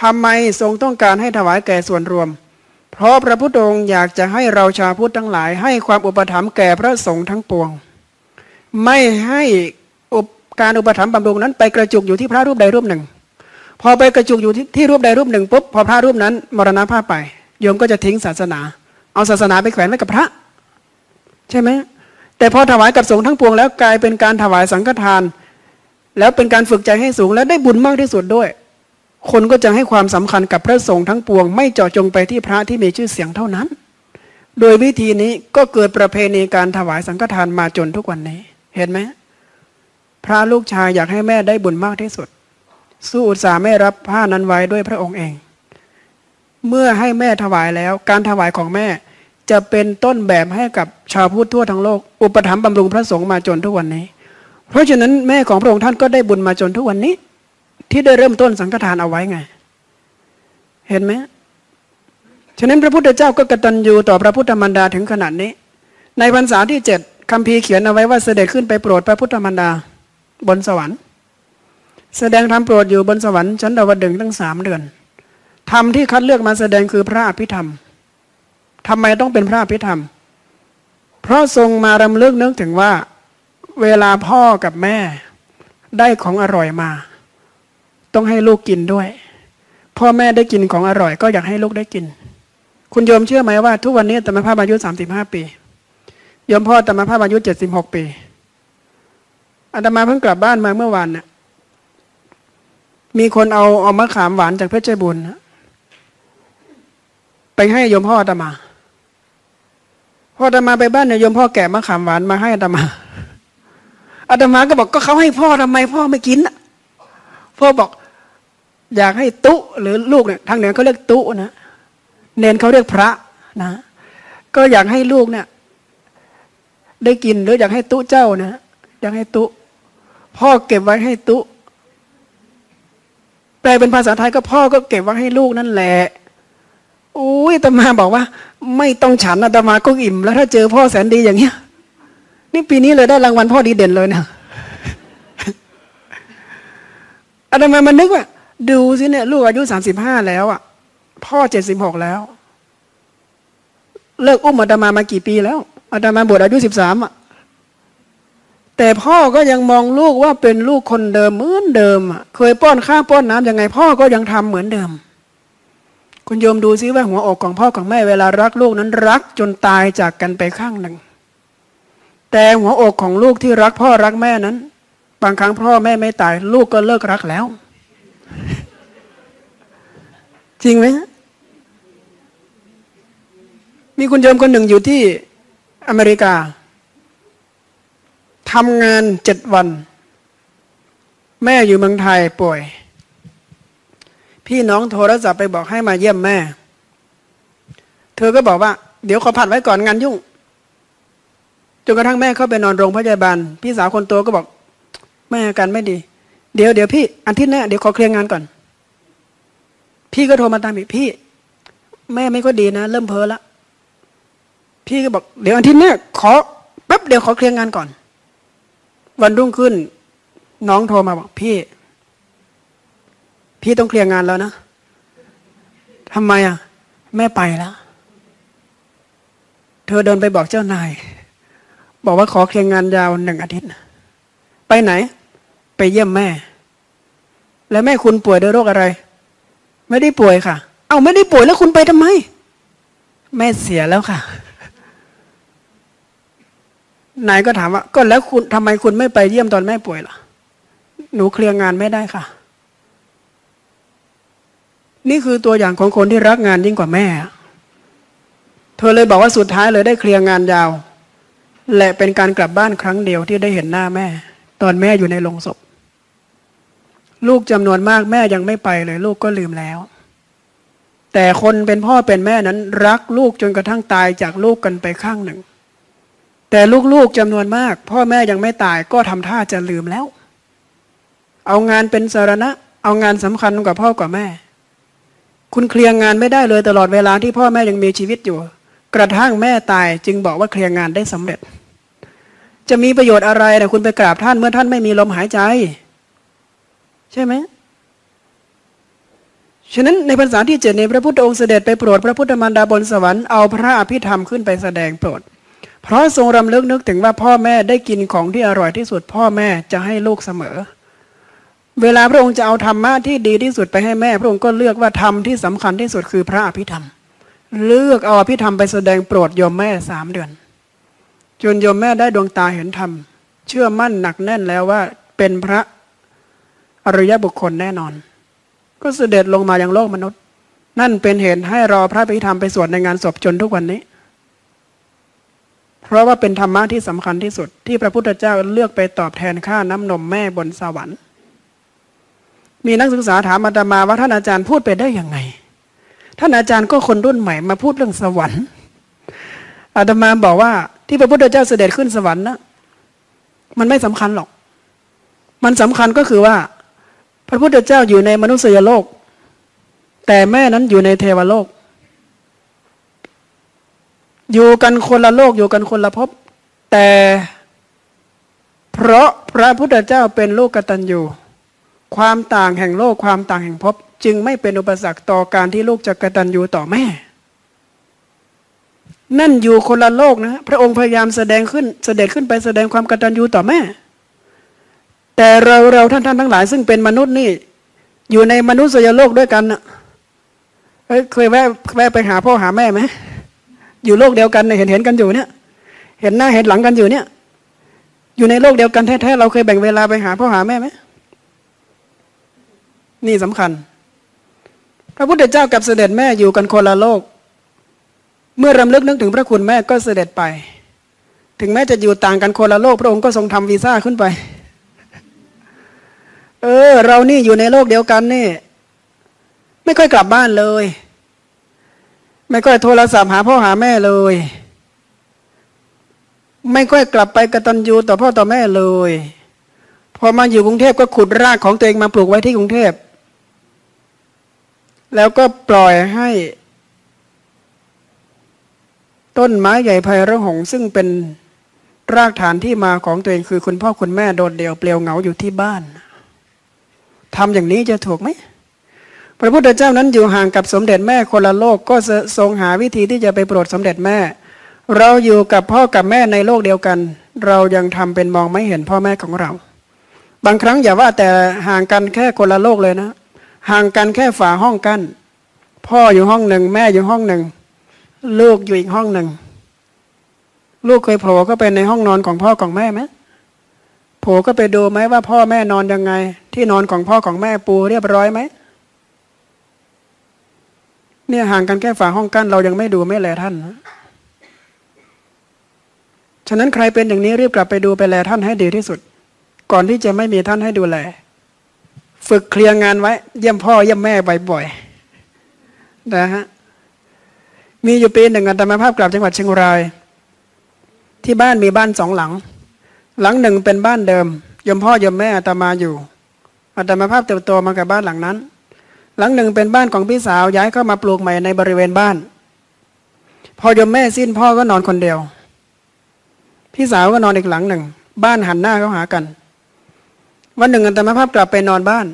ทำไมทรงต้องการให้ถวายแก่ส่วนรวม เพราะพระพุทธองค์อยากจะให้เราชาวพุทธทั้งหลาย ให้ความอุปถัมภ์แก่พระสงฆ์ทั้งปวง ไม่ให้การอุปถัมภ์บำรุงนั้นไปกระจุกอยู่ที่พระรูปใดรูปหนึ่ง พอไปกระจุกอยู่ที่รูปใดรูปหนึ่งปุ๊บพอพระรูปนั้นมรณภาพไป โยมก็จะทิ้งศาสนา เอาศาสนาไปแขวนไว้กับพระ ใช่ไหมแต่พอถวายกับสงฆ์ทั้งปวงแล้วกลายเป็นการถวายสังฆทาน แล้วเป็นการฝึกใจให้สูงแล้วได้บุญมากที่สุดด้วย คนก็จะให้ความสำคัญกับพระสงฆ์ทั้งปวง ไม่เจาะจงไปที่พระที่มีชื่อเสียงเท่านั้น โดยวิธีนี้ก็เกิดประเพณีการถวายสังฆทานมาจนทุกวันนี้ เห็นไหมพระลูกชายอยากให้แม่ได้บุญมากที่สุด สู้อุตส่าห์ไม่รับผ้านั้นไว้ด้วยพระองค์เอง เมื่อให้แม่ถวายแล้ว การถวายของแม่ จะเป็นต้นแบบให้กับชาวพุทธทั่วทั้งโลก อุปถัมภ์บำรุงพระสงฆ์มาจนทุกวันนี้ เพราะฉะนั้นแม่ของพระองค์ท่านก็ได้บุญมาจนทุกวันนี้ ที่ได้เริ่มต้นสังฆทานเอาไว้ไง เห็นไหมฉะนั้นพระพุทธเจ้าก็กตัญญูต่อพระพุทธมารดาถึงขนาดนี้ ในพรรษาที่เจ็ดคำพีเขียนเอาไว้ว่าเสด็จขึ้นไปโปรดพระพุทธมารดา บนสวรรค์ แสดงธรรมโปรดอยู่บนสวรรค์ชั้นดาวดึงตั้งสามเดือน ธรรมที่คัดเลือกมาแสดงคือพระอภิธรรมทำไมต้องเป็นพระอภิธรรม เพราะทรงมารำลึกนึกถึงว่า เวลาพ่อกับแม่ได้ของอร่อยมา ต้องให้ลูกกินด้วย พ่อแม่ได้กินของอร่อย ก็อยากให้ลูกได้กิน คุณโยมเชื่อไหมว่า ทุกวันนี้ตมภาพอายุสามสิบห้าปีโยมพ่อตมภาพอายุเจ็ดสิบหกปีอาตมาเพิ่งกลับบ้านมาเมื่อวานน่ะมีคนเอาเอามะขามหวานจากเพชรบุญ ไปให้โยมพ่ออาตมา พ่ออาตมาไปบ้านเนี่ยโยมพ่อแกะมะขามหวานมาให้อาตมาอาตมาก็บอกก็เขาให้พ่อทำไมพ่อไม่กินอะพ่อบอก อยากให้ตุหรือลูกเนี่ยทางเหนือเขาเรียกตุนะเนนเขาเรียกพระนะ ก็อยากให้ลูกเนี่ย ได้กินหรืออยากให้ตุเจ้านะอยากให้ตุพ่อเก็บไว้ให้ตุแปลเป็นภาษาไทยก็พ่อก็เก็บไว้ให้ลูกนั่นแหละ อุ้ยตมาบอกว่า ไม่ต้องฉันนะตมาก็อิ่ม แล้วถ้าเจอพ่อแสนดีอย่างเงี้ย นี่ปีนี้เลยได้รางวัลพ่อดีเด่นเลยเนี่ยอาตมามันนึกว่าดูสิเนี่ยลูกอายุสามสิบห้าแล้วอะ พ่อเจ็ดสิบหกแล้ว เลิกอุ้มอาตมามากี่ปีแล้วอาตมาบวชอายุสิบสามอะแต่พ่อก็ยังมองลูกว่าเป็นลูกคนเดิมเหมือนเดิมเคยป้อนข้าวป้อนน้ำยังไง พ่อก็ยังทำเหมือนเดิม คุณโยมดูซิว่าหัวอกของพ่อของแม่เวลารักลูกนั้นรักจนตายจากกันไปข้างหนึ่ง แต่หัวอกของลูกที่รักพ่อรักแม่นั้น บางครั้งพ่อแม่ไม่ตาย ลูกก็เลิกรักแล้ว จริงไหมมีคุณโยมคนหนึ่งอยู่ที่อเมริกาทำงานเจ็ดวัน แม่อยู่เมืองไทยป่วย พี่น้องโทรศัพท์ไปบอกให้มาเยี่ยมแม่ เธอก็บอกว่า เดี๋ยวขอผัดไว้ก่อนงานยุ่งจนกระทั่งแม่เข้าไปนอนโรงพยาบาล พี่สาวคนโตก็บอก แม่อาการไม่ดี เดี๋ยวเดี๋ยวพี่อาทิตย์หน้าเดี๋ยวขอเคลียร์งานก่อน พี่ก็โทรมาตามอีกพี่ แม่ไม่ก็ดีนะ เริ่มเพ้อละพี่ก็บอกเดี๋ยวอาทิตย์หน้าขอแป๊บเดี๋ยวขอเคลียร์งานก่อน วันรุ่งขึ้น น้องโทรมาบอกพี่ พี่ต้องเคลียร์งานแล้วนะทำไมอะ แม่ไปแล้ว เธอเดินไปบอกเจ้านาย บอกว่าขอเคลียร์งานยาวหนึ่งอาทิตย์ ไปไหน ไปเยี่ยมแม่ แล้วแม่คุณป่วยด้วยโรคอะไร ไม่ได้ป่วยค่ะ เอาไม่ได้ป่วยแล้วคุณไปทำไม แม่เสียแล้วค่ะ นายก็ถามว่า ก็แล้วคุณทำไมคุณไม่ไปเยี่ยมตอนแม่ป่วยล่ะ หนูเคลียร์งานไม่ได้ค่ะ นี่คือตัวอย่างของคนที่รักงานยิ่งกว่าแม่ เธอเลยบอกว่าสุดท้ายเลยได้เคลียร์งานยาว และเป็นการกลับบ้านครั้งเดียวที่ได้เห็นหน้าแม่ ตอนแม่อยู่ในโรงศพ ลูกจำนวนมากแม่ยังไม่ไปเลยลูกก็ลืมแล้ว แต่คนเป็นพ่อเป็นแม่นั้น รักลูกจนกระทั่งตายจากลูกกันไปข้างหนึ่ง แต่ลูกๆจำนวนมาก พ่อแม่ยังไม่ตายก็ทำท่าจะลืมแล้ว เอางานเป็นสารณะ เอางานสำคัญกว่าพ่อกว่าแม่ คุณเคลียร์งานไม่ได้เลยตลอดเวลาที่พ่อแม่ยังมีชีวิตอยู่ กระทั่งแม่ตายจึงบอกว่าเคลียร์งานได้สำเร็จ จะมีประโยชน์อะไรนะคุณไปกราบท่านเมื่อท่านไม่มีลมหายใจ ใช่ไหมฉะนั้นในภาษาที่เจ็ดในพระพุทธองค์เสด็จไปโปรดพระพุทธมารดาบนสวรรค์เอาพระอภิธรรมขึ้นไปแสดงโปรด เพราะทรงรำลึกนึกถึงว่าพ่อแม่ได้กินของที่อร่อยที่สุดพ่อแม่จะให้ลูกเสมอ เวลาพระองค์จะเอาธรรมะที่ดีที่สุดไปให้แม่ พระองค์ก็เลือกว่าธรรมที่สำคัญที่สุดคือพระอภิธรรม เลือกเอาอภิธรรมไปแสดงโปรดโยมแม่สามเดือน จนโยมแม่ได้ดวงตาเห็นธรรม เชื่อมั่นหนักแน่นแล้วว่าเป็นพระอริยบุคคลแน่นอน ก็เสด็จลงมาอย่างโลกมนุษย์ นั่นเป็นเหตุให้รอพระอภิธรรมไปสวดในงานศพจนทุกวันนี้ เพราะว่าเป็นธรรมะที่สำคัญที่สุดที่พระพุทธเจ้าเลือกไปตอบแทนค่าน้ำนมแม่บนสวรรค์ มีนักศึกษาถามอาตมาว่าท่านอาจารย์พูดไปได้ยังไง ท่านอาจารย์ก็คนรุ่นใหม่มาพูดเรื่องสวรรค์อาตมาบอกว่าที่พระพุทธเจ้าเสด็จขึ้นสวรรค์นะมันไม่สำคัญหรอก มันสำคัญก็คือว่า พระพุทธเจ้าอยู่ในมนุษยโลก แต่แม่นั้นอยู่ในเทวโลก อยู่กันคนละโลกอยู่กันคนละภพแต่ เพราะพระพุทธเจ้าเป็นโลกกตัญญู ความต่างแห่งโลกความต่างแห่งภพจึงไม่เป็นอุปสรรคต่อการที่ลูกจะกระตันอยู่ต่อแม่ นั่นอยู่คนละโลกนะพระองค์พยายามแสดงขึ้นเสด็จขึ้นไปแสดงความกระตัญญูต่อแม่ แต่เราเราท่านท่านทั้งหลาย ซึ่งเป็นมนุษย์นี่ อยู่ในมนุษยโลกด้วยกันนะเคยแวะแวะไปหาพ่อหาแม่ไหมอยู่โลกเดียวกันเห็นเห็นกันอยู่เนี่ย เห็นหน้าเห็นหลังกันอยู่เนี่ย อยู่ในโลกเดียวกันแท้ๆเราเคยแบ่งเวลาไปหาพ่อหาแม่ไหม นี่สำคัญ พระพุทธเจ้ากับเสด็จแม่อยู่กันคนละโลก เมื่อรำลึกนึกถึงพระคุณแม่ก็เสด็จไป ถึงแม้จะอยู่ต่างกันคนละโลก พระองค์ก็ทรงทำวีซ่าขึ้นไป เออ เรานี่อยู่ในโลกเดียวกันนี่ ไม่ค่อยกลับบ้านเลย ไม่ค่อยโทรศัพท์หาพ่อหาแม่เลย ไม่ค่อยกลับไปกตัญญูต่อพ่อต่อแม่เลยพอมาอยู่กรุงเทพก็ขุดรากของตัวเองมาปลูกไว้ที่กรุงเทพ แล้วก็ปล่อยให้ ต้นไม้ใหญ่ไผ่ระหงซึ่งเป็นรากฐานที่มาของตัวเองคือคุณพ่อคุณแม่โดดเดี่ยวเปลี่ยวเหงาอยู่ที่บ้านทำอย่างนี้จะถูกไหมพระพุทธเจ้านั้นอยู่ห่างกับสมเด็จแม่คนละโลกก็ทรงหาวิธีที่จะไปโปรดสมเด็จแม่ เราอยู่กับพ่อกับแม่ในโลกเดียวกัน เรายังทำเป็นมองไม่เห็นพ่อแม่ของเรา บางครั้งอย่าว่าแต่ห่างกันแค่คนละโลกเลยนะ ห่างกันแค่ฝาห้องกันพ่ออยู่ห้องหนึ่ง แม่อยู่ห้องหนึ่ง ลูกอยู่อีกห้องหนึ่ง ลูกเคยโผล่ก็ไปในห้องนอนของพ่อของแม่ไหมโผล่ก็ไปดูไหมว่าพ่อแม่นอนยังไง ที่นอนของพ่อของแม่ปูเรียบร้อยไหมเนี่ยห่างกันแค่ฝาห้องกั้นเรายังไม่ดูไม่แลท่านนะฉะนั้นใครเป็นอย่างนี้รีบกลับไปดูไปแลท่านให้ดีที่สุด ก่อนที่จะไม่มีท่านให้ดูแล ฝึกเคลียร์งานไว้ เยี่ยมพ่อเยี่ยมแม่บ่อยๆนะฮะมีอยู่ปีหนึ่งอาตมาภาพกลับจังหวัดเชียงราย ที่บ้านมีบ้านสองหลัง หลังหนึ่งเป็นบ้านเดิมยมพ่อยมแม่อาตมาอยู่อาตมาภาพเติบโตมากับบ้านหลังนั้น หลังหนึ่งเป็นบ้านของพี่สาวย้ายเข้ามาปลูกใหม่ในบริเวณบ้าน พอยมแม่สิ้นพ่อก็นอนคนเดียว พี่สาวก็นอนอีกหลังหนึ่ง บ้านหันหน้าเข้าหากัน วันหนึ่งอาตมาภาพกลับไปนอนบ้าน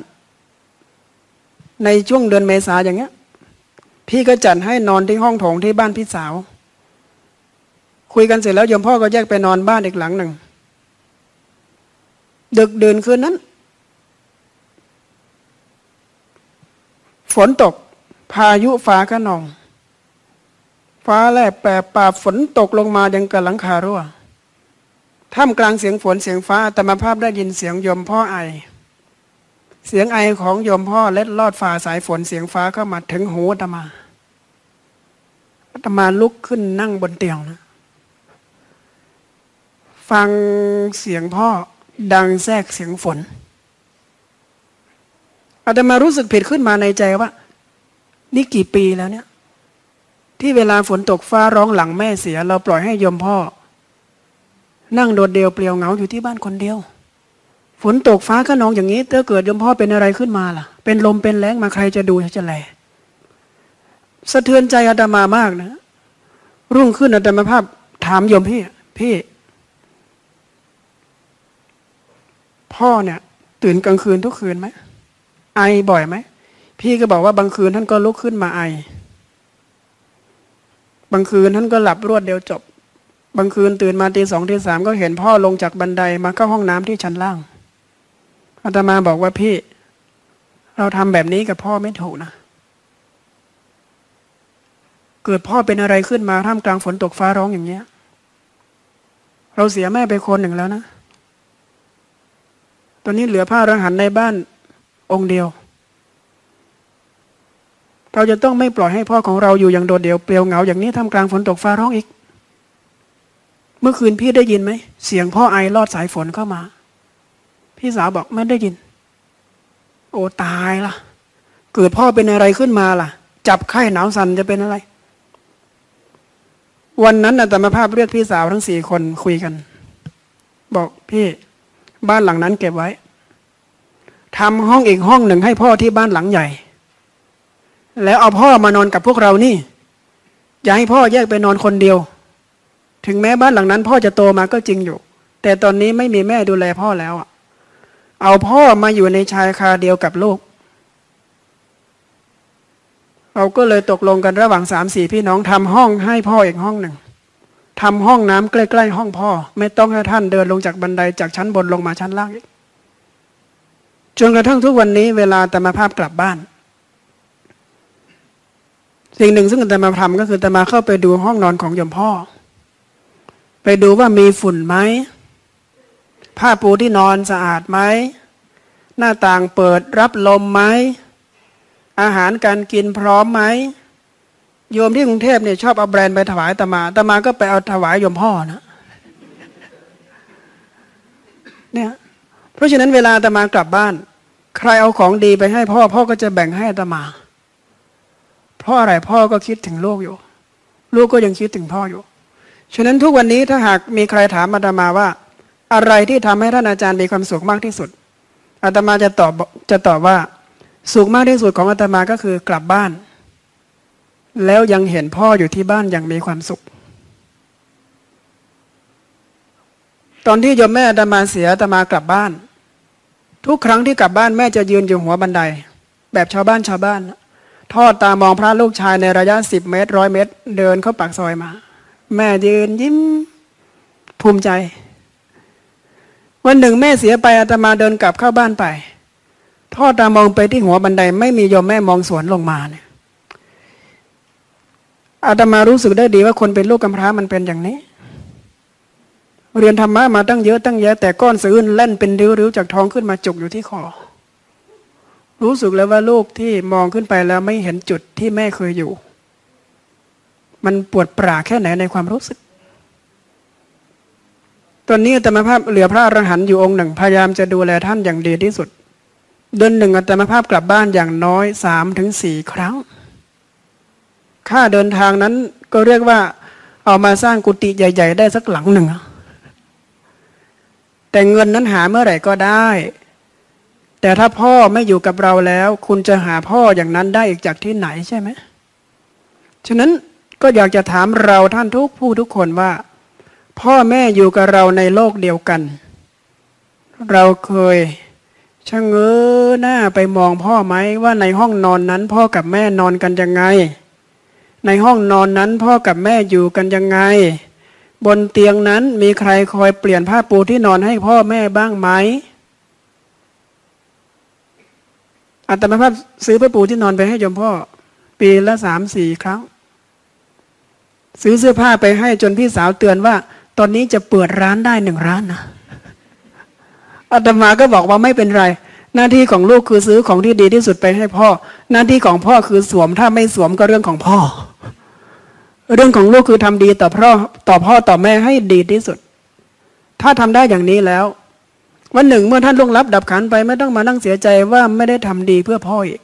ในช่วงเดือนเมษาอย่างเงี้ย พี่ก็จัดให้นอนที่ห้องโถงที่บ้านพี่สาว คุยกันเสร็จแล้วยมพ่อก็แยกไปนอนบ้านอีกหลังหนึ่งดึกเดินคืนนั้น ฝนตก พายุฟ้าขนอง ฟ้าแลบแปรปาบฝนตกลงมายังกระหลังคารั่ว ท่ามกลางเสียงฝนเสียงฟ้าธรรมภาพได้ยินเสียงยมพ่อไอ เสียงไอของยมพ่อเล็ดลอดฝ่าสายฝนเสียงฟ้าเข้ามาถึงหูธรรมาธรรมาลุกขึ้นนั่งบนเตียงนะฟังเสียงพ่อดังแทรกเสียงฝนอาตมารู้สึกผิดขึ้นมาในใจว่า นี่กี่ปีแล้วเนี่ย ที่เวลาฝนตกฟ้าร้องหลังแม่เสีย เราปล่อยให้ยมพ่อ นั่งโดดเดียวเปลี่ยวเหงาอยู่ที่บ้านคนเดียว ฝนตกฟ้าก็นองอย่างนี้ถ้าเกิดยมพ่อเป็นอะไรขึ้นมาล่ะ เป็นลมเป็นแรงมาใครจะดูจะแลสะเทือนใจอาตมามากนะ รุ่งขึ้นอาตมาภาพถามโยมพี่ พี่ พ่อเนี่ย ตื่นกลางคืนทุกคืนไหมไอบ่อยไหมพี่ก็บอกว่าบางคืนท่านก็ลุกขึ้นมาไอบางคืนท่านก็หลับรวดเดียวจบ บางคืนตื่นมาตีสองตีสามก็เห็นพ่อลงจากบันไดมาเข้าห้องน้ำที่ชั้นล่างอาตมาบอกว่าพี่ เราทำแบบนี้กับพ่อไม่ถูกนะเกิดพ่อเป็นอะไรขึ้นมาท่ามกลางฝนตกฟ้าร้องอย่างเงี้ย เราเสียแม่ไปคนหนึ่งแล้วนะ ตอนนี้เหลือพระอรหันต์ในบ้านองค์เดียว เราจะต้องไม่ปล่อยให้พ่อของเราอยู่อย่างโดดเดี่ยวเปลี่ยวเหงาอย่างนี้ท่ามกลางฝนตกฟ้าร้องอีก เมื่อคืนพี่ได้ยินไหม เสียงพ่อไอลอดสายฝนเข้ามา พี่สาวบอกไม่ได้ยิน โอ้ตายละเกิดพ่อเป็นอะไรขึ้นมาล่ะ จับไข้หนาวสั่นจะเป็นอะไร วันนั้นอาตมาภาพเรียกพี่สาวทั้งสี่คนคุยกัน บอกพี่บ้านหลังนั้นเก็บไว้ทำห้องอีกห้องหนึ่งให้พ่อที่บ้านหลังใหญ่ แล้วเอาพ่อมานอนกับพวกเรานี่อย่าให้พ่อแยกไปนอนคนเดียว ถึงแม้บ้านหลังนั้น พ่อจะโตมาก็จริงอยู่ แต่ตอนนี้ไม่มีแม่ดูแลพ่อแล้วอะเอาพ่อมาอยู่ในชายคาเดียวกับลูก เราก็เลยตกลงกันระหว่างสามสี่พี่น้องทำห้องให้พ่ออีกห้องหนึ่งทำห้องน้ำใกล้ๆห้องพ่อ ไม่ต้องให้ท่านเดินลงจากบันไดจากชั้นบนลงมาชั้นล่างอีกจนกระทั่งทุกวันนี้เวลาตมาภาพกลับบ้าน สิ่งหนึ่งซึ่งตมาทำก็คือตมาเข้าไปดูห้องนอนของยมพ่อ ไปดูว่ามีฝุ่นไหมผ้าปูที่นอนสะอาดไหมหน้าต่างเปิดรับลมไหมอาหารการกินพร้อมไหมโยมที่กรุงเทพเนี่ยชอบเอาแบรนด์ไปถวายตมาตมาก็ไปเอาถวายโยมพ่อนะเนี่ยเพราะฉะนั้นเวลาตมากลับบ้าน ใครเอาของดีไปให้พ่อพ่อก็จะแบ่งให้ตมา เพราะอะไรพ่อก็คิดถึงลูกอยู่ ลูกก็ยังคิดถึงพ่ออยู่ ฉะนั้นทุกวันนี้ถ้าหากมีใครถามอาตมาว่า อะไรที่ทำให้ท่านอาจารย์มีความสุขมากที่สุดอาตมาจะตอบจะตอบว่า สุขมากที่สุดของอาตมาก็คือกลับบ้าน แล้วยังเห็นพ่ออยู่ที่บ้านอย่างมีความสุข ตอนที่โยมแม่อาตมาเสียอาตมากลับบ้าน ทุกครั้งที่กลับบ้านแม่จะยืนอยู่หัวบันได แบบชาวบ้านชาวบ้าน ทอดตามองพระลูกชายในระยะสิบเมตรร้อยเมตร เดินเข้าปากซอยมา แม่ยืนยิ้มภูมิใจ วันหนึ่งแม่เสียไปอาตมาเดินกลับเข้าบ้านไป ทอดตามองไปที่หัวบันได ไม่มีโยมแม่มองสวนลงมาเนี่ยอาตมารู้สึกได้ดีว่าคนเป็นลูกกำพร้ามันเป็นอย่างนี้ เรียนธรรมะมาตั้งเยอะตั้งแยะแต่ก้อนสื่นเล่นเป็นริ้วๆจากท้องขึ้นมาจุกอยู่ที่คอรู้สึกแล้วว่าลูกที่มองขึ้นไปแล้วไม่เห็นจุดที่แม่เคยอยู่ มันปวดปราแค่ไหนในความรู้สึก ตอนนี้ธรรมภาพเหลือพระอรหันต์อยู่องค์หนึ่งพยายามจะดูแลท่านอย่างดีที่สุด เดือนหนึ่งอัตมาภาพกลับบ้านอย่างน้อยสามถึงสี่ครั้ง ค่าเดินทางนั้นก็เรียกว่า เอามาสร้างกุฏิใหญ่ ๆ ได้สักหลังหนึ่ง แต่เงินนั้นหาเมื่อไหร่ก็ได้ แต่ถ้าพ่อไม่อยู่กับเราแล้ว คุณจะหาพ่ออย่างนั้นได้อีกจากที่ไหนใช่ไหมฉะนั้น ก็อยากจะถามเราท่านทุกผู้ทุกคนว่า พ่อแม่อยู่กับเราในโลกเดียวกัน เราเคยชะเง้อหน้าไปมองพ่อไหมว่าในห้องนอนนั้น พ่อกับแม่นอนกันยังไง ในห้องนอนนั้นพ่อกับแม่อยู่กันยังไง บนเตียงนั้นมีใครคอยเปลี่ยนผ้าปูที่นอนให้พ่อแม่บ้างไหมอาตมาภาพซื้อผ้าปูที่นอนไปให้ยมพ่อ ปีละสามสี่ครั้ง ซื้อเสื้อผ้าไปให้จนพี่สาวเตือนว่า ตอนนี้จะเปิดร้านได้หนึ่งร้านนะอาตมาก็บอกว่าไม่เป็นไร หน้าที่ของลูกคือซื้อของที่ดีที่สุดไปให้พ่อ หน้าที่ของพ่อคือสวมถ้าไม่สวมก็เรื่องของพ่อ เรื่องของลูกคือทำดีต่อพ่อต่อพ่อต่อแม่ให้ดีที่สุด ถ้าทำได้อย่างนี้แล้ว วันหนึ่งเมื่อท่านลงรับดับขันไปไม่ต้องมานั่งเสียใจว่าไม่ได้ทำดีเพื่อพ่ออีก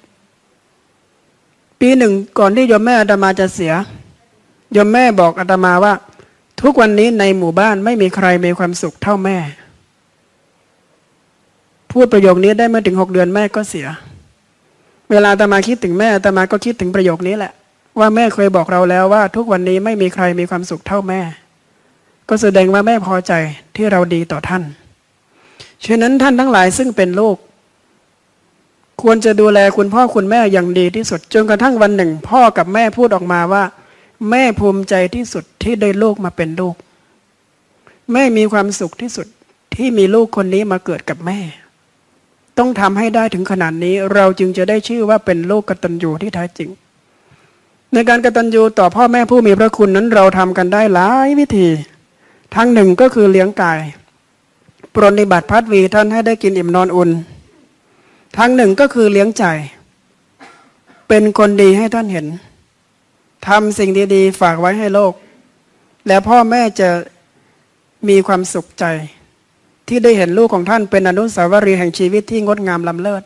ปีหนึ่งก่อนที่โยมแม่อาตมาจะเสีย ยมแม่บอกอาตมาว่า ทุกวันนี้ในหมู่บ้านไม่มีใครมีความสุขเท่าแม่ พูดประโยคนี้ได้เมื่อถึงหกเดือนแม่ก็เสีย เวลาตมาคิดถึงแม่ตมาก็คิดถึงประโยคนี้แหละ ว่าแม่เคยบอกเราแล้วว่า ทุกวันนี้ไม่มีใครมีความสุขเท่าแม่ ก็แสดงว่าแม่พอใจที่เราดีต่อท่านฉะนั้นท่านทั้งหลายซึ่งเป็นลูกควรจะดูแลคุณพ่อคุณแม่อย่างดีที่สุด จนกระทั่งวันหนึ่ง พ่อกับแม่พูดออกมาว่า แม่ภูมิใจที่สุดที่ได้ลูกมาเป็นลูก แม่มีความสุขที่สุดที่มีลูกคนนี้มาเกิดกับแม่ ต้องทำให้ได้ถึงขนาดนี้ เราจึงจะได้ชื่อว่าเป็นลูกกตัญญูที่แท้จริง ในการกตัญญูต่อพ่อแม่ผู้มีพระคุณนั้นเราทำกันได้หลายวิธีทั้งหนึ่งก็คือเลี้ยงกาย ปรนิบัติพัดวีท่านให้ได้กินอิ่มนอนอุ่นทั้งหนึ่งก็คือเลี้ยงใจ เป็นคนดีให้ท่านเห็น ทำสิ่งดีๆ ฝากไว้ให้โลก แล้วพ่อแม่จะมีความสุขใจ ที่ได้เห็นลูกของท่านเป็นอนุสาวรีย์แห่งชีวิตที่งดงามล้ำเลิศ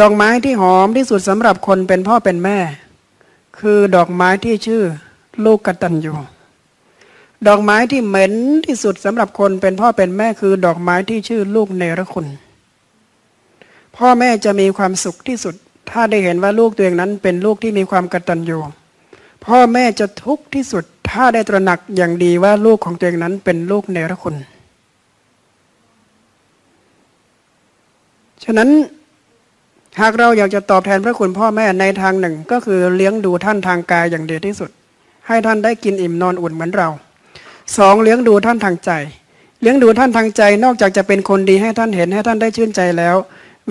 ดอกไม้ที่หอมที่สุดสำหรับคนเป็นพ่อเป็นแม่ คือดอกไม้ที่ชื่อลูกกตัญญูดอกไม้ที่เหม็นที่สุดสำหรับคนเป็นพ่อเป็นแม่คือดอกไม้ที่ชื่อลูกเนรคุณ พ่อแม่จะมีความสุขที่สุด ถ้าได้เห็นว่าลูกตัวเองนั้นเป็นลูกที่มีความกตัญญูพ่อแม่จะทุกข์ที่สุด ถ้าได้ตระหนักอย่างดีว่าลูกของตัวเองนั้นเป็นลูกเนรคุณ ฉะนั้นหากเราอยากจะตอบแทนพระคุณพ่อแม่ในทางหนึ่งก็คือเลี้ยงดูท่านทางกายอย่างดีที่สุด ให้ท่านได้กินอิ่มนอนอุ่นเหมือนเราสองเลี้ยงดูท่านทางใจ เลี้ยงดูท่านทางใจนอกจากจะเป็นคนดีให้ท่านเห็นให้ท่านได้ชื่นใจแล้ว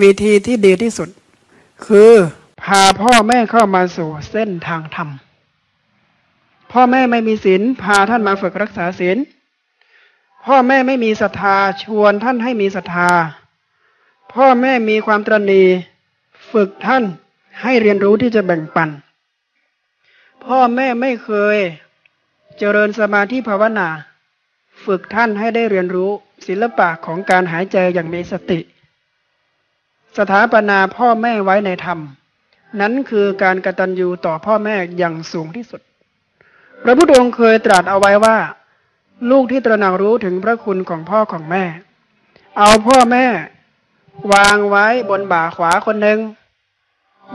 วิธีที่ดีที่สุด คือพาพ่อแม่เข้ามาสู่เส้นทางธรรม พ่อแม่ไม่มีศีลพาท่านมาฝึกรักษาศีล พ่อแม่ไม่มีศรัทธาชวนท่านให้มีศรัทธา พ่อแม่มีความตรณีฝึกท่านให้เรียนรู้ที่จะแบ่งปัน พ่อแม่ไม่เคยเจริญสมาธิภาวนา ฝึกท่านให้ได้เรียนรู้ศิลปะของการหายใจอย่างมีสติ สถาปนาพ่อแม่ไว้ในธรรม นั้นคือการกตัญญูต่อพ่อแม่อย่างสูงที่สุด พระพุทธองค์เคยตรัสเอาไว้ว่า ลูกที่ตระหนักรู้ถึงพระคุณของพ่อของแม่ เอาพ่อแม่ วางไว้บนบ่าขวาคนหนึ่ง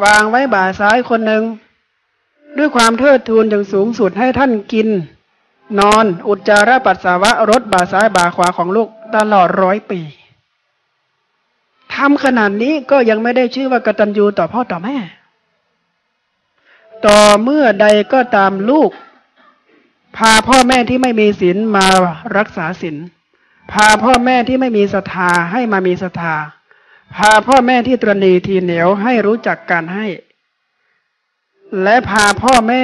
วางไว้บ่าซ้ายคนหนึ่งด้วยความเทิดทูนอย่างสูงสุดให้ท่านกิน นอนอุจจาระปัสสาวะรถบ่าซ้ายบ่าขวาของลูกตลอดร้อยปี ทำขนาดนี้ก็ยังไม่ได้ชื่อว่ากตัญญูต่อพ่อต่อแม่ ต่อเมื่อใดก็ตามลูก พาพ่อแม่ที่ไม่มีศีลมารักษาศีลพาพ่อแม่ที่ไม่มีศรัทธาให้มามีศรัทธา พาพ่อแม่ที่ตรณีทีเหนียวให้รู้จักการให้ และพาพ่อแม่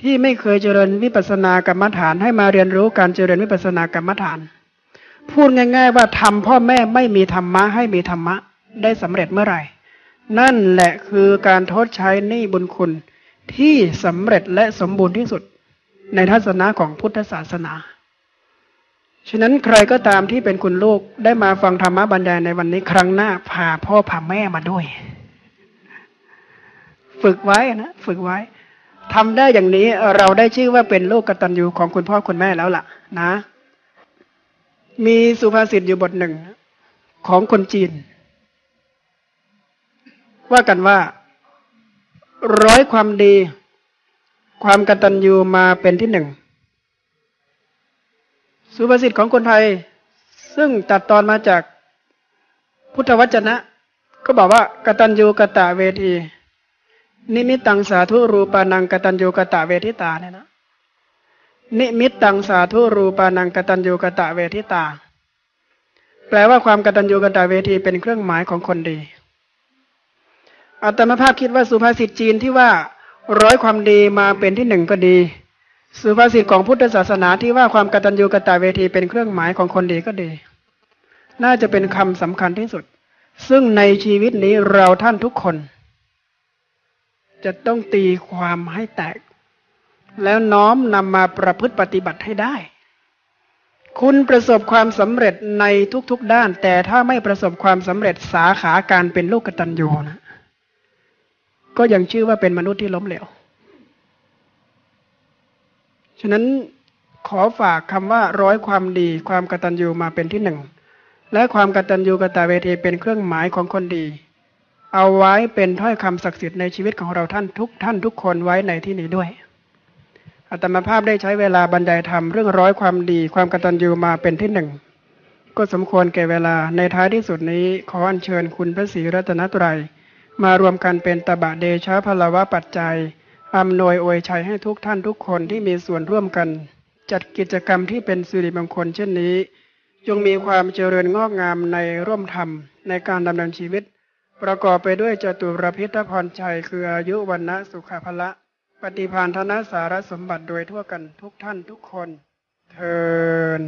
ที่ไม่เคยเจริญวิปัสสนากรรมฐานให้มาเรียนรู้การเจริญวิปัสสนากรรมฐาน พูดง่าย ๆ ว่าทำพ่อแม่ไม่มีธรรมะให้มีธรรมะได้สำเร็จเมื่อไหร่ นั่นแหละคือการทดใช้หนี้บุญคุณที่สำเร็จและสมบูรณ์ที่สุดในทัศนะของพุทธศาสนา ฉะนั้นใครก็ตามที่เป็นคุณลูกได้มาฟังธรรมะบรรยายในวันนี้ครั้งหน้าพาพ่อพาแม่มาด้วย ฝึกไว้นะฝึกไว้ทำได้อย่างนี้เราได้ชื่อว่าเป็นลูกกตัญญูของคุณพ่อคุณแม่แล้วล่ะ นะ มีสุภาษิตอยู่บทหนึ่งของคนจีน ว่ากันว่า ร้อยความดี ความกตัญญูมาเป็นที่หนึ่ง สุภาษิตของคนไทย ซึ่งตัดตอนมาจากพุทธวจนะ ก็บอกว่ากตัญญูกะตะเวที นิมิตตังสาธุรูปานังกตัญญูกะตะเวทิตาเนี่ยนะ นิมิตตังสาธุรูปานังกตัญญูกะตะเวทิตา แปลว่าความกตัญญูกะตะเวทีเป็นเครื่องหมายของคนดีอาตมาภาพคิดว่าสุภาษิตจีนที่ว่าร้อยความดีมาเป็นที่หนึ่งก็ดี สุภาษิตของพุทธศาสนาที่ว่าความกตัญญูกะตะเวทีเป็นเครื่องหมายของคนดีก็ดี น่าจะเป็นคำสำคัญที่สุด ซึ่งในชีวิตนี้เราท่านทุกคน จะต้องตีความให้แตก แล้วน้อมนำมาประพฤติปฏิบัติให้ได้ คุณประสบความสำเร็จในทุกๆด้าน แต่ถ้าไม่ประสบความสำเร็จสาขาการเป็นลูกกตัญญูนะก็ยังชื่อว่าเป็นมนุษย์ที่ล้มเหลว ฉะนั้นขอฝากคำว่าร้อยความดีความกตัญญูมาเป็นที่หนึ่ง และความกตัญญูกตเวทีเป็นเครื่องหมายของคนดี เอาไว้เป็นถ้อยคำศักดิ์สิทธิ์ในชีวิตของเราท่านทุกท่านทุกคนไว้ในที่นี้ด้วย อาตมาภาพได้ใช้เวลาบรรยายธรรมเรื่องร้อยความดีความกตัญญูมาเป็นที่หนึ่ง ก็สมควรแก่เวลาในท้ายที่สุดนี้ขออัญเชิญคุณพระศรีรัตนตรัย มารวมกันเป็นตบะเดชะพลวะปัจจัยอำนวยอวยชัยให้ทุกท่านทุกคนที่มีส่วนร่วมกัน จัดกิจกรรมที่เป็นสิริมงคลเช่นนี้จงมีความเจริญงอกงามในร่วมธรรมในการดำเนินชีวิต ประกอบไปด้วยจตุรพิทพรชัยคืออายุวันนะสุขภละ ปฏิพานธนสารสมบัติโดยทั่วกันทุกท่านทุกคน เทิน